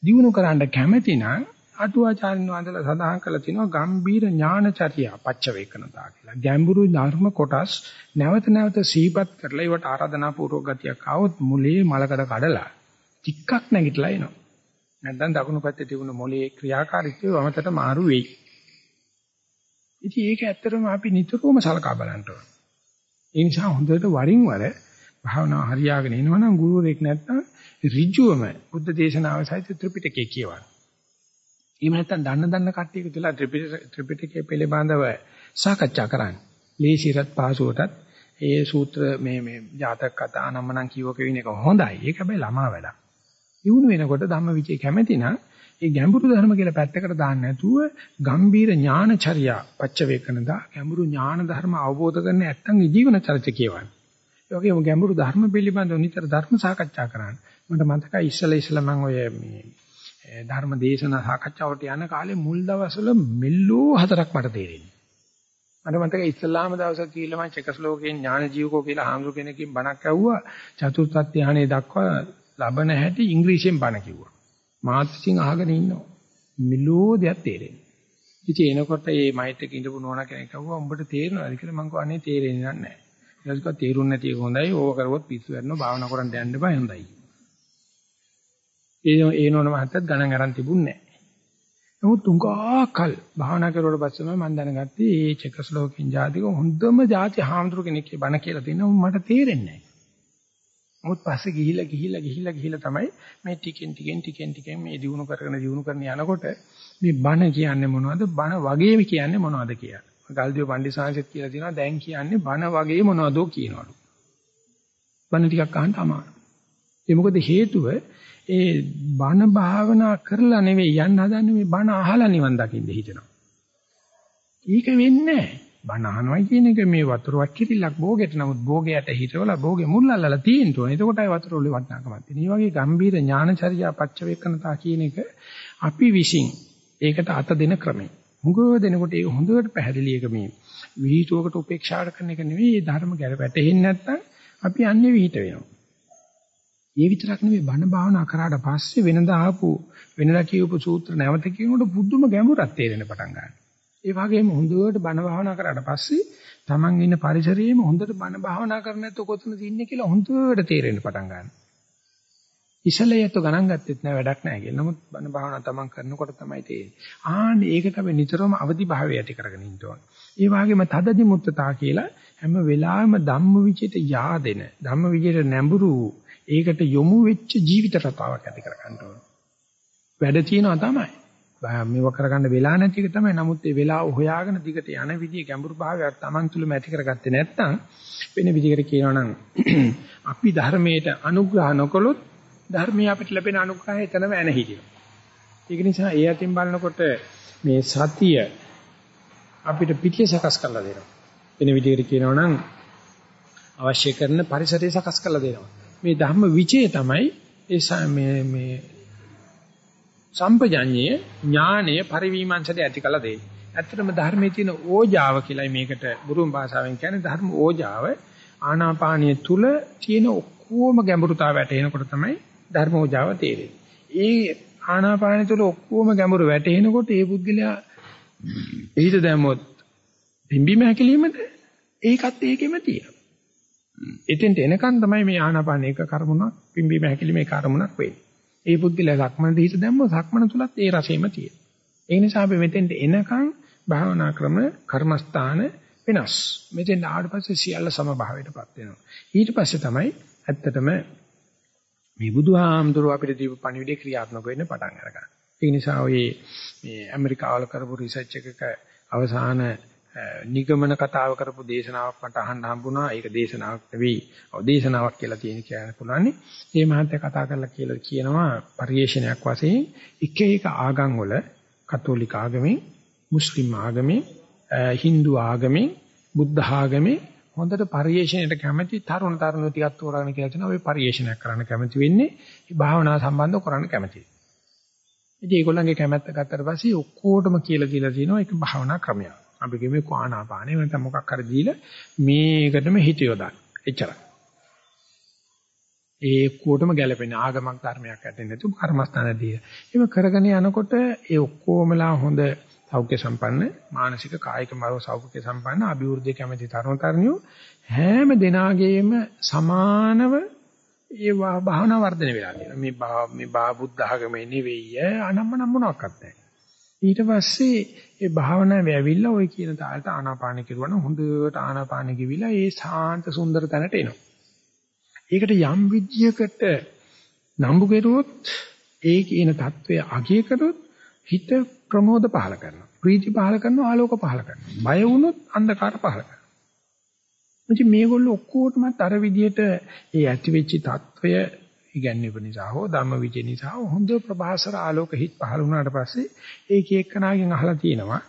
දිනු කරන්න කැමැති නම් අටුවාචාරින් වහන්සේලා සඳහන් කරලා තිනවා ගම්බීර ඥානචර්ය පච්චවේකනතා කියලා. ගැඹුරු ධර්ම කොටස් නැවත නැවත සීපත් කරලා ඒවට ආරාධනා පූර්වක ගතියක් ආවොත් මුලේ මලකඩ කඩලා ටිකක් නැගිටලා එනවා. නැත්නම් දකුණු පැත්තේ තිබුණ මොලේ ක්‍රියාකාරීත්වය වමතට මාරු වෙයි. ඉතින් ඒක ඇත්තටම අපි නිතරම සලකා බලන්න ඕනේ. ඒ නිසා හොඳට වරින් වර භාවනාව හරියාගෙන එනවනම් ගුරුවරයෙක් නැත්නම් ඍජුවම බුද්ධ දේශනාව සහිත ත්‍රිපිටකය කියවන්න. එහෙම නැත්නම් දන්න දන්න කට්ටියක තුලා ත්‍රිපිටකයේ පිළිබඳව සාකච්ඡා කරන්නේ. ලේසිරත් පහසුවටත් ඒ සූත්‍ර මේ මේ ජාතක කතා නම්මනම් කියවක වෙන එක හොඳයි. ඒක හැබැයි ළමා වැඩක්. දිනු වෙනකොට ධම්මවිචේ කැමැති නම් ඒ ගැඹුරු ධර්ම කියලා පැත්තකට දාන්න නැතුව ගම්බීර ඥානචර්යා පච්චවේකනදා ගැඹුරු ඥාන ධර්ම අවබෝධ කරගෙන නැත්තම් ජීවන චරිත කියවන්නේ. ඒ වගේම ගැඹුරු ධර්ම පිළිබඳව නිතර ධර්ම සාකච්ඡා කරන්න. මට මතකයි ඉස්සලා ඉස්සලා මම ඔය මේ ධර්ම දේශනා සාකච්ඡාවට යන කාලේ මුල් දවස්වල මෙල්ලෝ හතරක් මට තේරෙන්නේ. මට මතකයි ඉස්ලාම දවසක් කියලා මම චෙකස්ලෝකේ ඥාන ජීවකෝ කියලා හාමුදුර කෙනකින් බණක් ඇහුවා. චතුර්ථ ධානයේ දක්වා ලබන හැටි ඉංග්‍රීසියෙන් බණ කිව්වා. මාත් ඉතින් අහගෙන ඉන්නවා. මෙලෝ දෙයක් තේරෙන්නේ. ඉතින් එනකොට මේ මයිත් එක ඉඳපු නෝනා කෙනෙක් අහුවා උඹට තේරෙනවද කියලා මං කිව්වා අනේ තේරෙන්නේ නැහැ. ඊට පස්සේ තේරුන්නේ නැති එක හොඳයි. ඕක කරුවොත් පිස්සු වෙනවා භාවනා කරන්න යන්න බෑ හොඳයි. ඒ ඒ නෝන මහත්තයත් ගණන් අරන් තිබුණේ නැහැ. නමුත් තුංගාකල් භාවනා කරුවට පස්සේ මම දැනගත්තේ මේ චෙකස්ලෝකින් ජාතික හොඳම ජාති හාමුදුරු කෙනෙක් බණ කියලා තියෙනවා මට තේරෙන්නේ නැහැ. නමුත් පස්සේ ගිහිලා ගිහිලා ගිහිලා ගිහිලා තමයි මේ ටිකෙන් ටිකෙන් ටිකෙන් ටිකෙන් මේ දිනු කරගෙන දිනු කරන යනකොට මේ බණ කියන්නේ මොනවද බණ වගේම කියන්නේ මොනවද කියලා. ගල්දිව පණ්ඩිසාංශෙත් කියලා තියෙනවා දැන් කියන්නේ බණ වගේ මොනවදෝ කියනවලු. බණ ටිකක් අහන්න අමාරුයි. ඒ මොකද හේතුව ඒ බණ භාවනා කරලා නෙවෙයි යන්න හදන්නේ මේ බණ අහලා නිවන් දකින්න හිතනවා. ඒක වෙන්නේ නැහැ. බණ අහනවා කියන එක මේ වතුර වක්කිරිල්ලක් භෝගෙට නමුත් භෝගයට හිතවලා භෝගේ මුල් අල්ලලා තියෙන්න ඕනේ. එතකොටයි වතුර වල වටිනාකමක් තියෙන්නේ. මේ වගේ ගම්බීර ඥානචර්යා පච්චවේකනතා කියන එක අපි විශ්ින් ඒකට අත දෙන ක්‍රමය. මුගව දෙනකොට ඒක හොඳට පැහැදිලි එක මේ විහිතුවකට උපේක්ෂා කරන එක නෙවෙයි මේ ධර්ම ගැර වැටෙන්නේ නැත්නම් අපි අන්නේ විහිිත වෙනවා. ඒ විතරක් නෙවෙයි බණ භාවනා කරාට පස්සේ වෙනදා ආපු වෙනදා කියවපු සූත්‍ර නැවත කියනකොට බුදුම ගැඹුරක් තේරෙන පටන් ගන්නවා. ඒ වගේම හොඳට බණ භාවනා කරාට පස්සේ Taman ඉන්න පරිසරයේම හොඳට බණ භාවනා කරන්නේ නැත්නම් කොතනද ඉන්නේ කියලා හොඳට තේරෙන්න පටන් ගන්නවා. ඉසලයට ගණන් ගත්තෙත් නෑ වැඩක් නෑ කියලා. නමුත් බණ භාවනා Taman කරනකොට තමයි තේරෙන්නේ. ආන්න ඒකට අපි නිතරම අවදි භාවය ඇති කරගෙන ඉන්න ඕනේ. ඒ වගේම තදදි මුත්තතා කියලා හැම වෙලාවෙම ධම්ම විචිත yaadෙන ධම්ම විචිත නැඹුරු ඒකට යොමු වෙච්ච ජීවිත රටාවක් ඇති කර ගන්න ඕනේ. වැඩ තියෙනවා තමයි. මේව කරගන්න වෙලා නැති එක තමයි. නමුත් ඒ වෙලාව හොයාගෙන දිගට යන විදිය ගැඹුරු භාවයක් Taman තුලම ඇති කරගත්තේ නැත්නම් වෙන විදිහකට කියනවා නම් අපි ධර්මයට අනුග්‍රහ නොකළොත් ධර්මයේ අපිට ලැබෙන අනුග්‍රහය එතනම ඇන හිටිනවා. ඒක නිසා ඒ අතින් බලනකොට මේ සතිය අපිට පිටිය සකස් කරලා දෙනවා. වෙන විදිහකට කියනවා නම් අවශ්‍ය කරන පරිසරය සකස් කරලා දෙනවා. මේ ධම්ම විචය තමයි ඒ මේ මේ සම්පජඤ්ඤය ඥානය පරිවිමංශයට ඇති කළ දෙයි. ඇත්තටම ධර්මයේ තියෙන ඕජාව කියලායි මේකට බුරුම් භාෂාවෙන් කියන්නේ ධර්ම ඕජාව ආනාපානිය තුල තියෙන ඔක්කොම ගැඹුරුතාව වැටෙනකොට තමයි ධර්ම ඕජාව තේරෙන්නේ. ඒ ආනාපානිය තුල ඔක්කොම ගැඹුරු වැටෙනකොට ඒ පුද්ගලයා හිත දැම්මොත් පිම්බීම හැකිලීමද ඒකත් ඒකෙම තියෙනවා. එතෙන්ට එනකන් තමයි මේ ආනාපාන එක කර්මුණක් පිම්බීම හැකිලීමේ කර්මුණක් වෙන්නේ. ඒ පුද්ගලයා සක්මන දිහිට දැම්මොත් සක්මන තුලත් ඒ රසෙම තියෙනවා. ඒ නිසා අපි මෙතෙන්ට එනකන් භාවනා ක්‍රම කර්මස්ථාන වෙනස්. මෙතෙන් ආවට පස්සේ සියල්ල සමභාවයටපත් වෙනවා. ඊට පස්සේ තමයි ඇත්තටම මේ බුදුහාමුදුරුව අපිට දීපු පණිවිඩය ක්‍රියාත්මක වෙන්න පටන් අරගන්නේ. ඒ නිසා ඔය මේ ඇමරිකාවල කරපු රිසර්ච් එකක අවසාන නිගමන කතාව කරපු දේශනාවක් මට අහන්න හම්බුණා. ඒක දේශනාවක් නෙවෙයි. ඔව් දේශනාවක් කියලා තියෙන කියන්න පුළුවන්. මේ මහත්තයා කතා කරලා කියලා කියනවා පරිේශනයක් වශයෙන් එක එක ආගම් වල කතෝලික ආගමෙන්, මුස්ලිම් ආගමෙන්, Hindu ආගමෙන්, බුද්ධ ආගමෙන් හොඳට පරිේශණයට කැමති තරුණ තරුණියෝ ටිකක් තෝරාගෙන කියලා තියෙනවා. ඔය පරිේශනයක් කරන්න කැමති වෙන්නේ මේ භාවනා සම්බන්ධව කරන්න කැමතියි. ඉතින් ඒගොල්ලන්ගේ කැමැත්ත ගත්තට පස්සේ ඔක්කොටම කියලා දීලා තියෙනවා ඒක භාවනා ක්‍රමයක්. අපි කිව්වේ ආනාපානෙ නැත්නම් මොකක් හරි දීලා මේකටම හිත යොදන්න. එච්චරයි. ඒ කොටම ගැලපෙන ආගමක් ධර්මයක් ඇතෙන්නේ නැතු කර්මස්ථානදී. ඒක කරගෙන යනකොට ඒ ඔක්කොමලා හොඳ සෞඛ්‍ය සම්පන්න මානසික කායික මනෝ සෞඛ්‍ය සම්පන්න අභිවෘද්ධිය කැමති තරුණ තරුණියෝ හැම දිනාගේම සමානව ඒ භාවනා වර්ධනය වෙලා තියෙනවා. මේ මේ බා බුද්ධ ආගමේ නෙවෙයි අනම්මනම් මොනවත් නැහැ. ඊට පස්සේ ඒ භාවනාවේ ඇවිල්ලා ওই කියන තාලට ආනාපාන කෙරුවා නම් හොඳට ආනාපාන කිවිලා ඒ ශාන්ත සුන්දර තැනට එනවා. ඒකට යම් විද්‍යයකට නම්බු කෙරුවොත් ඒ කියන தત્ත්වය අගය කරොත් හිත ප්‍රමෝද පහල කරනවා. ප්‍රීති පහල කරනවා, ආලෝක පහල කරනවා. බය වුණොත් අන්ධකාර පහල කරනවා. මුචි මේගොල්ලෝ ඔක්කොටම අර විදියට ඒ ඇති වෙච්ච தત્ත්වය ඉගැන්වීම නිසා හෝ ධම්ම විජේ නිසා හෝ හොඳ ප්‍රභාසර ආලෝක හිත් පහළ වුණාට පස්සේ ඒක එක්කනාගෙන් අහලා තියෙනවා.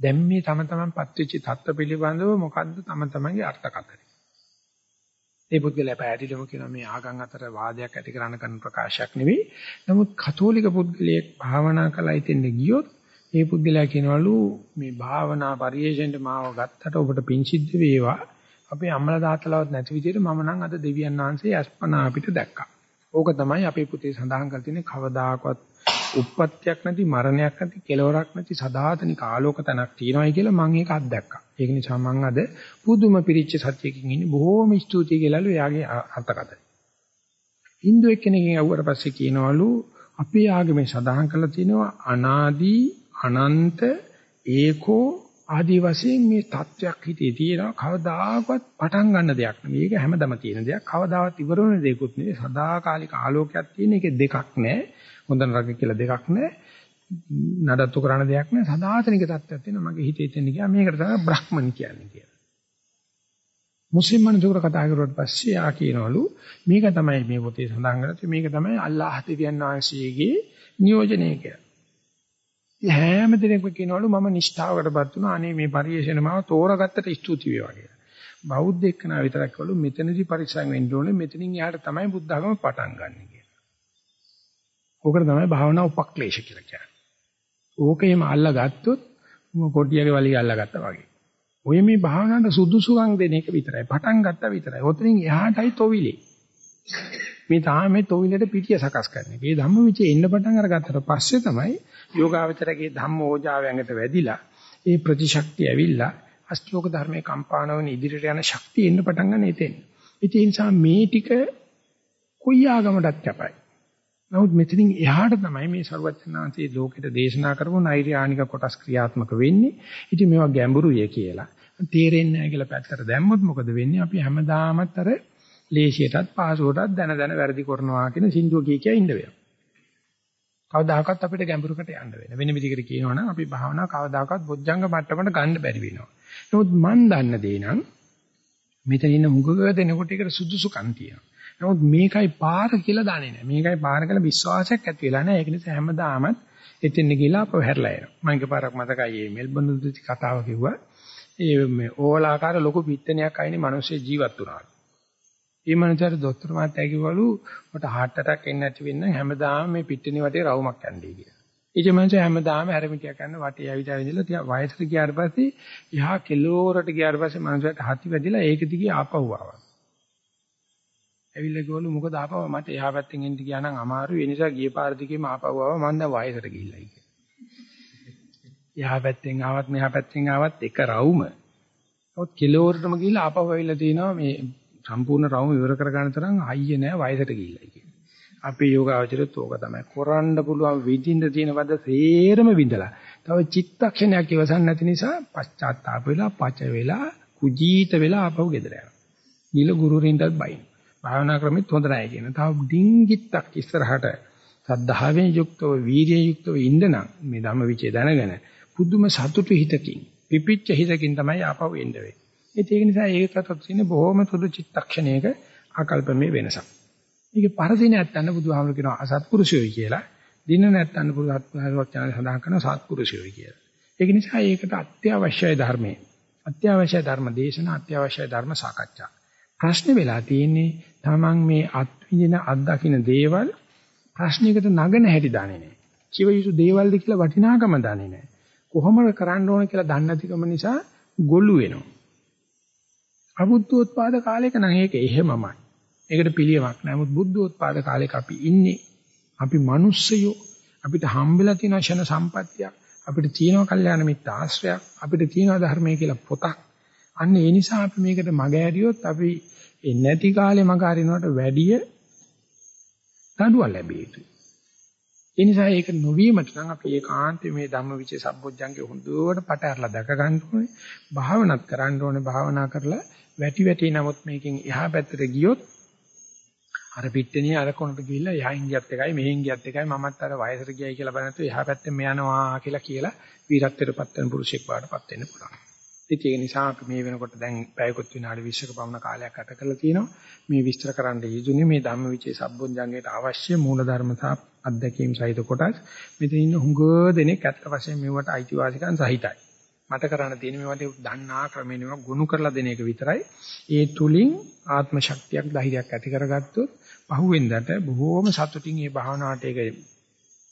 දැන් මේ තම තමන් පත්වෙච්ච தත්ත්ව පිළිබඳව මොකද්ද තම තමන්ගේ අර්ථකථනය ඒ පුද්ගලයා පැහැදිලිවම කියනවා මේ ආගම් අතර වාදයක් ඇති කරන කරන ප්‍රකාශයක් නෙවෙයි. නමුත් කතෝලික පුද්ගලයෙක් භාවනා කළා ඉතින්ද ගියොත් ඒ පුද්ගලයා කියනවලු මේ භාවනා පරිේශෙන්ට මාව ගත්තට ඔබට පිං සිද්ධ වේවා. අපේ අම්මලා තාත්තලාවත් නැති විදිහට මම නම් අද දෙවියන් වහන්සේ අස්පනා අපිට දැක්කා. ඕක තමයි අපේ පුතේ සඳහන් කර තියෙන්නේ කවදාකවත් උප්පත්තියක් නැති මරණයක් නැති කෙලවරක් නැති සදාතනික ආලෝක තනක් තියෙනවායි කියලා මම ඒක අත්දැක්කා. ඒක නිසා මම අද පුදුම පිරිච්ච සත්‍යයකින් ඉන්නේ බොහෝම ස්තුතියි කියලාලු එයාගේ අර්ථකථනය. හින්දු එක්කෙනකින් අහුවට පස්සේ කියනවලු අපේ ආගමේ සඳහන් කරලා තියෙනවා අනාදී අනන්ත ඒකෝ ආදී වශයෙන් මේ தත්වයක් හිතේ තියෙනවා කවදාකවත් පටන් ගන්න දෙයක් නෙවෙයි. මේක හැමදම තියෙන දෙයක්. කවදාවත් ඉවර වෙන දෙයක්වත් නෙවෙයි. සදාකාලික ආලෝකයක් තියෙන එකේ දෙකක් නැහැ. හොඳ නරක කියලා දෙකක් නැහැ. නඩත්තු කරන දෙයක් නැහැ. සදාතනික தත්වයක් තියෙනවා. මගේ හිතේ තියෙන ගියා මේකට තමයි බ්‍රහ්මන් කියන්නේ කියලා. මුස්ලිම් මනුස්සයෙකුට කතා කරුවාට පස්සේ ආ කියනවලු මේක තමයි මේ පොතේ සඳහන් කරලා මේක තමයි අල්ලාහ් දෙවියන් වහන්සේගේ නියෝජනය කියලා. හැම දිනෙකම කියනවලු මම නිෂ්ඨාවකටපත් වුණා. අනේ මේ පරිශ්‍රණ මාව තෝරාගත්තට ස්තුති වේවා කියලා. බෞද්ධ එක්කනා විතරක් කළු මෙතනදී පරිස්සම් වෙන්න ඕනේ. මෙතනින් එහාට තමයි බුද්ධ ආගම පටන් ගන්න කියලා. ඕකට තමයි භාවනා උපක්ලේශ කියලා කියන්නේ. ඕකේම අල්ලා ගත්තොත් කොටියගේ වලිය අල්ලා ගත්තා වගේ. ඔය මේ භාවනාවට සුදුසුකම් දෙන එක විතරයි. පටන් ගත්තා විතරයි. ඔතනින් එහාටයි තොවිලේ. මේ තාමේ තොවිලට පිටිය සකස් කරන එක. මේ ධම්මවිචේ එන්න පටන් අරගත්තට පස්සේ තමයි යෝගාවචරගේ ධම්මෝජාවයන්ට වැඩිලා ඒ ප්‍රතිශක්තිය ඇවිල්ලා අෂ්ටෝක ධර්මයේ කම්පානවන ඉදිරියට යන ශක්තිය එන්න පටන් ගන්න එතෙන්. ඒ නිසා මේ ටික කොයි ආගමකටත් කැපයි. නමුත් මෙතනින් එහාට තමයි මේ ਸਰවඥාන්සේ ලෝකෙට දේශනා කරපු නෛර්යානික කොටස් ක්‍රියාත්මක වෙන්නේ. ඉතින් මේවා ගැඹුරුය කියලා. තේරෙන්නේ නැහැ කියලා පැත්තට දැම්මොත් මොකද වෙන්නේ? අපි හැමදාමත් අර ලේසියටත් පාසුවටත් දන දන වැරදි කරනවා කියන සින්දුව කිය කිය ඉන්න වෙනවා. කවදාකවත් අපිට ගැඹුරකට යන්න වෙන. වෙන විදිහකට කියනවනම් අපි භාවනා කවදාකවත් බොජ්ජංග මට්ටමට ගන්න බැරි වෙනවා. නමුත් මන් දන්න දේ නම් මෙතන ඉන්න මුගක දෙනකොට ඒකට සුදුසුකම් තියෙනවා. නමුත් මේකයි පාර කියලා දන්නේ නැහැ. මේකයි පාර කියලා විශ්වාසයක් ඇති වෙලා නැහැ. ඒක නිසා හැමදාමත් එතෙන් ගිහලා අපව හැරලා එනවා. මම එකපාරක් මතකයි මේ මෙල්බන් දුති කතාව කිව්වා. ඒ මේ ඕලාකාර ලොකු පිට්ටනියක් අයිනේ මිනිස්සු ජීවත් වුණා. ඒ මනුස්සයාට දොස්තර මහත්තයා කිව්වලු මට heart attack එන්නේ නැති වෙන්න හැමදාම මේ පිටිනේ වටේ රවුමක් යන්නේ කියලා. ඊට මනුස්සයා හැමදාම හැරමිටියක් කරන වටේ ඇවිත් ඇවිදලා තියා වයසට ගියාට පස්සේ යහා කිලෝරට ගියාට පස්සේ මනුස්සයාට හති වැදිලා ඒක දිගේ ආපහු ආවා. ඇවිල්ලා කිව්වලු මොකද ආපහු මට එහා පැත්තෙන් එන්න ගියා නම් අමාරුයි ඒ නිසා ගිය පාර දිගේම ආපහු ආවා මම දැන් වයසට ගිහිල්ලා කියලා. එහා පැත්තෙන් ආවත් මෙහා පැත්තෙන් ආවත් එක රවුම. ඔත් කිලෝරටම ගිහිල්ලා ආපහු ඇවිල්ලා තිනවා මේ සම්පූර්ණ රවුම ඉවර කර ගන්න තරම් හයිය නෑ වයසට ගිහිල්ලා කියන්නේ. අපේ යෝගාවචරයත් ඕක තමයි. කරන්න පුළුවන් විඳින්න තියෙන වද සේරම විඳලා. තව චිත්තක්ෂණයක් ඉවසන් නැති නිසා පශ්චාත්තාප වෙලා, පච වෙලා, කුජීත වෙලා ආපහු ගෙදර යනවා. නිල ගුරුරින්ටත් බයින්. භාවනා ක්‍රමෙත් හොඳ නැහැ කියන. තව ඩිංගිත්තක් ඉස්සරහට සද්ධාවෙන් යුක්තව, වීර්යයෙන් යුක්තව ඉඳනම් මේ ධම්මවිචේ දැනගෙන පුදුම සතුටු හිතකින්, පිපිච්ච හිතකින් තමයි ආපහු එන්න වෙන්නේ. ඒක නිසා ඒකටත් තියෙන බොහොම සුදු චිත්තක්ෂණයක ආකල්පමේ වෙනසක්. මේකේ පරදින නැත්තන්න බුදුහාමුදුරු කියනවා අසත්පුරුෂයෝයි කියලා. දින නැත්තන්න පුරුෂත්වයක් යන සඳහන් කරන සත්පුරුෂයෝයි කියලා. ඒක නිසා ඒකට අත්‍යවශ්‍යයි ධර්මයේ. අත්‍යවශ්‍ය ධර්ම දේශනා අත්‍යවශ්‍ය ධර්ම සාකච්ඡා. ප්‍රශ්නේ වෙලා තියෙන්නේ තමන් මේ අත්විඳින අත්දකින්න දේවල් ප්‍රශ්නයකට නගන හැටි දන්නේ නැහැ. කිව යුතු දේවල්ද කියලා වටිනාකම දන්නේ නැහැ. කොහොමද කරන්න ඕන කියලා දන්නේ නැතිකම නිසා ගොළු වෙනවා. අබුද්ධෝත්පාද කාලයක නම් ඒක එහෙමමයි. ඒකට පිළියමක් නැහැ. නමුත් බුද්ධෝත්පාද කාලයක අපි ඉන්නේ. අපි මිනිස්සයෝ අපිට හම්බෙලා තියෙන ෂණ සම්පත්තියක්. අපිට තියෙනවා කල්යාණ මිත්‍ර ආශ්‍රයක්. අපිට තියෙනවා ධර්මය කියලා පොතක්. අන්න ඒ නිසා අපි මේකට මග ඇරියොත් අපි ඒ නැති කාලේ මග අරිනවට වැඩිය දඬුවම් ලැබෙයි. ඒ නිසා ඒක නොවීමට නම් අපි ඒකාන්තයෙන් මේ ධම්මවිචේ සම්බොජ්ජංගේ හොඳට පට ඇරලා දැක ගන්න ඕනේ. භාවනාත් කරන්න ඕනේ. භාවනා කරලා වැටි වැටි නමුත් මේකෙන් එහා පැත්තට ගියොත් අර පිට්ටනිය අර කොනට ගිහිල්ලා යහින් ගියත් එකයි මෙහෙන් ගියත් එකයි මමත් අර වයසට ගියයි කියලා බලනතු එහා පැත්තෙන් මෙ යනවා කියලා කියලා වීරත්වයටපත් වෙන පුරුෂයෙක් වාටපත් වෙන්න පුළුවන්. ඒක නිසා අපි මේ වෙනකොට දැන් පැයකොත් විනාඩි 20ක පමණ කාලයක් ගත කරලා තිනවා. මේ විස්තර කරන්න යෙදුනේ මේ ධම්මවිචේ සම්බොධ්‍යංගයට අවශ්‍ය මූලධර්ම සහ අධ්‍යක්ීම් සහිත කොටස්. මෙතන ඉන්න හුඟ දෙනෙක් ඇත්ත වශයෙන් මෙවට අයිතිවාසිකම් සහිතයි. මට කරන්න තියෙන මේවට දන්නා ක්‍රමයෙන් ඒවා ගොනු කරලා දෙන එක විතරයි. ඒ තුලින් ආත්ම ශක්තියක් ධෛර්යයක් ඇති කරගත්තොත් පහුවෙන්දට බොහෝම සතුටින් මේ භාවනාවට ඒක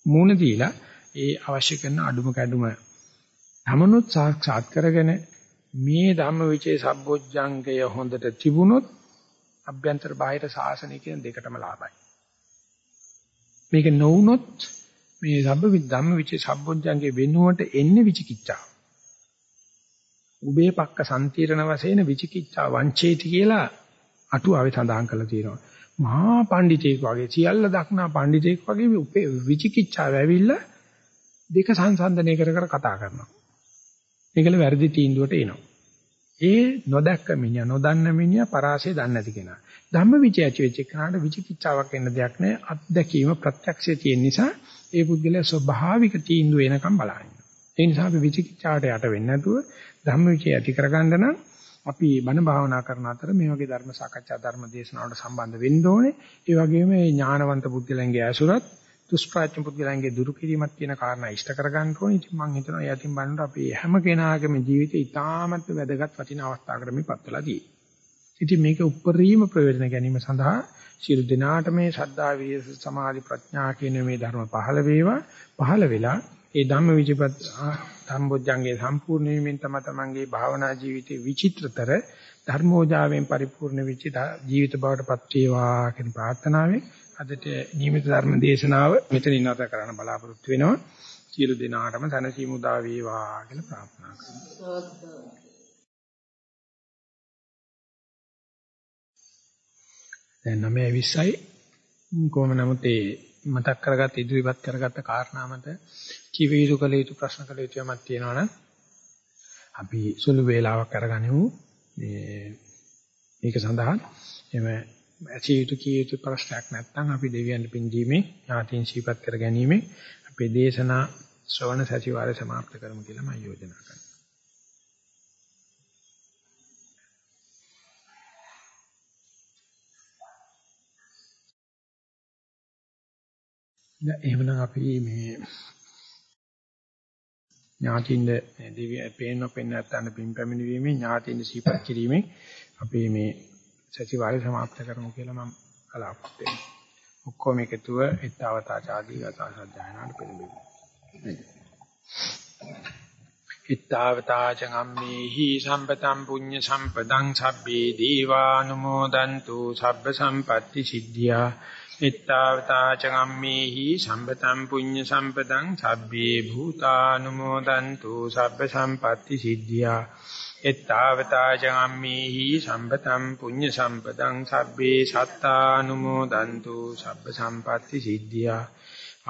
මූණ දීලා ඒ අවශ්‍ය කරන අඩුම කැඩුම තමනුත් සාක්ෂාත් කරගෙන මේ ධම්මවිචේ සම්බොජ්ජංගය හොඳට තිබුණොත් අභ්‍යන්තර බාහිර සාසනය කියන දෙකටම ලාභයි. මේක නොවුනොත් මේ සබ්බ ධම්මවිචේ සම්බොජ්ජංගේ වෙනුවට එන්නේ විචිකිච්ඡාව. උබේ පක්ක සම්තිරණ වශයෙන් විචිකිච්ඡා වංචේති කියලා අටුවාවේ සඳහන් කරලා තියෙනවා. මහා පඬිතෙක් වගේ සියල්ල දක්නා පඬිතෙක් වගේ විචිකිච්ඡාව ඇවිල්ලා දෙක සංසන්දනය කර කර කතා කරනවා. මේකල වැරදි තීන්දුවට එනවා. ඒ නොදැක්ක මිනිහා නොදන්න මිනිහා පරාසය දන්නේ නැති කෙනා. ධම්මවිචය ඇති වෙච්ච කෙනාට විචිකිච්ඡාවක් එන්න දෙයක් නැහැ. අත්දැකීම ප්‍රත්‍යක්ෂය තියෙන නිසා ඒ පුද්ගලයා ස්වභාවික තීන්දුව එනකම් බලන්න. ඒ නිසා අපි විචිකිච්ඡාවට යට වෙන්නේ නැතුව ධම්මවිචය ඇති කරගන්න නම් අපි බණ භාවනා කරන අතර මේ වගේ ධර්ම සාකච්ඡා ධර්ම දේශනාවලට සම්බන්ධ වෙන්න ඕනේ. ඒ වගේම මේ ඥානවන්ත පුද්ගලයන්ගේ ඇසුරත් දුෂ්ප්‍රාඥ පුද්ගලයන්ගේ දුරු කිරීමත් කියන කාරණා ඉෂ්ට කරගන්න ඕනේ. ඉතින් මම හිතනවා යතින් බලනකොට අපි හැම කෙනාගේම ජීවිතේ ඉතාමත් වැදගත් වටින අවස්ථාවකට මේ පත්වලා තියෙන්නේ. ඉතින් මේක උප්පරීම ප්‍රයෝජන ගැනීම සඳහා සියලු දිනාට මේ ශ්‍රද්ධා විරිය සමාධි ප්‍රඥා කියන මේ ධර්ම පහළ වේවා. පහළ වෙලා ඒ ධම්ම විචිපත් සම්බොජ්ජංගේ සම්පූර්ණ වීමෙන් තම තමන්ගේ භාවනා ජීවිතේ විචිත්‍රතර ධර්මෝජාවෙන් පරිපූර්ණ වෙච්ච ජීවිත බවට පත් වේවා කියන ප්‍රාර්ථනාවෙන් අදට නියමිත ධර්ම දේශනාව මෙතනින් නැවත කරන්න බලාපොරොත්තු වෙනවා. සියලු දෙනාටම සනසීමු දා වේවා කියලා ප්‍රාර්ථනා කරනවා. දැන් 9:20යි කොහොම නමුත් ඒ මතක් කරගත් ඉදිරිපත් කරගත්ත කාරණා මත කිවිදු කළ යුතු ප්‍රශ්න කළ යුතු යමක් තියෙනවා නම් අපි සුළු වේලාවක් අරගනිමු. මේ මේක සඳහා එම ඇසිය යුතු කී යුතු ප්‍රශ්නයක් නැත්නම් අපි දෙවියන් පින්දීමේ ඥාතින් ශීපත් කර ගැනීම අපේ දේශනා ශ්‍රවණ සතිವಾರය સમાપ્ત කරමු කියලා මම යෝජනා කරනවා. එහෙමනම් අපි මේ ඥාතින්ද දිව්‍ය පේන පෙන්නත් ගන්න පින් පැමිණීමේ ඥාතින්ද සීපත් කිරීමෙන් අපි මේ සතිවාරය સમાપ્ત කරමු කියලා මම බලාපොරොත්තු වෙනවා. ඔක්කොම එකතුව ඊතාවතා ආදී ගතා සජ්ජායනාට පෙළඹෙමු. ඊතාවතා චම්මේහි සම්පතම් පුඤ්ඤ සම්පදං සබ්බේ දීවානුමෝදන්තු සබ්බ සම්පatti සිද්ධියා ittavata cagammehi sambetam puඤ්ඤ සම්පතං sabbhe bhutanumodantu sabba sampatti siddhya ittavata cagammehi sambetam puඤ්ඤ සම්පතං sabbhe sattanumodantu sabba sampatti siddhya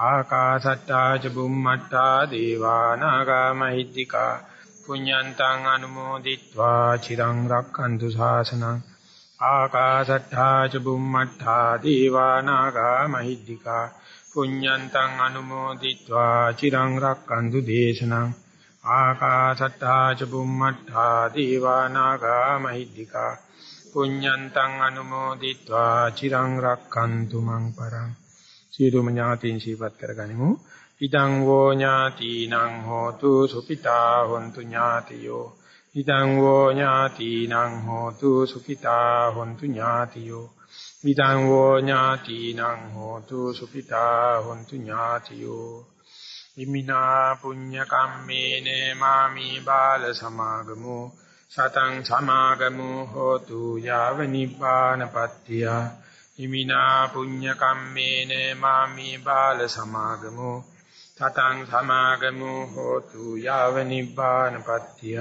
ආකාසට්ටා ච බුම්මට්ටා දේවානාගා මහිද්దికා පුඤ්ඤන්තං අනුමෝදිත්වා චිරං රක්ඛන්තු ශාසනං ආකාශට්ඨා ච බුම්මට්ඨා දීවානාගා මහිද්దికා පුඤ්ඤන්තං අනුමෝදිත්වා චිරං රක්칸තු දේශනං ආකාශට්ඨා ච බුම්මට්ඨා දීවානාගා මහිද්దికා පුඤ්ඤන්තං අනුමෝදිත්වා චිරං රක්칸තු මං පරං සියලුම ඥාතීන් සිහිපත් කරගනිමු. ඉදං වෝ ඥාතීනං හෝතු සුපිතා හොන්තු ඥාතියෝ ඉදං වෝ ඥාතිනං හෝතු සුඛිතා හොන්තු ඥාතියෝ. ඉදං වෝ ඥාතිනං හෝතු සුඛිතා හොන්තු ඥාතියෝ. ඉමිනා පුඤ්ඤ කම්මේන මාමි බාල සමාගමු. සතං සමාගමු හෝතු යාව නිපානපත්තිය ඉමිනා පුඤ්ඤ කම්මේන මාමි බාල සමාගමු. සතං සමාගමු හෝතු යාව නිපානපත්තිය